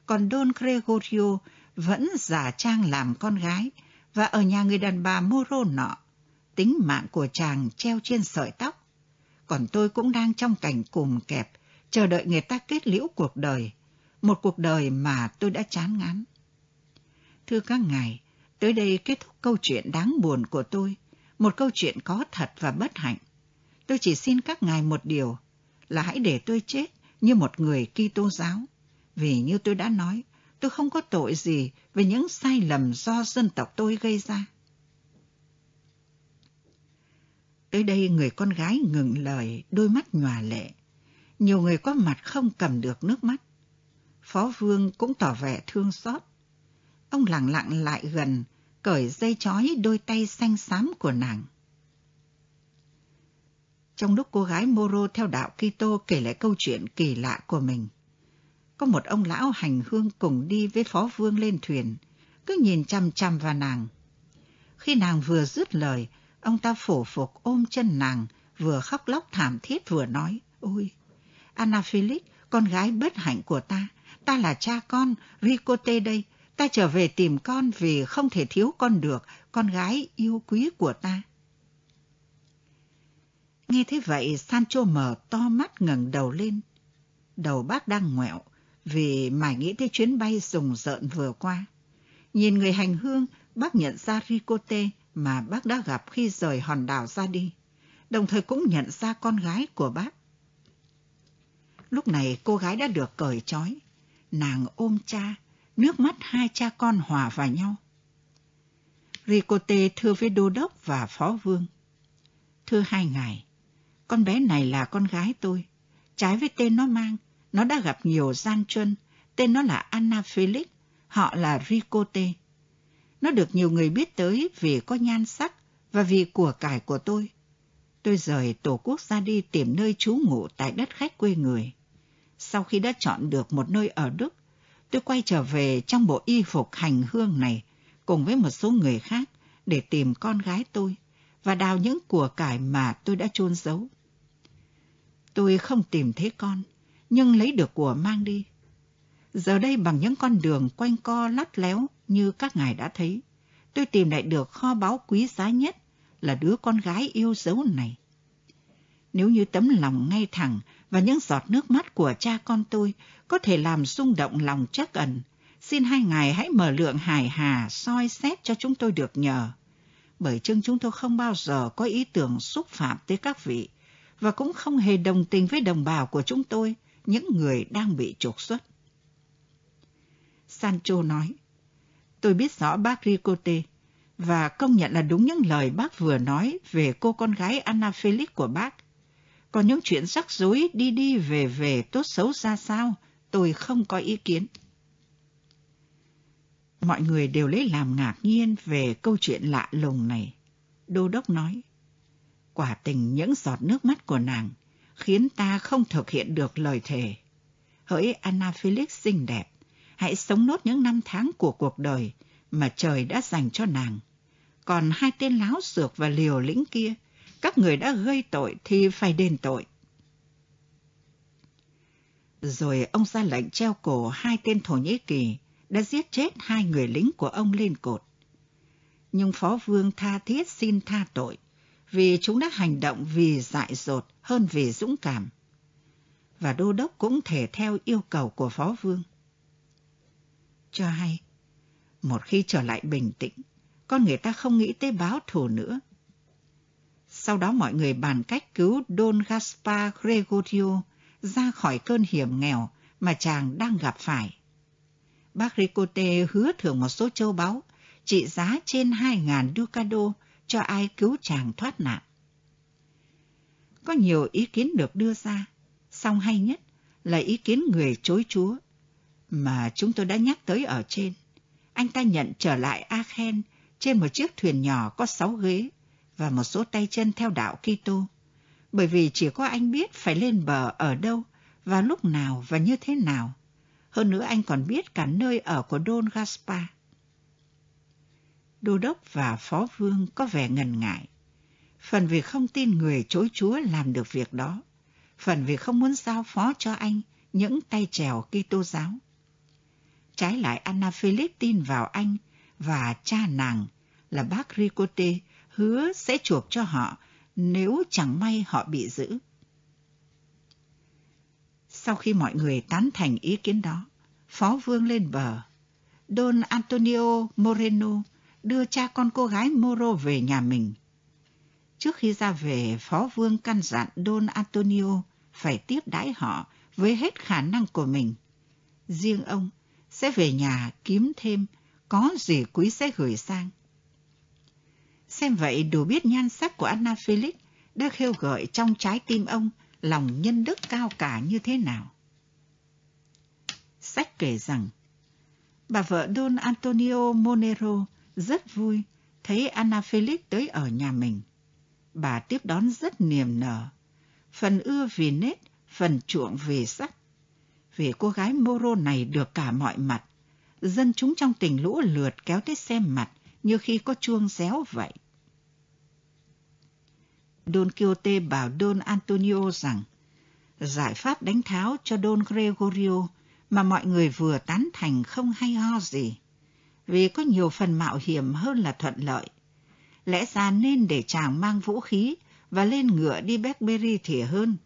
Speaker 1: Còn Don Gregorio vẫn giả trang làm con gái và ở nhà người đàn bà Moro nọ, tính mạng của chàng treo trên sợi tóc. Còn tôi cũng đang trong cảnh cùng kẹp, chờ đợi người ta kết liễu cuộc đời, một cuộc đời mà tôi đã chán ngán. Thưa các ngài, tới đây kết thúc câu chuyện đáng buồn của tôi, một câu chuyện có thật và bất hạnh. Tôi chỉ xin các ngài một điều, là hãy để tôi chết như một người Kitô giáo. Vì như tôi đã nói, tôi không có tội gì về những sai lầm do dân tộc tôi gây ra. Tới đây người con gái ngừng lời, đôi mắt nhòa lệ. Nhiều người có mặt không cầm được nước mắt. Phó Vương cũng tỏ vẻ thương xót. Ông lặng lặng lại gần, cởi dây chói đôi tay xanh xám của nàng trong lúc cô gái Moro theo đạo Kitô kể lại câu chuyện kỳ lạ của mình. Có một ông lão hành hương cùng đi với phó vương lên thuyền, cứ nhìn chăm chăm vào nàng. Khi nàng vừa dứt lời, ông ta phổ phục ôm chân nàng, vừa khóc lóc thảm thiết vừa nói, ôi, Anna Felix, con gái bất hạnh của ta, ta là cha con, Ricote đây, ta trở về tìm con vì không thể thiếu con được, con gái yêu quý của ta. Nghe thế vậy, Sancho mở to mắt ngẩng đầu lên. Đầu bác đang ngoẹo, vì mải nghĩ tới chuyến bay rùng rợn vừa qua. Nhìn người hành hương, bác nhận ra Ricote mà bác đã gặp khi rời hòn đảo ra đi, đồng thời cũng nhận ra con gái của bác. Lúc này cô gái đã được cởi trói, nàng ôm cha, nước mắt hai cha con hòa vào nhau. Ricote thưa với đô đốc và phó vương. Thưa hai ngài, con bé này là con gái tôi. Trái với tên nó mang, nó đã gặp nhiều gian chân. Tên nó là Anna Felix, họ là Ricote. Nó được nhiều người biết tới vì có nhan sắc và vì của cải của tôi. Tôi rời tổ quốc ra đi tìm nơi trú ngụ tại đất khách quê người. Sau khi đã chọn được một nơi ở Đức, tôi quay trở về trong bộ y phục hành hương này cùng với một số người khác để tìm con gái tôi và đào những của cải mà tôi đã chôn giấu. Tôi không tìm thấy con, nhưng lấy được của mang đi. Giờ đây bằng những con đường quanh co lắt léo như các ngài đã thấy, tôi tìm lại được kho báu quý giá nhất là đứa con gái yêu dấu này. Nếu như tấm lòng ngay thẳng và những giọt nước mắt của cha con tôi có thể làm rung động lòng chắc ẩn, xin hai ngài hãy mở lượng hải hà soi xét cho chúng tôi được nhờ. Bởi chưng chúng tôi không bao giờ có ý tưởng xúc phạm tới các vị, và cũng không hề đồng tình với đồng bào của chúng tôi, những người đang bị trục xuất. Sancho nói, tôi biết rõ bác Ricote và công nhận là đúng những lời bác vừa nói về cô con gái Anna Felix của bác. Còn những chuyện rắc rối đi đi về về tốt xấu ra sao, tôi không có ý kiến. Mọi người đều lấy làm ngạc nhiên về câu chuyện lạ lùng này. Đô đốc nói, Quả tình những giọt nước mắt của nàng khiến ta không thực hiện được lời thề. Hỡi Anna Felix xinh đẹp, hãy sống nốt những năm tháng của cuộc đời mà trời đã dành cho nàng. Còn hai tên láo xược và liều lĩnh kia, các người đã gây tội thì phải đền tội. Rồi ông ra lệnh treo cổ hai tên Thổ Nhĩ Kỳ đã giết chết hai người lính của ông lên cột. Nhưng Phó Vương tha thiết xin tha tội vì chúng đã hành động vì dại dột hơn vì dũng cảm. Và đô đốc cũng thể theo yêu cầu của phó vương. Cho hay, một khi trở lại bình tĩnh, con người ta không nghĩ tới báo thù nữa. Sau đó mọi người bàn cách cứu Don Gaspar Gregorio ra khỏi cơn hiểm nghèo mà chàng đang gặp phải. Bác Ricote hứa thưởng một số châu báu trị giá trên 2.000 ducado cho ai cứu chàng thoát nạn. Có nhiều ý kiến được đưa ra, song hay nhất là ý kiến người chối chúa mà chúng tôi đã nhắc tới ở trên. Anh ta nhận trở lại Aachen trên một chiếc thuyền nhỏ có sáu ghế và một số tay chân theo đạo Kitô, bởi vì chỉ có anh biết phải lên bờ ở đâu và lúc nào và như thế nào. Hơn nữa anh còn biết cả nơi ở của Don Gaspar đô đốc và phó vương có vẻ ngần ngại. Phần vì không tin người chối chúa làm được việc đó, phần vì không muốn giao phó cho anh những tay trèo Kitô giáo. Trái lại Anna Philip tin vào anh và cha nàng là bác Ricote hứa sẽ chuộc cho họ nếu chẳng may họ bị giữ. Sau khi mọi người tán thành ý kiến đó, Phó Vương lên bờ. Don Antonio Moreno đưa cha con cô gái Moro về nhà mình. Trước khi ra về, Phó Vương căn dặn Don Antonio phải tiếp đãi họ với hết khả năng của mình. Riêng ông sẽ về nhà kiếm thêm, có gì quý sẽ gửi sang. Xem vậy đủ biết nhan sắc của Anna Felix đã khêu gợi trong trái tim ông lòng nhân đức cao cả như thế nào. Sách kể rằng, bà vợ Don Antonio Monero rất vui thấy Anna Felix tới ở nhà mình. Bà tiếp đón rất niềm nở, phần ưa vì nết, phần chuộng về sắc. Vì cô gái Moro này được cả mọi mặt, dân chúng trong tỉnh lũ lượt kéo tới xem mặt như khi có chuông réo vậy. Don Quixote bảo Don Antonio rằng giải pháp đánh tháo cho Don Gregorio mà mọi người vừa tán thành không hay ho gì, vì có nhiều phần mạo hiểm hơn là thuận lợi. Lẽ ra nên để chàng mang vũ khí và lên ngựa đi Blackberry thì hơn.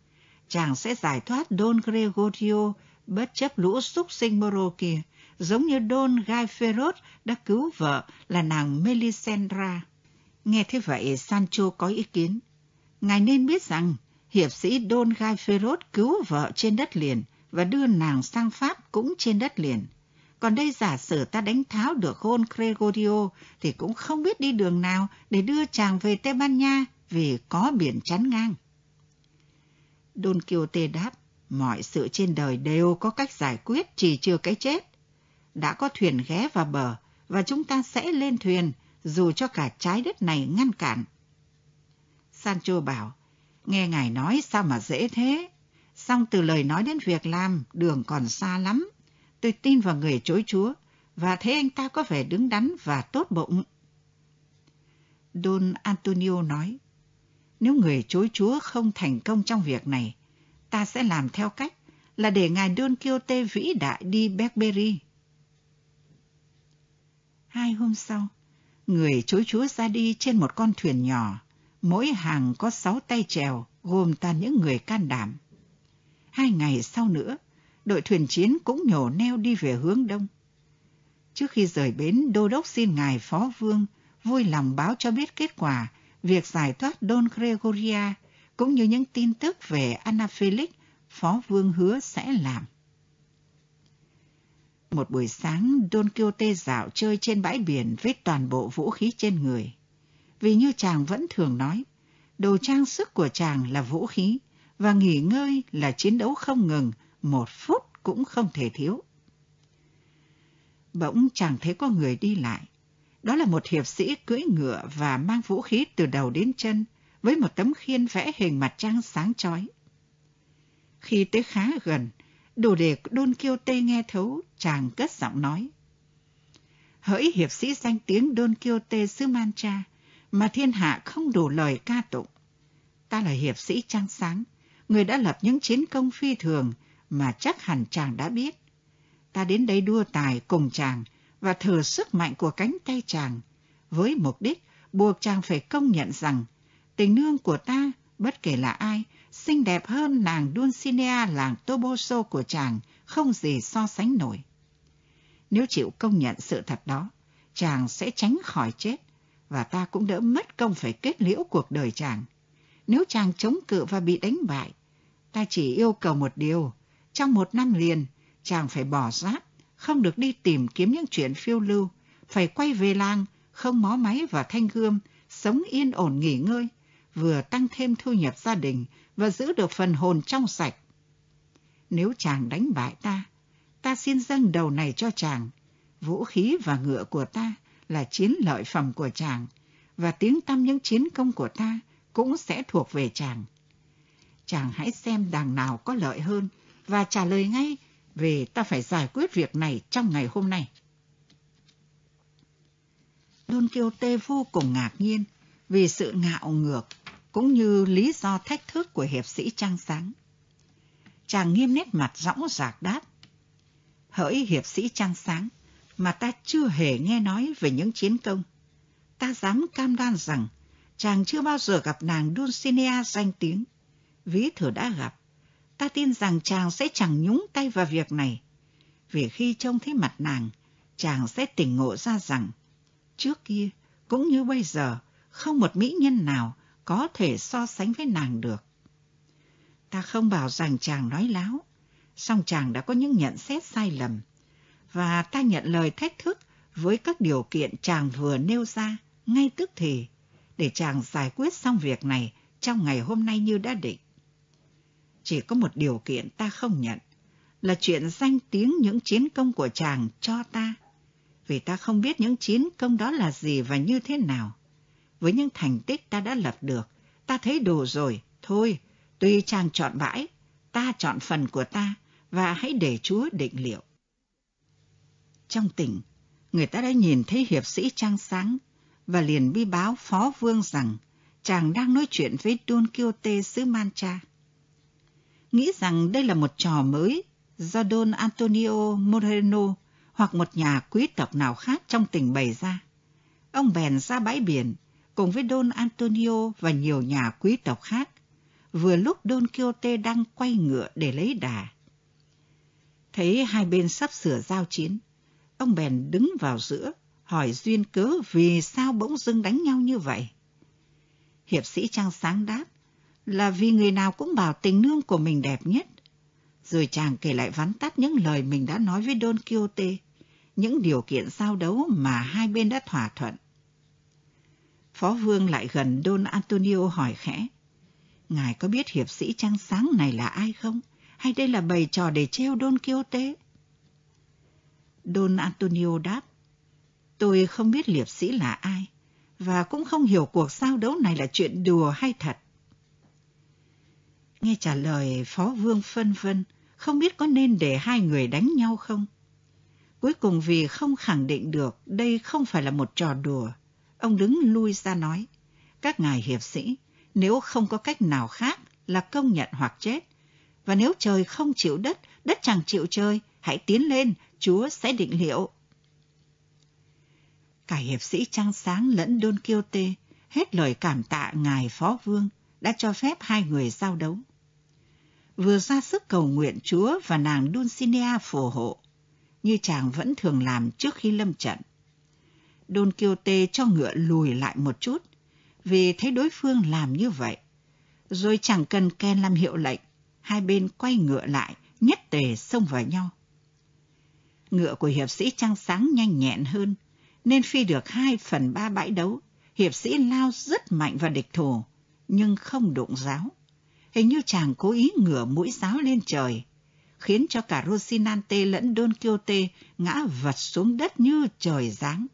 Speaker 1: Chàng sẽ giải thoát Don Gregorio bất chấp lũ xúc sinh Moro kia, giống như Don Guy Ferrot đã cứu vợ là nàng Melisendra. Nghe thế vậy, Sancho có ý kiến. Ngài nên biết rằng, hiệp sĩ Don Guy Ferrot cứu vợ trên đất liền và đưa nàng sang Pháp cũng trên đất liền. Còn đây giả sử ta đánh tháo được hôn Gregorio thì cũng không biết đi đường nào để đưa chàng về Tây Ban Nha vì có biển chắn ngang. Don Quixote đáp, mọi sự trên đời đều có cách giải quyết chỉ chưa cái chết. Đã có thuyền ghé vào bờ và chúng ta sẽ lên thuyền dù cho cả trái đất này ngăn cản. Sancho bảo, nghe ngài nói sao mà dễ thế? Xong từ lời nói đến việc làm, đường còn xa lắm. Tôi tin vào người chối chúa, và thấy anh ta có vẻ đứng đắn và tốt bụng. Don Antonio nói, nếu người chối chúa không thành công trong việc này, ta sẽ làm theo cách là để ngài Don Quixote vĩ đại đi Blackberry. Hai hôm sau, người chối chúa ra đi trên một con thuyền nhỏ, mỗi hàng có sáu tay chèo, gồm toàn những người can đảm. Hai ngày sau nữa, đội thuyền chiến cũng nhổ neo đi về hướng đông. Trước khi rời bến, đô đốc xin ngài phó vương vui lòng báo cho biết kết quả việc giải thoát Don Gregoria cũng như những tin tức về Anna Felix, phó vương hứa sẽ làm. Một buổi sáng, Don Quixote dạo chơi trên bãi biển với toàn bộ vũ khí trên người. Vì như chàng vẫn thường nói, đồ trang sức của chàng là vũ khí, và nghỉ ngơi là chiến đấu không ngừng, một phút cũng không thể thiếu. Bỗng chàng thấy có người đi lại. Đó là một hiệp sĩ cưỡi ngựa và mang vũ khí từ đầu đến chân, với một tấm khiên vẽ hình mặt trăng sáng chói. Khi tới khá gần, đồ đề kiêu tê nghe thấu, chàng cất giọng nói. Hỡi hiệp sĩ danh tiếng đôn kiu tê sư xứ Mancha, mà thiên hạ không đủ lời ca tụng. Ta là hiệp sĩ trăng sáng, người đã lập những chiến công phi thường mà chắc hẳn chàng đã biết. Ta đến đây đua tài cùng chàng và thử sức mạnh của cánh tay chàng, với mục đích buộc chàng phải công nhận rằng tình nương của ta, bất kể là ai, xinh đẹp hơn nàng Dulcinea làng Toboso của chàng, không gì so sánh nổi. Nếu chịu công nhận sự thật đó, chàng sẽ tránh khỏi chết, và ta cũng đỡ mất công phải kết liễu cuộc đời chàng. Nếu chàng chống cự và bị đánh bại, ta chỉ yêu cầu một điều, trong một năm liền, chàng phải bỏ giáp, không được đi tìm kiếm những chuyện phiêu lưu, phải quay về làng, không mó máy và thanh gươm, sống yên ổn nghỉ ngơi, vừa tăng thêm thu nhập gia đình và giữ được phần hồn trong sạch. Nếu chàng đánh bại ta, ta xin dâng đầu này cho chàng. Vũ khí và ngựa của ta là chiến lợi phẩm của chàng, và tiếng tăm những chiến công của ta cũng sẽ thuộc về chàng. Chàng hãy xem đằng nào có lợi hơn và trả lời ngay về ta phải giải quyết việc này trong ngày hôm nay. Don Quixote vô cùng ngạc nhiên vì sự ngạo ngược cũng như lý do thách thức của hiệp sĩ Trang Sáng. Chàng nghiêm nét mặt rõng rạc đáp. Hỡi hiệp sĩ Trang Sáng, mà ta chưa hề nghe nói về những chiến công. Ta dám cam đoan rằng chàng chưa bao giờ gặp nàng Dulcinea danh tiếng. Ví thử đã gặp, ta tin rằng chàng sẽ chẳng nhúng tay vào việc này. Vì khi trông thấy mặt nàng, chàng sẽ tỉnh ngộ ra rằng, trước kia cũng như bây giờ, không một mỹ nhân nào có thể so sánh với nàng được. Ta không bảo rằng chàng nói láo, song chàng đã có những nhận xét sai lầm, và ta nhận lời thách thức với các điều kiện chàng vừa nêu ra ngay tức thì, để chàng giải quyết xong việc này trong ngày hôm nay như đã định. Chỉ có một điều kiện ta không nhận, là chuyện danh tiếng những chiến công của chàng cho ta, vì ta không biết những chiến công đó là gì và như thế nào. Với những thành tích ta đã lập được, ta thấy đủ rồi, thôi, Tuy chàng chọn bãi, ta chọn phần của ta và hãy để Chúa định liệu. Trong tỉnh, người ta đã nhìn thấy hiệp sĩ trang sáng và liền bi báo phó vương rằng chàng đang nói chuyện với Don Quixote xứ Mancha. Nghĩ rằng đây là một trò mới do Don Antonio Moreno hoặc một nhà quý tộc nào khác trong tỉnh bày ra. Ông bèn ra bãi biển cùng với Don Antonio và nhiều nhà quý tộc khác, vừa lúc Don Quixote đang quay ngựa để lấy đà. Thấy hai bên sắp sửa giao chiến, ông bèn đứng vào giữa, hỏi duyên cớ vì sao bỗng dưng đánh nhau như vậy. Hiệp sĩ Trang sáng đáp là vì người nào cũng bảo tình nương của mình đẹp nhất. Rồi chàng kể lại vắn tắt những lời mình đã nói với Don Quixote, những điều kiện giao đấu mà hai bên đã thỏa thuận. Phó Vương lại gần Don Antonio hỏi khẽ. Ngài có biết hiệp sĩ trăng sáng này là ai không? Hay đây là bày trò để treo Don Quixote? Don Antonio đáp. Tôi không biết hiệp sĩ là ai, và cũng không hiểu cuộc giao đấu này là chuyện đùa hay thật. Nghe trả lời Phó Vương phân vân, không biết có nên để hai người đánh nhau không? Cuối cùng vì không khẳng định được đây không phải là một trò đùa, ông đứng lui ra nói, các ngài hiệp sĩ, nếu không có cách nào khác là công nhận hoặc chết, và nếu trời không chịu đất, đất chẳng chịu trời, hãy tiến lên, Chúa sẽ định liệu. Cả hiệp sĩ Trăng Sáng lẫn đôn kiêu tê hết lời cảm tạ ngài phó vương đã cho phép hai người giao đấu. Vừa ra sức cầu nguyện Chúa và nàng Dulcinea phù hộ, như chàng vẫn thường làm trước khi lâm trận. Don Quixote cho ngựa lùi lại một chút, vì thấy đối phương làm như vậy. Rồi chẳng cần Ken làm hiệu lệnh, hai bên quay ngựa lại, nhất tề xông vào nhau. Ngựa của hiệp sĩ trăng sáng nhanh nhẹn hơn, nên phi được hai phần ba bãi đấu, hiệp sĩ lao rất mạnh vào địch thủ, nhưng không đụng giáo. Hình như chàng cố ý ngửa mũi giáo lên trời, khiến cho cả Rosinante lẫn Don Quixote ngã vật xuống đất như trời giáng.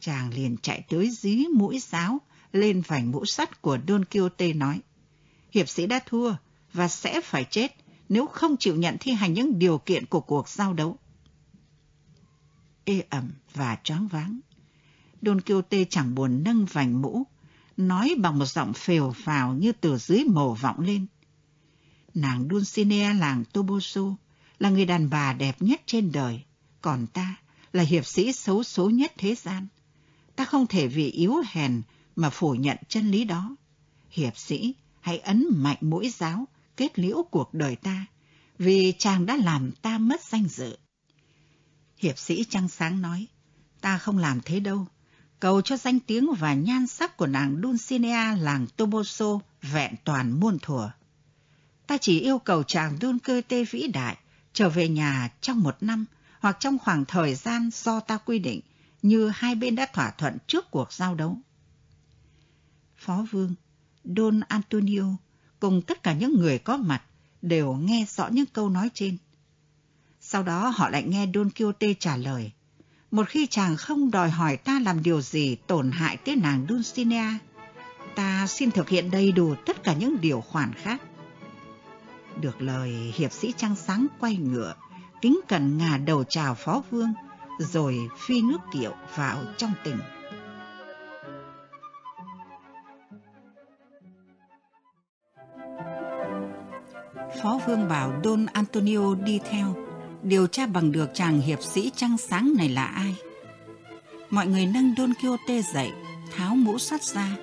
Speaker 1: Chàng liền chạy tới dí mũi giáo lên vành mũ sắt của Don Quixote nói, hiệp sĩ đã thua và sẽ phải chết nếu không chịu nhận thi hành những điều kiện của cuộc giao đấu. Ê ẩm và choáng váng. Don Quixote chẳng buồn nâng vành mũ, nói bằng một giọng phều phào như từ dưới mồ vọng lên. Nàng Dulcinea làng Toboso là người đàn bà đẹp nhất trên đời, còn ta là hiệp sĩ xấu số nhất thế gian. Ta không thể vì yếu hèn mà phủ nhận chân lý đó. Hiệp sĩ, hãy ấn mạnh mũi giáo, kết liễu cuộc đời ta, vì chàng đã làm ta mất danh dự. Hiệp sĩ Trăng Sáng nói, ta không làm thế đâu. Cầu cho danh tiếng và nhan sắc của nàng Dulcinea làng Toboso vẹn toàn muôn thuở. Ta chỉ yêu cầu chàng Don vĩ đại trở về nhà trong một năm hoặc trong khoảng thời gian do ta quy định như hai bên đã thỏa thuận trước cuộc giao đấu. Phó Vương, Don Antonio cùng tất cả những người có mặt đều nghe rõ những câu nói trên. Sau đó họ lại nghe Don Quixote trả lời. Một khi chàng không đòi hỏi ta làm điều gì tổn hại tới nàng Dulcinea, ta xin thực hiện đầy đủ tất cả những điều khoản khác. Được lời, hiệp sĩ trăng sáng quay ngựa, kính cẩn ngả đầu chào phó vương, rồi phi nước kiệu vào trong tỉnh. Phó vương bảo Don Antonio đi theo, điều tra bằng được chàng hiệp sĩ trăng sáng này là ai. Mọi người nâng Don Quixote dậy, tháo mũ sắt ra,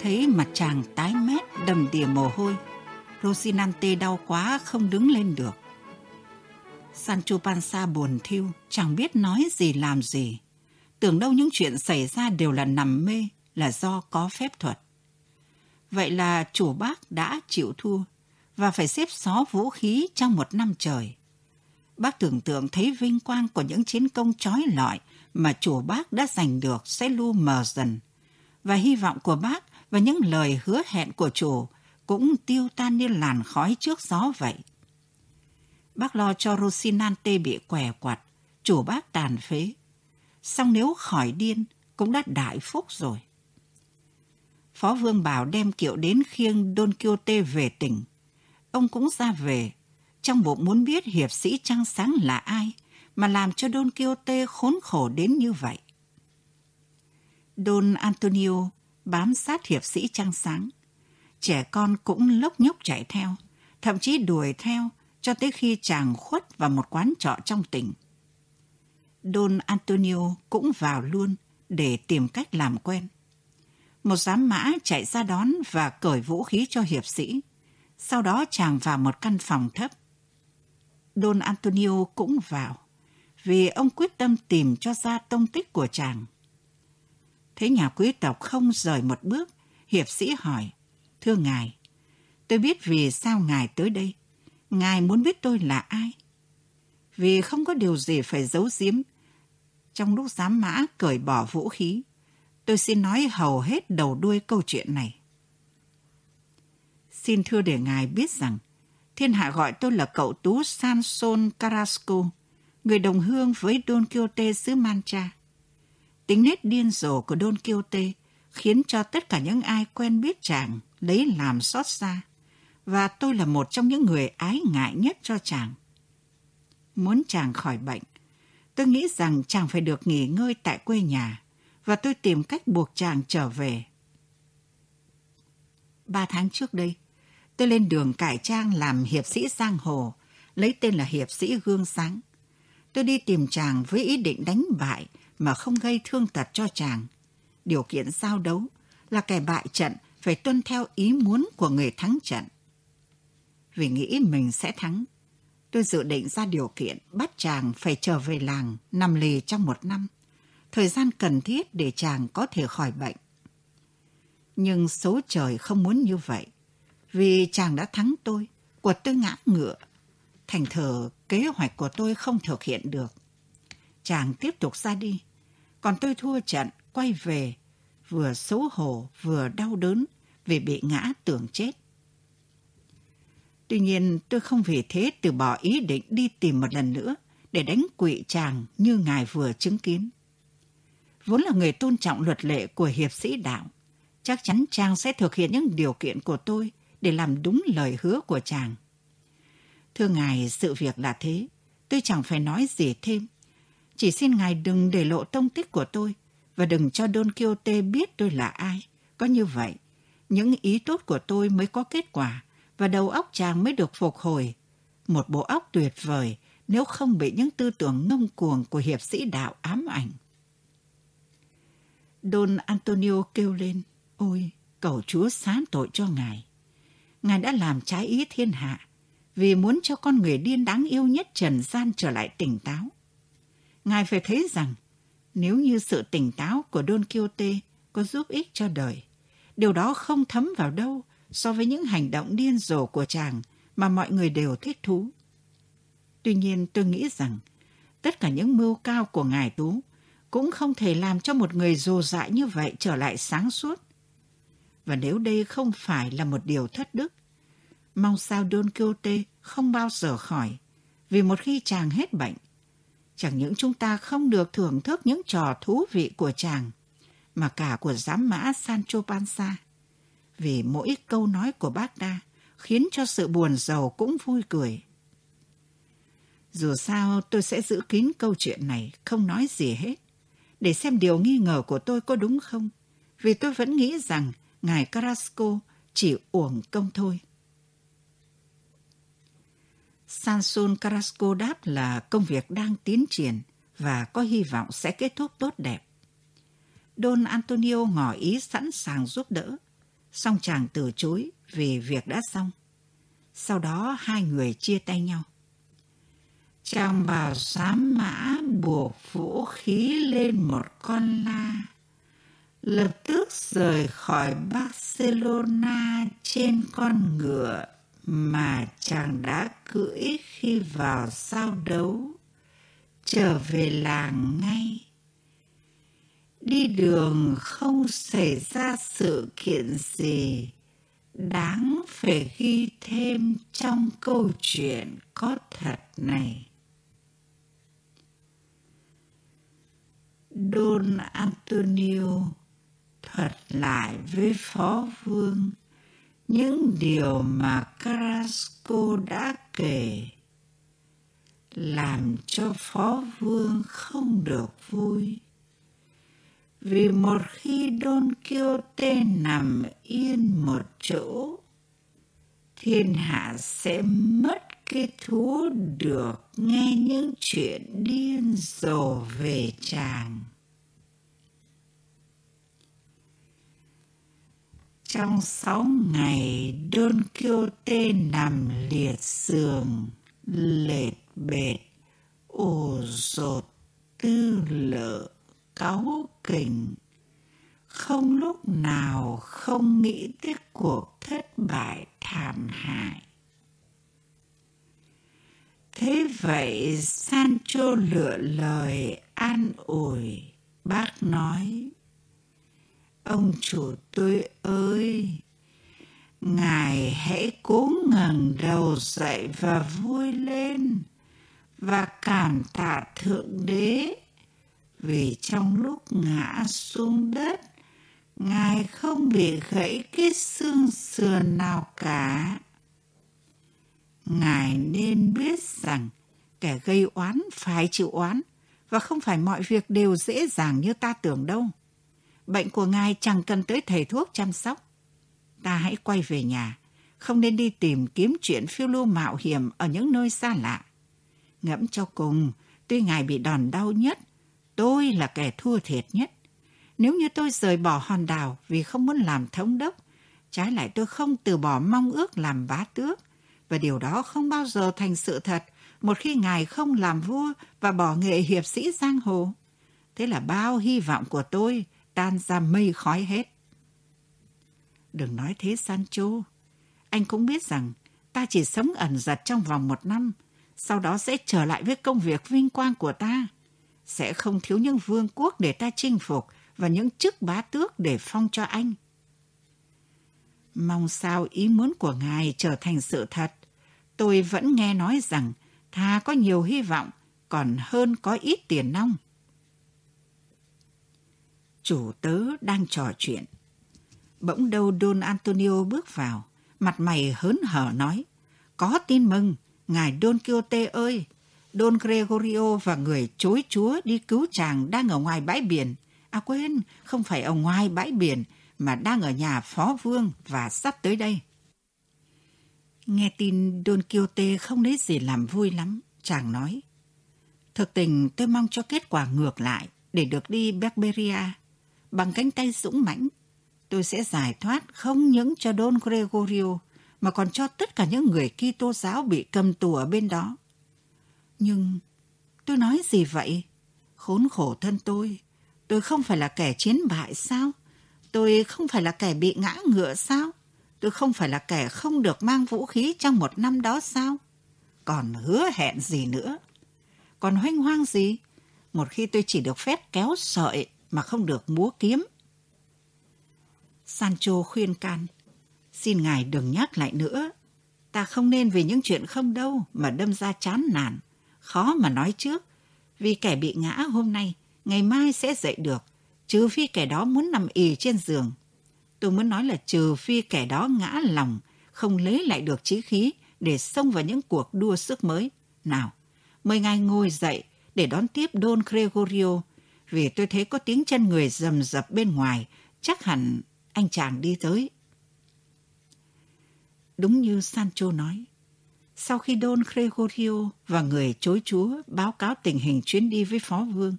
Speaker 1: thấy mặt chàng tái mét đầm đìa mồ hôi. Rosinante đau quá không đứng lên được. Sancho Panza buồn thiêu, chẳng biết nói gì làm gì. Tưởng đâu những chuyện xảy ra đều là nằm mê, là do có phép thuật. Vậy là chủ bác đã chịu thua và phải xếp xó vũ khí trong một năm trời. Bác tưởng tượng thấy vinh quang của những chiến công trói lọi mà chùa bác đã giành được sẽ lu mờ dần. Và hy vọng của bác và những lời hứa hẹn của chủ cũng tiêu tan như làn khói trước gió vậy. Bác lo cho Rosinante bị què quặt, chủ bác tàn phế. Xong nếu khỏi điên, cũng đã đại phúc rồi. Phó Vương bảo đem kiệu đến khiêng Don Quixote về tỉnh. Ông cũng ra về, trong bụng muốn biết hiệp sĩ trăng sáng là ai mà làm cho Don Quixote khốn khổ đến như vậy. Don Antonio bám sát hiệp sĩ trăng sáng. Trẻ con cũng lốc nhốc chạy theo, thậm chí đuổi theo cho tới khi chàng khuất vào một quán trọ trong tỉnh. Don Antonio cũng vào luôn để tìm cách làm quen. Một giám mã chạy ra đón và cởi vũ khí cho hiệp sĩ. Sau đó chàng vào một căn phòng thấp. Don Antonio cũng vào, vì ông quyết tâm tìm cho ra tông tích của chàng. Thấy nhà quý tộc không rời một bước, hiệp sĩ hỏi, Thưa ngài, tôi biết vì sao ngài tới đây. Ngài muốn biết tôi là ai? Vì không có điều gì phải giấu giếm. Trong lúc giám mã cởi bỏ vũ khí, tôi xin nói hầu hết đầu đuôi câu chuyện này. Xin thưa để ngài biết rằng, thiên hạ gọi tôi là cậu tú Sanson Carrasco, người đồng hương với Don Quixote xứ Mancha. Tính nét điên rồ của Don Quixote khiến cho tất cả những ai quen biết chàng lấy làm xót xa, và tôi là một trong những người ái ngại nhất cho chàng. Muốn chàng khỏi bệnh, tôi nghĩ rằng chàng phải được nghỉ ngơi tại quê nhà, và tôi tìm cách buộc chàng trở về. Ba tháng trước đây, tôi lên đường cải trang làm hiệp sĩ giang hồ, lấy tên là hiệp sĩ gương sáng. Tôi đi tìm chàng với ý định đánh bại mà không gây thương tật cho chàng. Điều kiện giao đấu là kẻ bại trận phải tuân theo ý muốn của người thắng trận. Vì nghĩ mình sẽ thắng, tôi dự định ra điều kiện bắt chàng phải trở về làng nằm lì trong một năm, thời gian cần thiết để chàng có thể khỏi bệnh. Nhưng số trời không muốn như vậy, vì chàng đã thắng tôi, quật tôi ngã ngựa. Thành thờ kế hoạch của tôi không thực hiện được. Chàng tiếp tục ra đi, còn tôi thua trận, quay về, vừa xấu hổ vừa đau đớn vì bị ngã tưởng chết. Tuy nhiên tôi không vì thế từ bỏ ý định đi tìm một lần nữa để đánh quỵ chàng như ngài vừa chứng kiến. Vốn là người tôn trọng luật lệ của hiệp sĩ đạo, chắc chắn chàng sẽ thực hiện những điều kiện của tôi để làm đúng lời hứa của chàng. Thưa ngài, sự việc là thế, tôi chẳng phải nói gì thêm. Chỉ xin ngài đừng để lộ tông tích của tôi và đừng cho Don Quixote biết tôi là ai. Có như vậy, những ý tốt của tôi mới có kết quả và đầu óc chàng mới được phục hồi. Một bộ óc tuyệt vời nếu không bị những tư tưởng ngông cuồng của hiệp sĩ đạo ám ảnh. Don Antonio kêu lên, ôi, cầu Chúa xá tội cho ngài. Ngài đã làm trái ý thiên hạ vì muốn cho con người điên đáng yêu nhất trần gian trở lại tỉnh táo. Ngài phải thấy rằng nếu như sự tỉnh táo của Don Quixote có giúp ích cho đời, điều đó không thấm vào đâu so với những hành động điên rồ của chàng mà mọi người đều thích thú. Tuy nhiên tôi nghĩ rằng tất cả những mưu cao của ngài Tú cũng không thể làm cho một người dồ dại như vậy trở lại sáng suốt. Và nếu đây không phải là một điều thất đức, mong sao Don Quixote không bao giờ khỏi, vì một khi chàng hết bệnh, chẳng những chúng ta không được thưởng thức những trò thú vị của chàng, mà cả của giám mã Sancho Panza. Vì mỗi câu nói của bác đa khiến cho sự buồn giàu cũng vui cười. Dù sao tôi sẽ giữ kín câu chuyện này, không nói gì hết, để xem điều nghi ngờ của tôi có đúng không, vì tôi vẫn nghĩ rằng ngài Carrasco chỉ uổng công thôi. Sanson Carrasco đáp là công việc đang tiến triển và có hy vọng sẽ kết thúc tốt đẹp. Don Antonio ngỏ ý sẵn sàng giúp đỡ, song chàng từ chối vì việc đã xong. Sau đó hai người chia tay nhau. Chàng bảo sám mã buộc vũ khí lên một con la, lập tức rời khỏi Barcelona trên con ngựa mà chàng đã cưỡi khi vào sao đấu, trở về làng ngay. Đi đường không xảy ra sự kiện gì đáng phải ghi thêm trong câu chuyện có thật này. Don Antonio thuật lại với Phó Vương những điều mà Carrasco đã kể làm cho Phó Vương không được vui. Vì một khi Don Quixote nằm yên một chỗ, thiên hạ sẽ mất cái thú được nghe những chuyện điên rồ về chàng. Trong sáu ngày, Don Quixote nằm liệt giường, lệch bệt, ồ dột, tư lợ, cáu kỉnh. Không lúc nào không nghĩ tới cuộc thất bại thảm hại. Thế vậy Sancho lựa lời an ủi, bác nói, Ông chủ tôi ơi, Ngài hãy cố ngẩng đầu dậy và vui lên và cảm tạ Thượng Đế vì trong lúc ngã xuống đất, Ngài không bị gãy cái xương sườn nào cả. Ngài nên biết rằng kẻ gây oán phải chịu oán và không phải mọi việc đều dễ dàng như ta tưởng đâu. Bệnh của ngài chẳng cần tới thầy thuốc chăm sóc. Ta hãy quay về nhà, không nên đi tìm kiếm chuyện phiêu lưu mạo hiểm ở những nơi xa lạ. Ngẫm cho cùng, tuy ngài bị đòn đau nhất, tôi là kẻ thua thiệt nhất. Nếu như tôi rời bỏ hòn đảo vì không muốn làm thống đốc, trái lại tôi không từ bỏ mong ước làm bá tước, và điều đó không bao giờ thành sự thật một khi ngài không làm vua và bỏ nghệ hiệp sĩ giang hồ. Thế là bao hy vọng của tôi tan ra mây khói hết. Đừng nói thế Sancho. Anh cũng biết rằng ta chỉ sống ẩn giật trong vòng một năm, sau đó sẽ trở lại với công việc vinh quang của ta. Sẽ không thiếu những vương quốc để ta chinh phục và những chức bá tước để phong cho anh. Mong sao ý muốn của ngài trở thành sự thật. Tôi vẫn nghe nói rằng thà có nhiều hy vọng còn hơn có ít tiền nong chủ tớ đang trò chuyện. Bỗng đâu Don Antonio bước vào, mặt mày hớn hở nói, có tin mừng, ngài Don Quixote ơi, Don Gregorio và người chối chúa đi cứu chàng đang ở ngoài bãi biển. À quên, không phải ở ngoài bãi biển, mà đang ở nhà phó vương và sắp tới đây. Nghe tin Don Quixote không lấy gì làm vui lắm, chàng nói. Thực tình tôi mong cho kết quả ngược lại để được đi Berberia bằng cánh tay dũng mãnh, tôi sẽ giải thoát không những cho Don Gregorio mà còn cho tất cả những người Kitô giáo bị cầm tù ở bên đó. Nhưng tôi nói gì vậy? Khốn khổ thân tôi, tôi không phải là kẻ chiến bại sao? Tôi không phải là kẻ bị ngã ngựa sao? Tôi không phải là kẻ không được mang vũ khí trong một năm đó sao? Còn hứa hẹn gì nữa? Còn hoanh hoang gì? Một khi tôi chỉ được phép kéo sợi mà không được múa kiếm. Sancho khuyên can, xin ngài đừng nhắc lại nữa. Ta không nên vì những chuyện không đâu mà đâm ra chán nản, khó mà nói trước. Vì kẻ bị ngã hôm nay, ngày mai sẽ dậy được, trừ phi kẻ đó muốn nằm ì trên giường. Tôi muốn nói là trừ phi kẻ đó ngã lòng, không lấy lại được trí khí để xông vào những cuộc đua sức mới. Nào, mời ngài ngồi dậy để đón tiếp Don Gregorio vì tôi thấy có tiếng chân người rầm rập bên ngoài, chắc hẳn anh chàng đi tới. Đúng như Sancho nói, sau khi Don Gregorio và người chối chúa báo cáo tình hình chuyến đi với Phó Vương,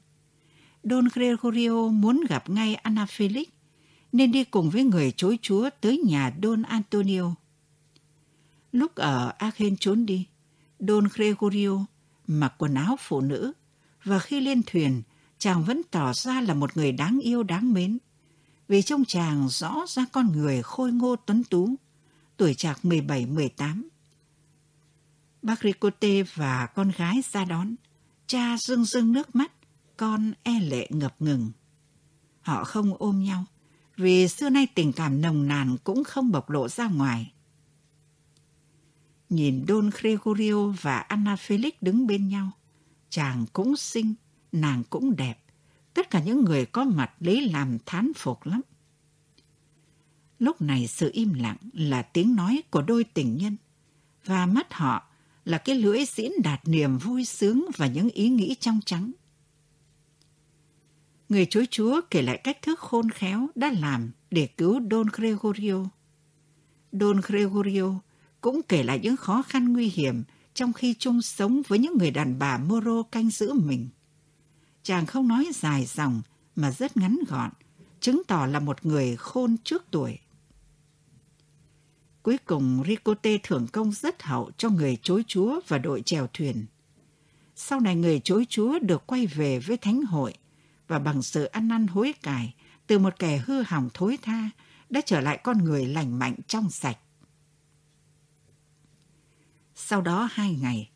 Speaker 1: Don Gregorio muốn gặp ngay Ana Felix, nên đi cùng với người chối chúa tới nhà Don Antonio. Lúc ở Aachen trốn đi, Don Gregorio mặc quần áo phụ nữ và khi lên thuyền chàng vẫn tỏ ra là một người đáng yêu đáng mến. Vì trong chàng rõ ra con người khôi ngô tuấn tú, tuổi chạc 17-18. Bác Ricote và con gái ra đón, cha rưng rưng nước mắt, con e lệ ngập ngừng. Họ không ôm nhau, vì xưa nay tình cảm nồng nàn cũng không bộc lộ ra ngoài. Nhìn Don Gregorio và Anna Felix đứng bên nhau, chàng cũng xinh, nàng cũng đẹp. Tất cả những người có mặt lấy làm thán phục lắm. Lúc này sự im lặng là tiếng nói của đôi tình nhân, và mắt họ là cái lưỡi diễn đạt niềm vui sướng và những ý nghĩ trong trắng. Người chối chúa kể lại cách thức khôn khéo đã làm để cứu Don Gregorio. Don Gregorio cũng kể lại những khó khăn nguy hiểm trong khi chung sống với những người đàn bà Moro canh giữ mình. Chàng không nói dài dòng mà rất ngắn gọn, chứng tỏ là một người khôn trước tuổi. Cuối cùng, Ricote thưởng công rất hậu cho người chối chúa và đội chèo thuyền. Sau này người chối chúa được quay về với thánh hội và bằng sự ăn năn hối cải từ một kẻ hư hỏng thối tha đã trở lại con người lành mạnh trong sạch. Sau đó hai ngày,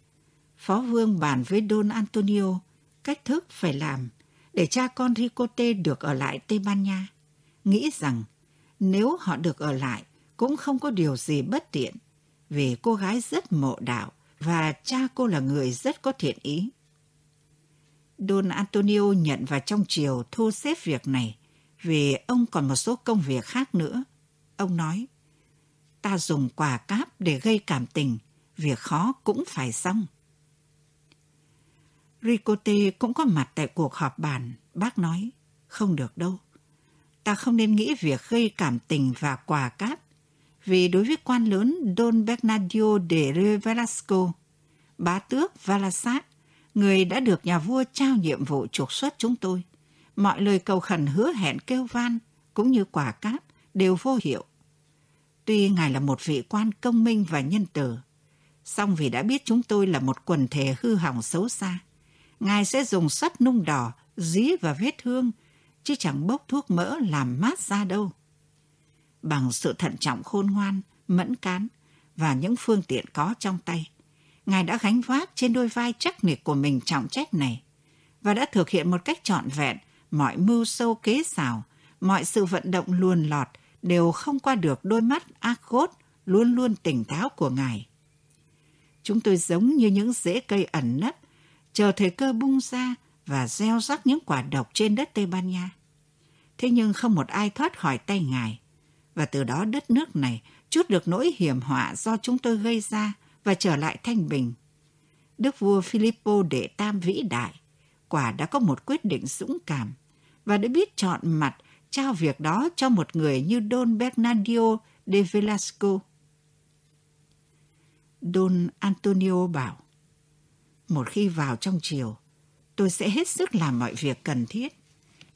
Speaker 1: Phó Vương bàn với Don Antonio cách thức phải làm để cha con Ricote được ở lại Tây Ban Nha, nghĩ rằng nếu họ được ở lại cũng không có điều gì bất tiện vì cô gái rất mộ đạo và cha cô là người rất có thiện ý. Don Antonio nhận vào trong chiều thu xếp việc này vì ông còn một số công việc khác nữa. Ông nói, ta dùng quà cáp để gây cảm tình, việc khó cũng phải xong. Ricote cũng có mặt tại cuộc họp bàn. Bác nói, không được đâu. Ta không nên nghĩ việc gây cảm tình và quà cáp. Vì đối với quan lớn Don Bernardio de Rio Velasco, bá tước Valasat, người đã được nhà vua trao nhiệm vụ trục xuất chúng tôi, mọi lời cầu khẩn hứa hẹn kêu van cũng như quả cáp đều vô hiệu. Tuy ngài là một vị quan công minh và nhân từ, song vì đã biết chúng tôi là một quần thể hư hỏng xấu xa, ngài sẽ dùng sắt nung đỏ dí vào vết thương, chứ chẳng bốc thuốc mỡ làm mát ra đâu. Bằng sự thận trọng khôn ngoan, mẫn cán và những phương tiện có trong tay, Ngài đã gánh vác trên đôi vai chắc nịch của mình trọng trách này và đã thực hiện một cách trọn vẹn mọi mưu sâu kế xảo, mọi sự vận động luồn lọt đều không qua được đôi mắt ác gốt luôn luôn tỉnh táo của Ngài. Chúng tôi giống như những rễ cây ẩn nấp, chờ thời cơ bung ra và gieo rắc những quả độc trên đất Tây Ban Nha. Thế nhưng không một ai thoát khỏi tay Ngài, và từ đó đất nước này chút được nỗi hiểm họa do chúng tôi gây ra và trở lại thanh bình. Đức vua Filippo đệ tam vĩ đại, quả đã có một quyết định dũng cảm và đã biết chọn mặt trao việc đó cho một người như Don bernardio de Velasco. Don Antonio bảo, một khi vào trong chiều, tôi sẽ hết sức làm mọi việc cần thiết,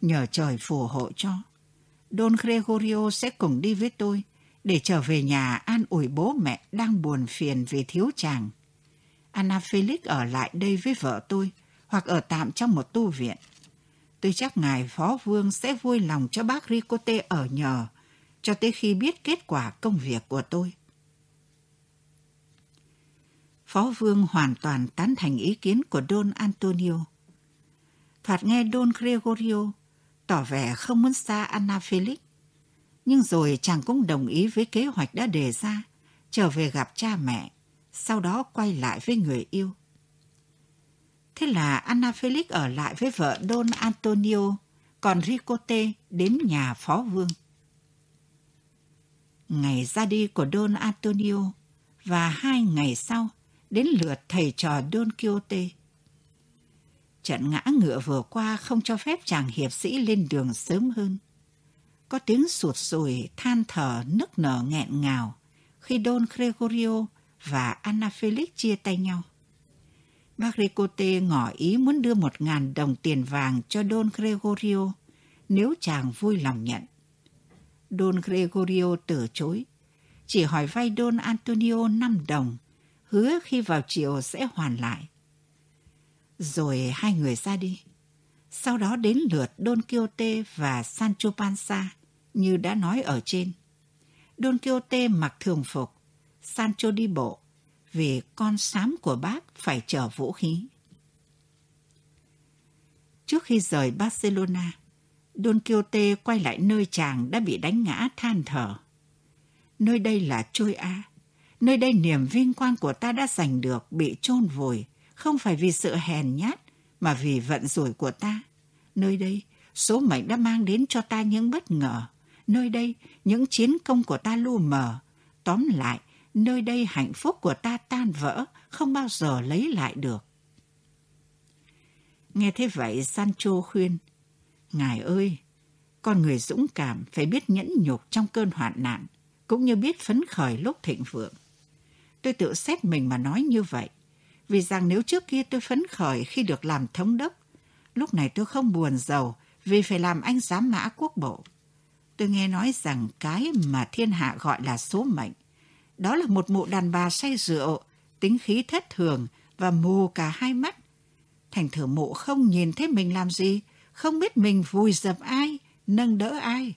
Speaker 1: nhờ trời phù hộ cho. Don Gregorio sẽ cùng đi với tôi để trở về nhà an ủi bố mẹ đang buồn phiền vì thiếu chàng. Anna Felix ở lại đây với vợ tôi hoặc ở tạm trong một tu viện. Tôi chắc ngài phó vương sẽ vui lòng cho bác Ricote ở nhờ cho tới khi biết kết quả công việc của tôi. Phó vương hoàn toàn tán thành ý kiến của Don Antonio. Thoạt nghe Don Gregorio tỏ vẻ không muốn xa Anna Felix nhưng rồi chàng cũng đồng ý với kế hoạch đã đề ra, trở về gặp cha mẹ, sau đó quay lại với người yêu. Thế là Anna Felix ở lại với vợ Don Antonio, còn Ricote đến nhà phó vương. Ngày ra đi của Don Antonio và hai ngày sau đến lượt thầy trò Don Quixote. Trận ngã ngựa vừa qua không cho phép chàng hiệp sĩ lên đường sớm hơn có tiếng sụt sùi, than thở, nức nở nghẹn ngào khi Don Gregorio và Anna Felix chia tay nhau. Bác Ricote ngỏ ý muốn đưa một ngàn đồng tiền vàng cho Don Gregorio nếu chàng vui lòng nhận. Don Gregorio từ chối, chỉ hỏi vay Don Antonio năm đồng, hứa khi vào chiều sẽ hoàn lại. Rồi hai người ra đi. Sau đó đến lượt Don Quixote và Sancho Panza như đã nói ở trên. Don Quixote mặc thường phục, Sancho đi bộ, vì con sám của bác phải chở vũ khí. Trước khi rời Barcelona, Don Quixote quay lại nơi chàng đã bị đánh ngã than thở. Nơi đây là trôi a, nơi đây niềm vinh quang của ta đã giành được bị chôn vùi, không phải vì sự hèn nhát, mà vì vận rủi của ta. Nơi đây, số mệnh đã mang đến cho ta những bất ngờ, nơi đây những chiến công của ta lu mờ. Tóm lại, nơi đây hạnh phúc của ta tan vỡ, không bao giờ lấy lại được. Nghe thế vậy, Sancho khuyên, Ngài ơi, con người dũng cảm phải biết nhẫn nhục trong cơn hoạn nạn, cũng như biết phấn khởi lúc thịnh vượng. Tôi tự xét mình mà nói như vậy, vì rằng nếu trước kia tôi phấn khởi khi được làm thống đốc, lúc này tôi không buồn giàu vì phải làm anh giám mã quốc bộ. Tôi nghe nói rằng cái mà thiên hạ gọi là số mệnh, đó là một mụ đàn bà say rượu, tính khí thất thường và mù cả hai mắt. Thành thử mụ không nhìn thấy mình làm gì, không biết mình vùi dập ai, nâng đỡ ai.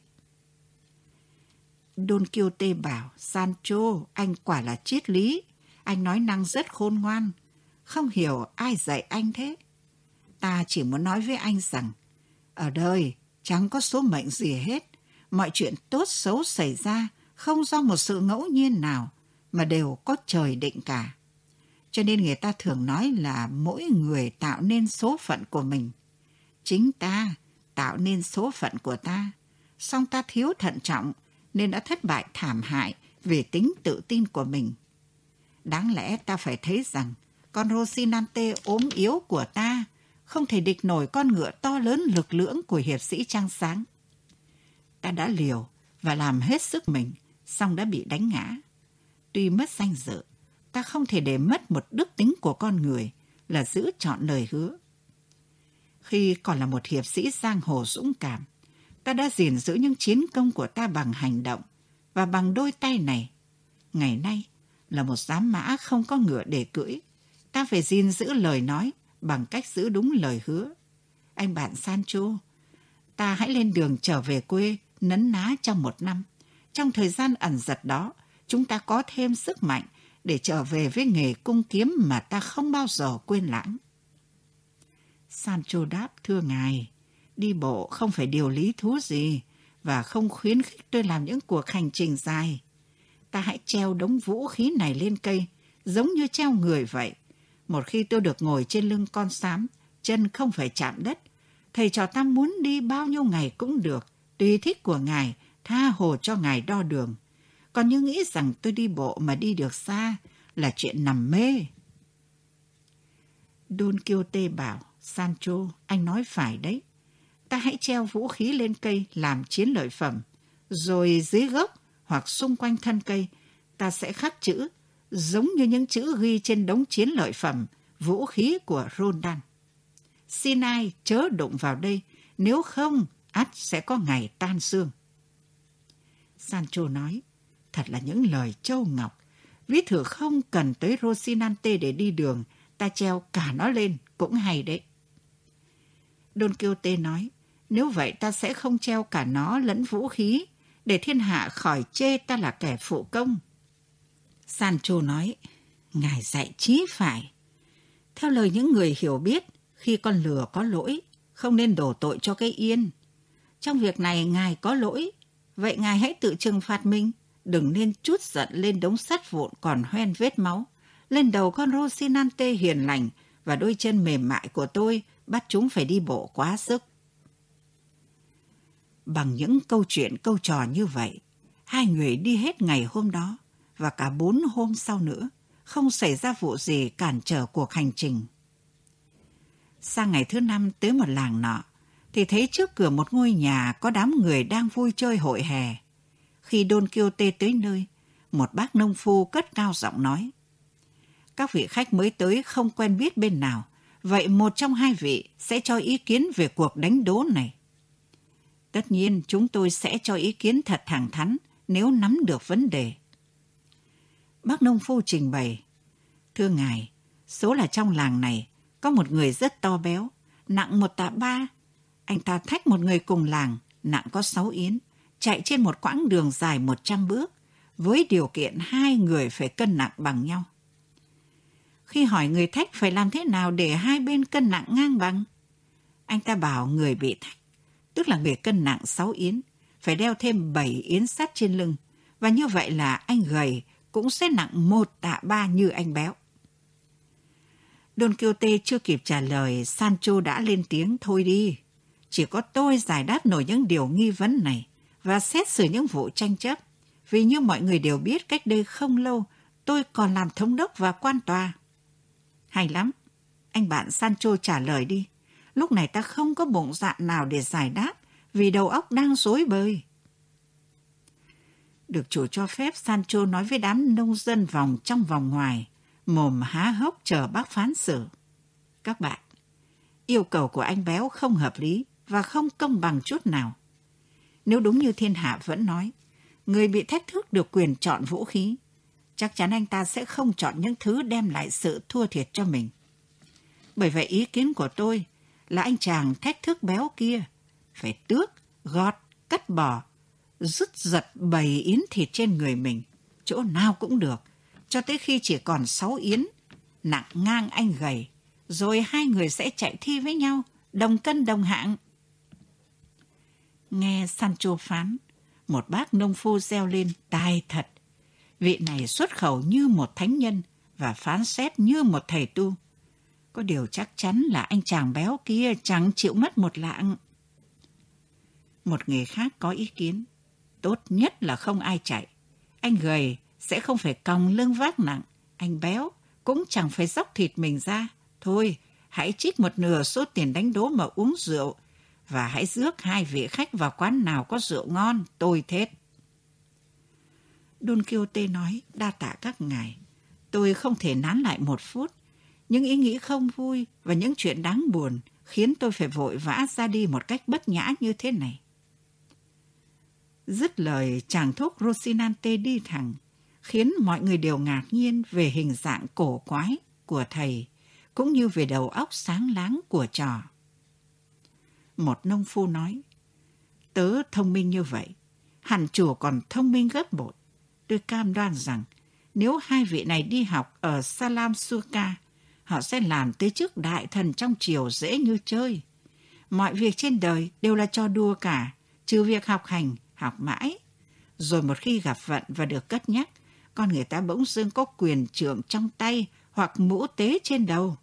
Speaker 1: Don Quixote bảo, Sancho, anh quả là triết lý. Anh nói năng rất khôn ngoan. Không hiểu ai dạy anh thế. Ta chỉ muốn nói với anh rằng, ở đời chẳng có số mệnh gì hết. Mọi chuyện tốt xấu xảy ra không do một sự ngẫu nhiên nào, mà đều có trời định cả. Cho nên người ta thường nói là mỗi người tạo nên số phận của mình. Chính ta tạo nên số phận của ta. Song ta thiếu thận trọng nên đã thất bại thảm hại về tính tự tin của mình. Đáng lẽ ta phải thấy rằng con Rosinante ốm yếu của ta không thể địch nổi con ngựa to lớn lực lưỡng của hiệp sĩ Trang Sáng. Ta đã liều và làm hết sức mình, song đã bị đánh ngã. Tuy mất danh dự, ta không thể để mất một đức tính của con người là giữ chọn lời hứa. Khi còn là một hiệp sĩ giang hồ dũng cảm, ta đã gìn giữ những chiến công của ta bằng hành động và bằng đôi tay này. Ngày nay là một giám mã không có ngựa để cưỡi, ta phải gìn giữ lời nói bằng cách giữ đúng lời hứa. Anh bạn Sancho, ta hãy lên đường trở về quê nấn ná trong một năm. Trong thời gian ẩn giật đó, chúng ta có thêm sức mạnh để trở về với nghề cung kiếm mà ta không bao giờ quên lãng. Sancho đáp thưa ngài, đi bộ không phải điều lý thú gì và không khuyến khích tôi làm những cuộc hành trình dài. Ta hãy treo đống vũ khí này lên cây, giống như treo người vậy. Một khi tôi được ngồi trên lưng con sám, chân không phải chạm đất, thầy trò ta muốn đi bao nhiêu ngày cũng được, tùy thích của ngài, tha hồ cho ngài đo đường. Còn như nghĩ rằng tôi đi bộ mà đi được xa là chuyện nằm mê. Don Quixote bảo, Sancho, anh nói phải đấy. Ta hãy treo vũ khí lên cây làm chiến lợi phẩm, rồi dưới gốc hoặc xung quanh thân cây, ta sẽ khắc chữ, giống như những chữ ghi trên đống chiến lợi phẩm, vũ khí của Rondan. Xin ai chớ đụng vào đây, nếu không, ắt sẽ có ngày tan xương. Sancho nói, thật là những lời châu ngọc. Ví thử không cần tới Rosinante để đi đường, ta treo cả nó lên, cũng hay đấy. Don Quixote nói, nếu vậy ta sẽ không treo cả nó lẫn vũ khí, để thiên hạ khỏi chê ta là kẻ phụ công. Sancho nói, Ngài dạy trí phải. Theo lời những người hiểu biết, khi con lừa có lỗi, không nên đổ tội cho cái yên. Trong việc này Ngài có lỗi, vậy Ngài hãy tự trừng phạt mình, đừng nên chút giận lên đống sắt vụn còn hoen vết máu, lên đầu con Rosinante hiền lành và đôi chân mềm mại của tôi bắt chúng phải đi bộ quá sức. Bằng những câu chuyện câu trò như vậy, hai người đi hết ngày hôm đó và cả bốn hôm sau nữa, không xảy ra vụ gì cản trở cuộc hành trình. Sang ngày thứ năm tới một làng nọ, thì thấy trước cửa một ngôi nhà có đám người đang vui chơi hội hè. Khi Don Quixote tới nơi, một bác nông phu cất cao giọng nói. Các vị khách mới tới không quen biết bên nào, vậy một trong hai vị sẽ cho ý kiến về cuộc đánh đố này. Tất nhiên chúng tôi sẽ cho ý kiến thật thẳng thắn nếu nắm được vấn đề. Bác nông phu trình bày. Thưa ngài, số là trong làng này có một người rất to béo, nặng một tạ ba. Anh ta thách một người cùng làng, nặng có sáu yến, chạy trên một quãng đường dài một trăm bước, với điều kiện hai người phải cân nặng bằng nhau. Khi hỏi người thách phải làm thế nào để hai bên cân nặng ngang bằng, anh ta bảo người bị thách, tức là người cân nặng sáu yến, phải đeo thêm bảy yến sắt trên lưng, và như vậy là anh gầy cũng sẽ nặng một tạ ba như anh béo. Don Quixote chưa kịp trả lời, Sancho đã lên tiếng thôi đi. Chỉ có tôi giải đáp nổi những điều nghi vấn này. và xét xử những vụ tranh chấp. Vì như mọi người đều biết cách đây không lâu, tôi còn làm thống đốc và quan tòa. Hay lắm. Anh bạn Sancho trả lời đi. Lúc này ta không có bụng dạ nào để giải đáp vì đầu óc đang rối bời. Được chủ cho phép Sancho nói với đám nông dân vòng trong vòng ngoài, mồm há hốc chờ bác phán xử. Các bạn, yêu cầu của anh béo không hợp lý và không công bằng chút nào. Nếu đúng như thiên hạ vẫn nói, người bị thách thức được quyền chọn vũ khí, chắc chắn anh ta sẽ không chọn những thứ đem lại sự thua thiệt cho mình. Bởi vậy ý kiến của tôi là anh chàng thách thức béo kia phải tước, gọt, cắt bỏ, rứt giật bầy yến thịt trên người mình, chỗ nào cũng được, cho tới khi chỉ còn sáu yến, nặng ngang anh gầy, rồi hai người sẽ chạy thi với nhau, đồng cân đồng hạng. Nghe Sancho phán, một bác nông phu reo lên tài thật. Vị này xuất khẩu như một thánh nhân và phán xét như một thầy tu. Có điều chắc chắn là anh chàng béo kia chẳng chịu mất một lạng. Một người khác có ý kiến. Tốt nhất là không ai chạy. Anh gầy sẽ không phải còng lưng vác nặng. Anh béo cũng chẳng phải dốc thịt mình ra. Thôi, hãy trích một nửa số tiền đánh đố mà uống rượu và hãy rước hai vị khách vào quán nào có rượu ngon, tôi thết. Don Quixote nói, đa tạ các ngài. Tôi không thể nán lại một phút. Những ý nghĩ không vui và những chuyện đáng buồn khiến tôi phải vội vã ra đi một cách bất nhã như thế này. Dứt lời chàng thúc Rosinante đi thẳng, khiến mọi người đều ngạc nhiên về hình dạng cổ quái của thầy, cũng như về đầu óc sáng láng của trò. Một nông phu nói, tớ thông minh như vậy, hẳn chùa còn thông minh gấp bội. Tôi cam đoan rằng nếu hai vị này đi học ở Salam Suka, họ sẽ làm tới trước đại thần trong triều dễ như chơi. Mọi việc trên đời đều là cho đua cả, trừ việc học hành, học mãi. Rồi một khi gặp vận và được cất nhắc, con người ta bỗng dưng có quyền trưởng trong tay hoặc mũ tế trên đầu.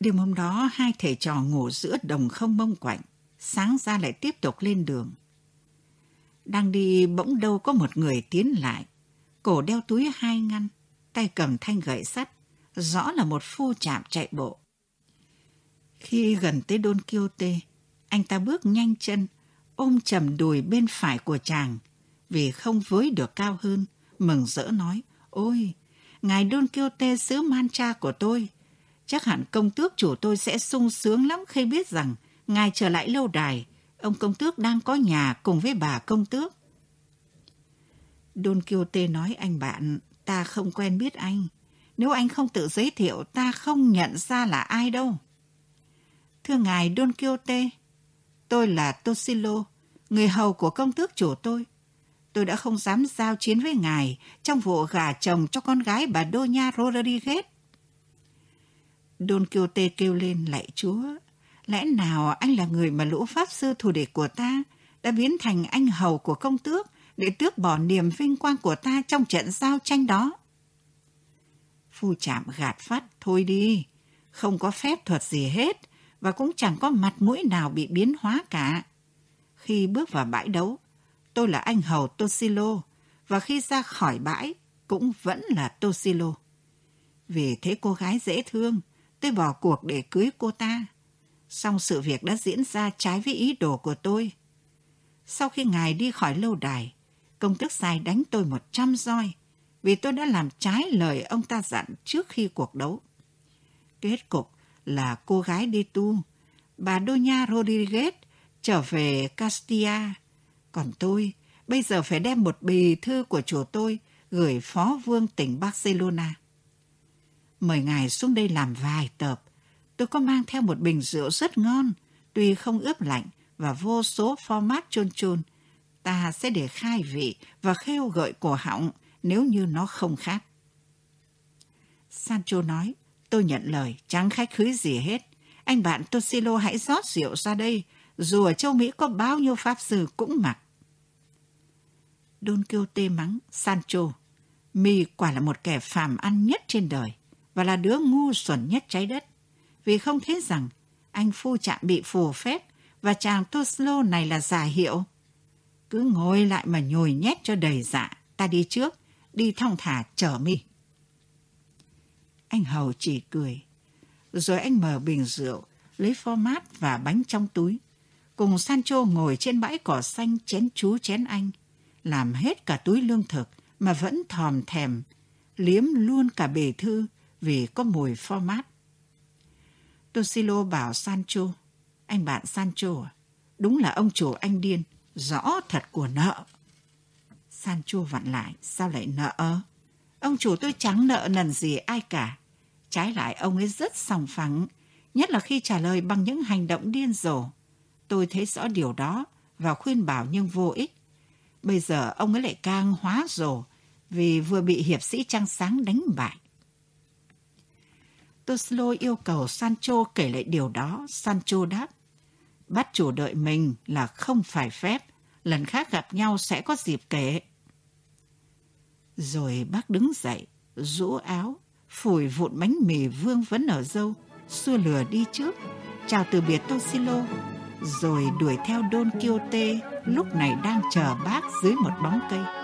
Speaker 1: Đêm hôm đó, hai thầy trò ngủ giữa đồng không mông quạnh, sáng ra lại tiếp tục lên đường. Đang đi bỗng đâu có một người tiến lại, cổ đeo túi hai ngăn, tay cầm thanh gậy sắt, rõ là một phu chạm chạy bộ. Khi gần tới Don Quixote, anh ta bước nhanh chân, ôm chầm đùi bên phải của chàng, vì không với được cao hơn, mừng rỡ nói, ôi, ngài Don Quixote xứ Mancha của tôi, chắc hẳn công tước chủ tôi sẽ sung sướng lắm khi biết rằng ngài trở lại lâu đài, ông công tước đang có nhà cùng với bà công tước. Don Quixote nói anh bạn, ta không quen biết anh. Nếu anh không tự giới thiệu, ta không nhận ra là ai đâu. Thưa ngài Don Quixote, tôi là Tosilo, người hầu của công tước chủ tôi. Tôi đã không dám giao chiến với ngài trong vụ gả chồng cho con gái bà Doña Rodriguez. Don Quixote kêu lên lạy chúa. Lẽ nào anh là người mà lũ pháp sư thù địch của ta đã biến thành anh hầu của công tước để tước bỏ niềm vinh quang của ta trong trận giao tranh đó? Phu chạm gạt phát, thôi đi, không có phép thuật gì hết và cũng chẳng có mặt mũi nào bị biến hóa cả. Khi bước vào bãi đấu, tôi là anh hầu Toshilo và khi ra khỏi bãi cũng vẫn là Toshilo. Vì thế cô gái dễ thương, tôi bỏ cuộc để cưới cô ta. Xong sự việc đã diễn ra trái với ý đồ của tôi. Sau khi ngài đi khỏi lâu đài, công tước sai đánh tôi một trăm roi vì tôi đã làm trái lời ông ta dặn trước khi cuộc đấu. Kết cục là cô gái đi tu, bà Doña Rodriguez trở về Castilla. Còn tôi, bây giờ phải đem một bì thư của chủ tôi gửi phó vương tỉnh Barcelona. Mời ngài xuống đây làm vài tập. Tôi có mang theo một bình rượu rất ngon, tuy không ướp lạnh và vô số format chôn chôn. Ta sẽ để khai vị và khêu gợi cổ họng nếu như nó không khác. Sancho nói, tôi nhận lời, chẳng khách khứ gì hết. Anh bạn Tosilo hãy rót rượu ra đây, dù ở châu Mỹ có bao nhiêu pháp sư cũng mặc. Don Quixote mắng Sancho, mi quả là một kẻ phàm ăn nhất trên đời và là đứa ngu xuẩn nhất trái đất, vì không thấy rằng anh phu chạm bị phù phép và chàng Tosilo này là giả hiệu. Cứ ngồi lại mà nhồi nhét cho đầy dạ. Ta đi trước, đi thong thả chở mi. Anh Hầu chỉ cười. Rồi anh mở bình rượu, lấy format và bánh trong túi. Cùng Sancho ngồi trên bãi cỏ xanh chén chú chén anh. Làm hết cả túi lương thực mà vẫn thòm thèm. Liếm luôn cả bề thư vì có mùi format. Tosilo bảo Sancho, anh bạn Sancho à, đúng là ông chủ anh điên, rõ thật của nợ. Sancho vặn lại, sao lại nợ? ơ Ông chủ tôi chẳng nợ nần gì ai cả. Trái lại ông ấy rất sòng phẳng, nhất là khi trả lời bằng những hành động điên rồ. Tôi thấy rõ điều đó và khuyên bảo nhưng vô ích. Bây giờ ông ấy lại càng hóa rồ vì vừa bị hiệp sĩ trăng sáng đánh bại. Toslo yêu cầu Sancho kể lại điều đó. Sancho đáp, bắt chủ đợi mình là không phải phép. Lần khác gặp nhau sẽ có dịp kể. Rồi bác đứng dậy, rũ áo, phủi vụn bánh mì vương vấn ở dâu, xua lừa đi trước, chào từ biệt Tosilo, rồi đuổi theo Don Quixote lúc này đang chờ bác dưới một bóng cây.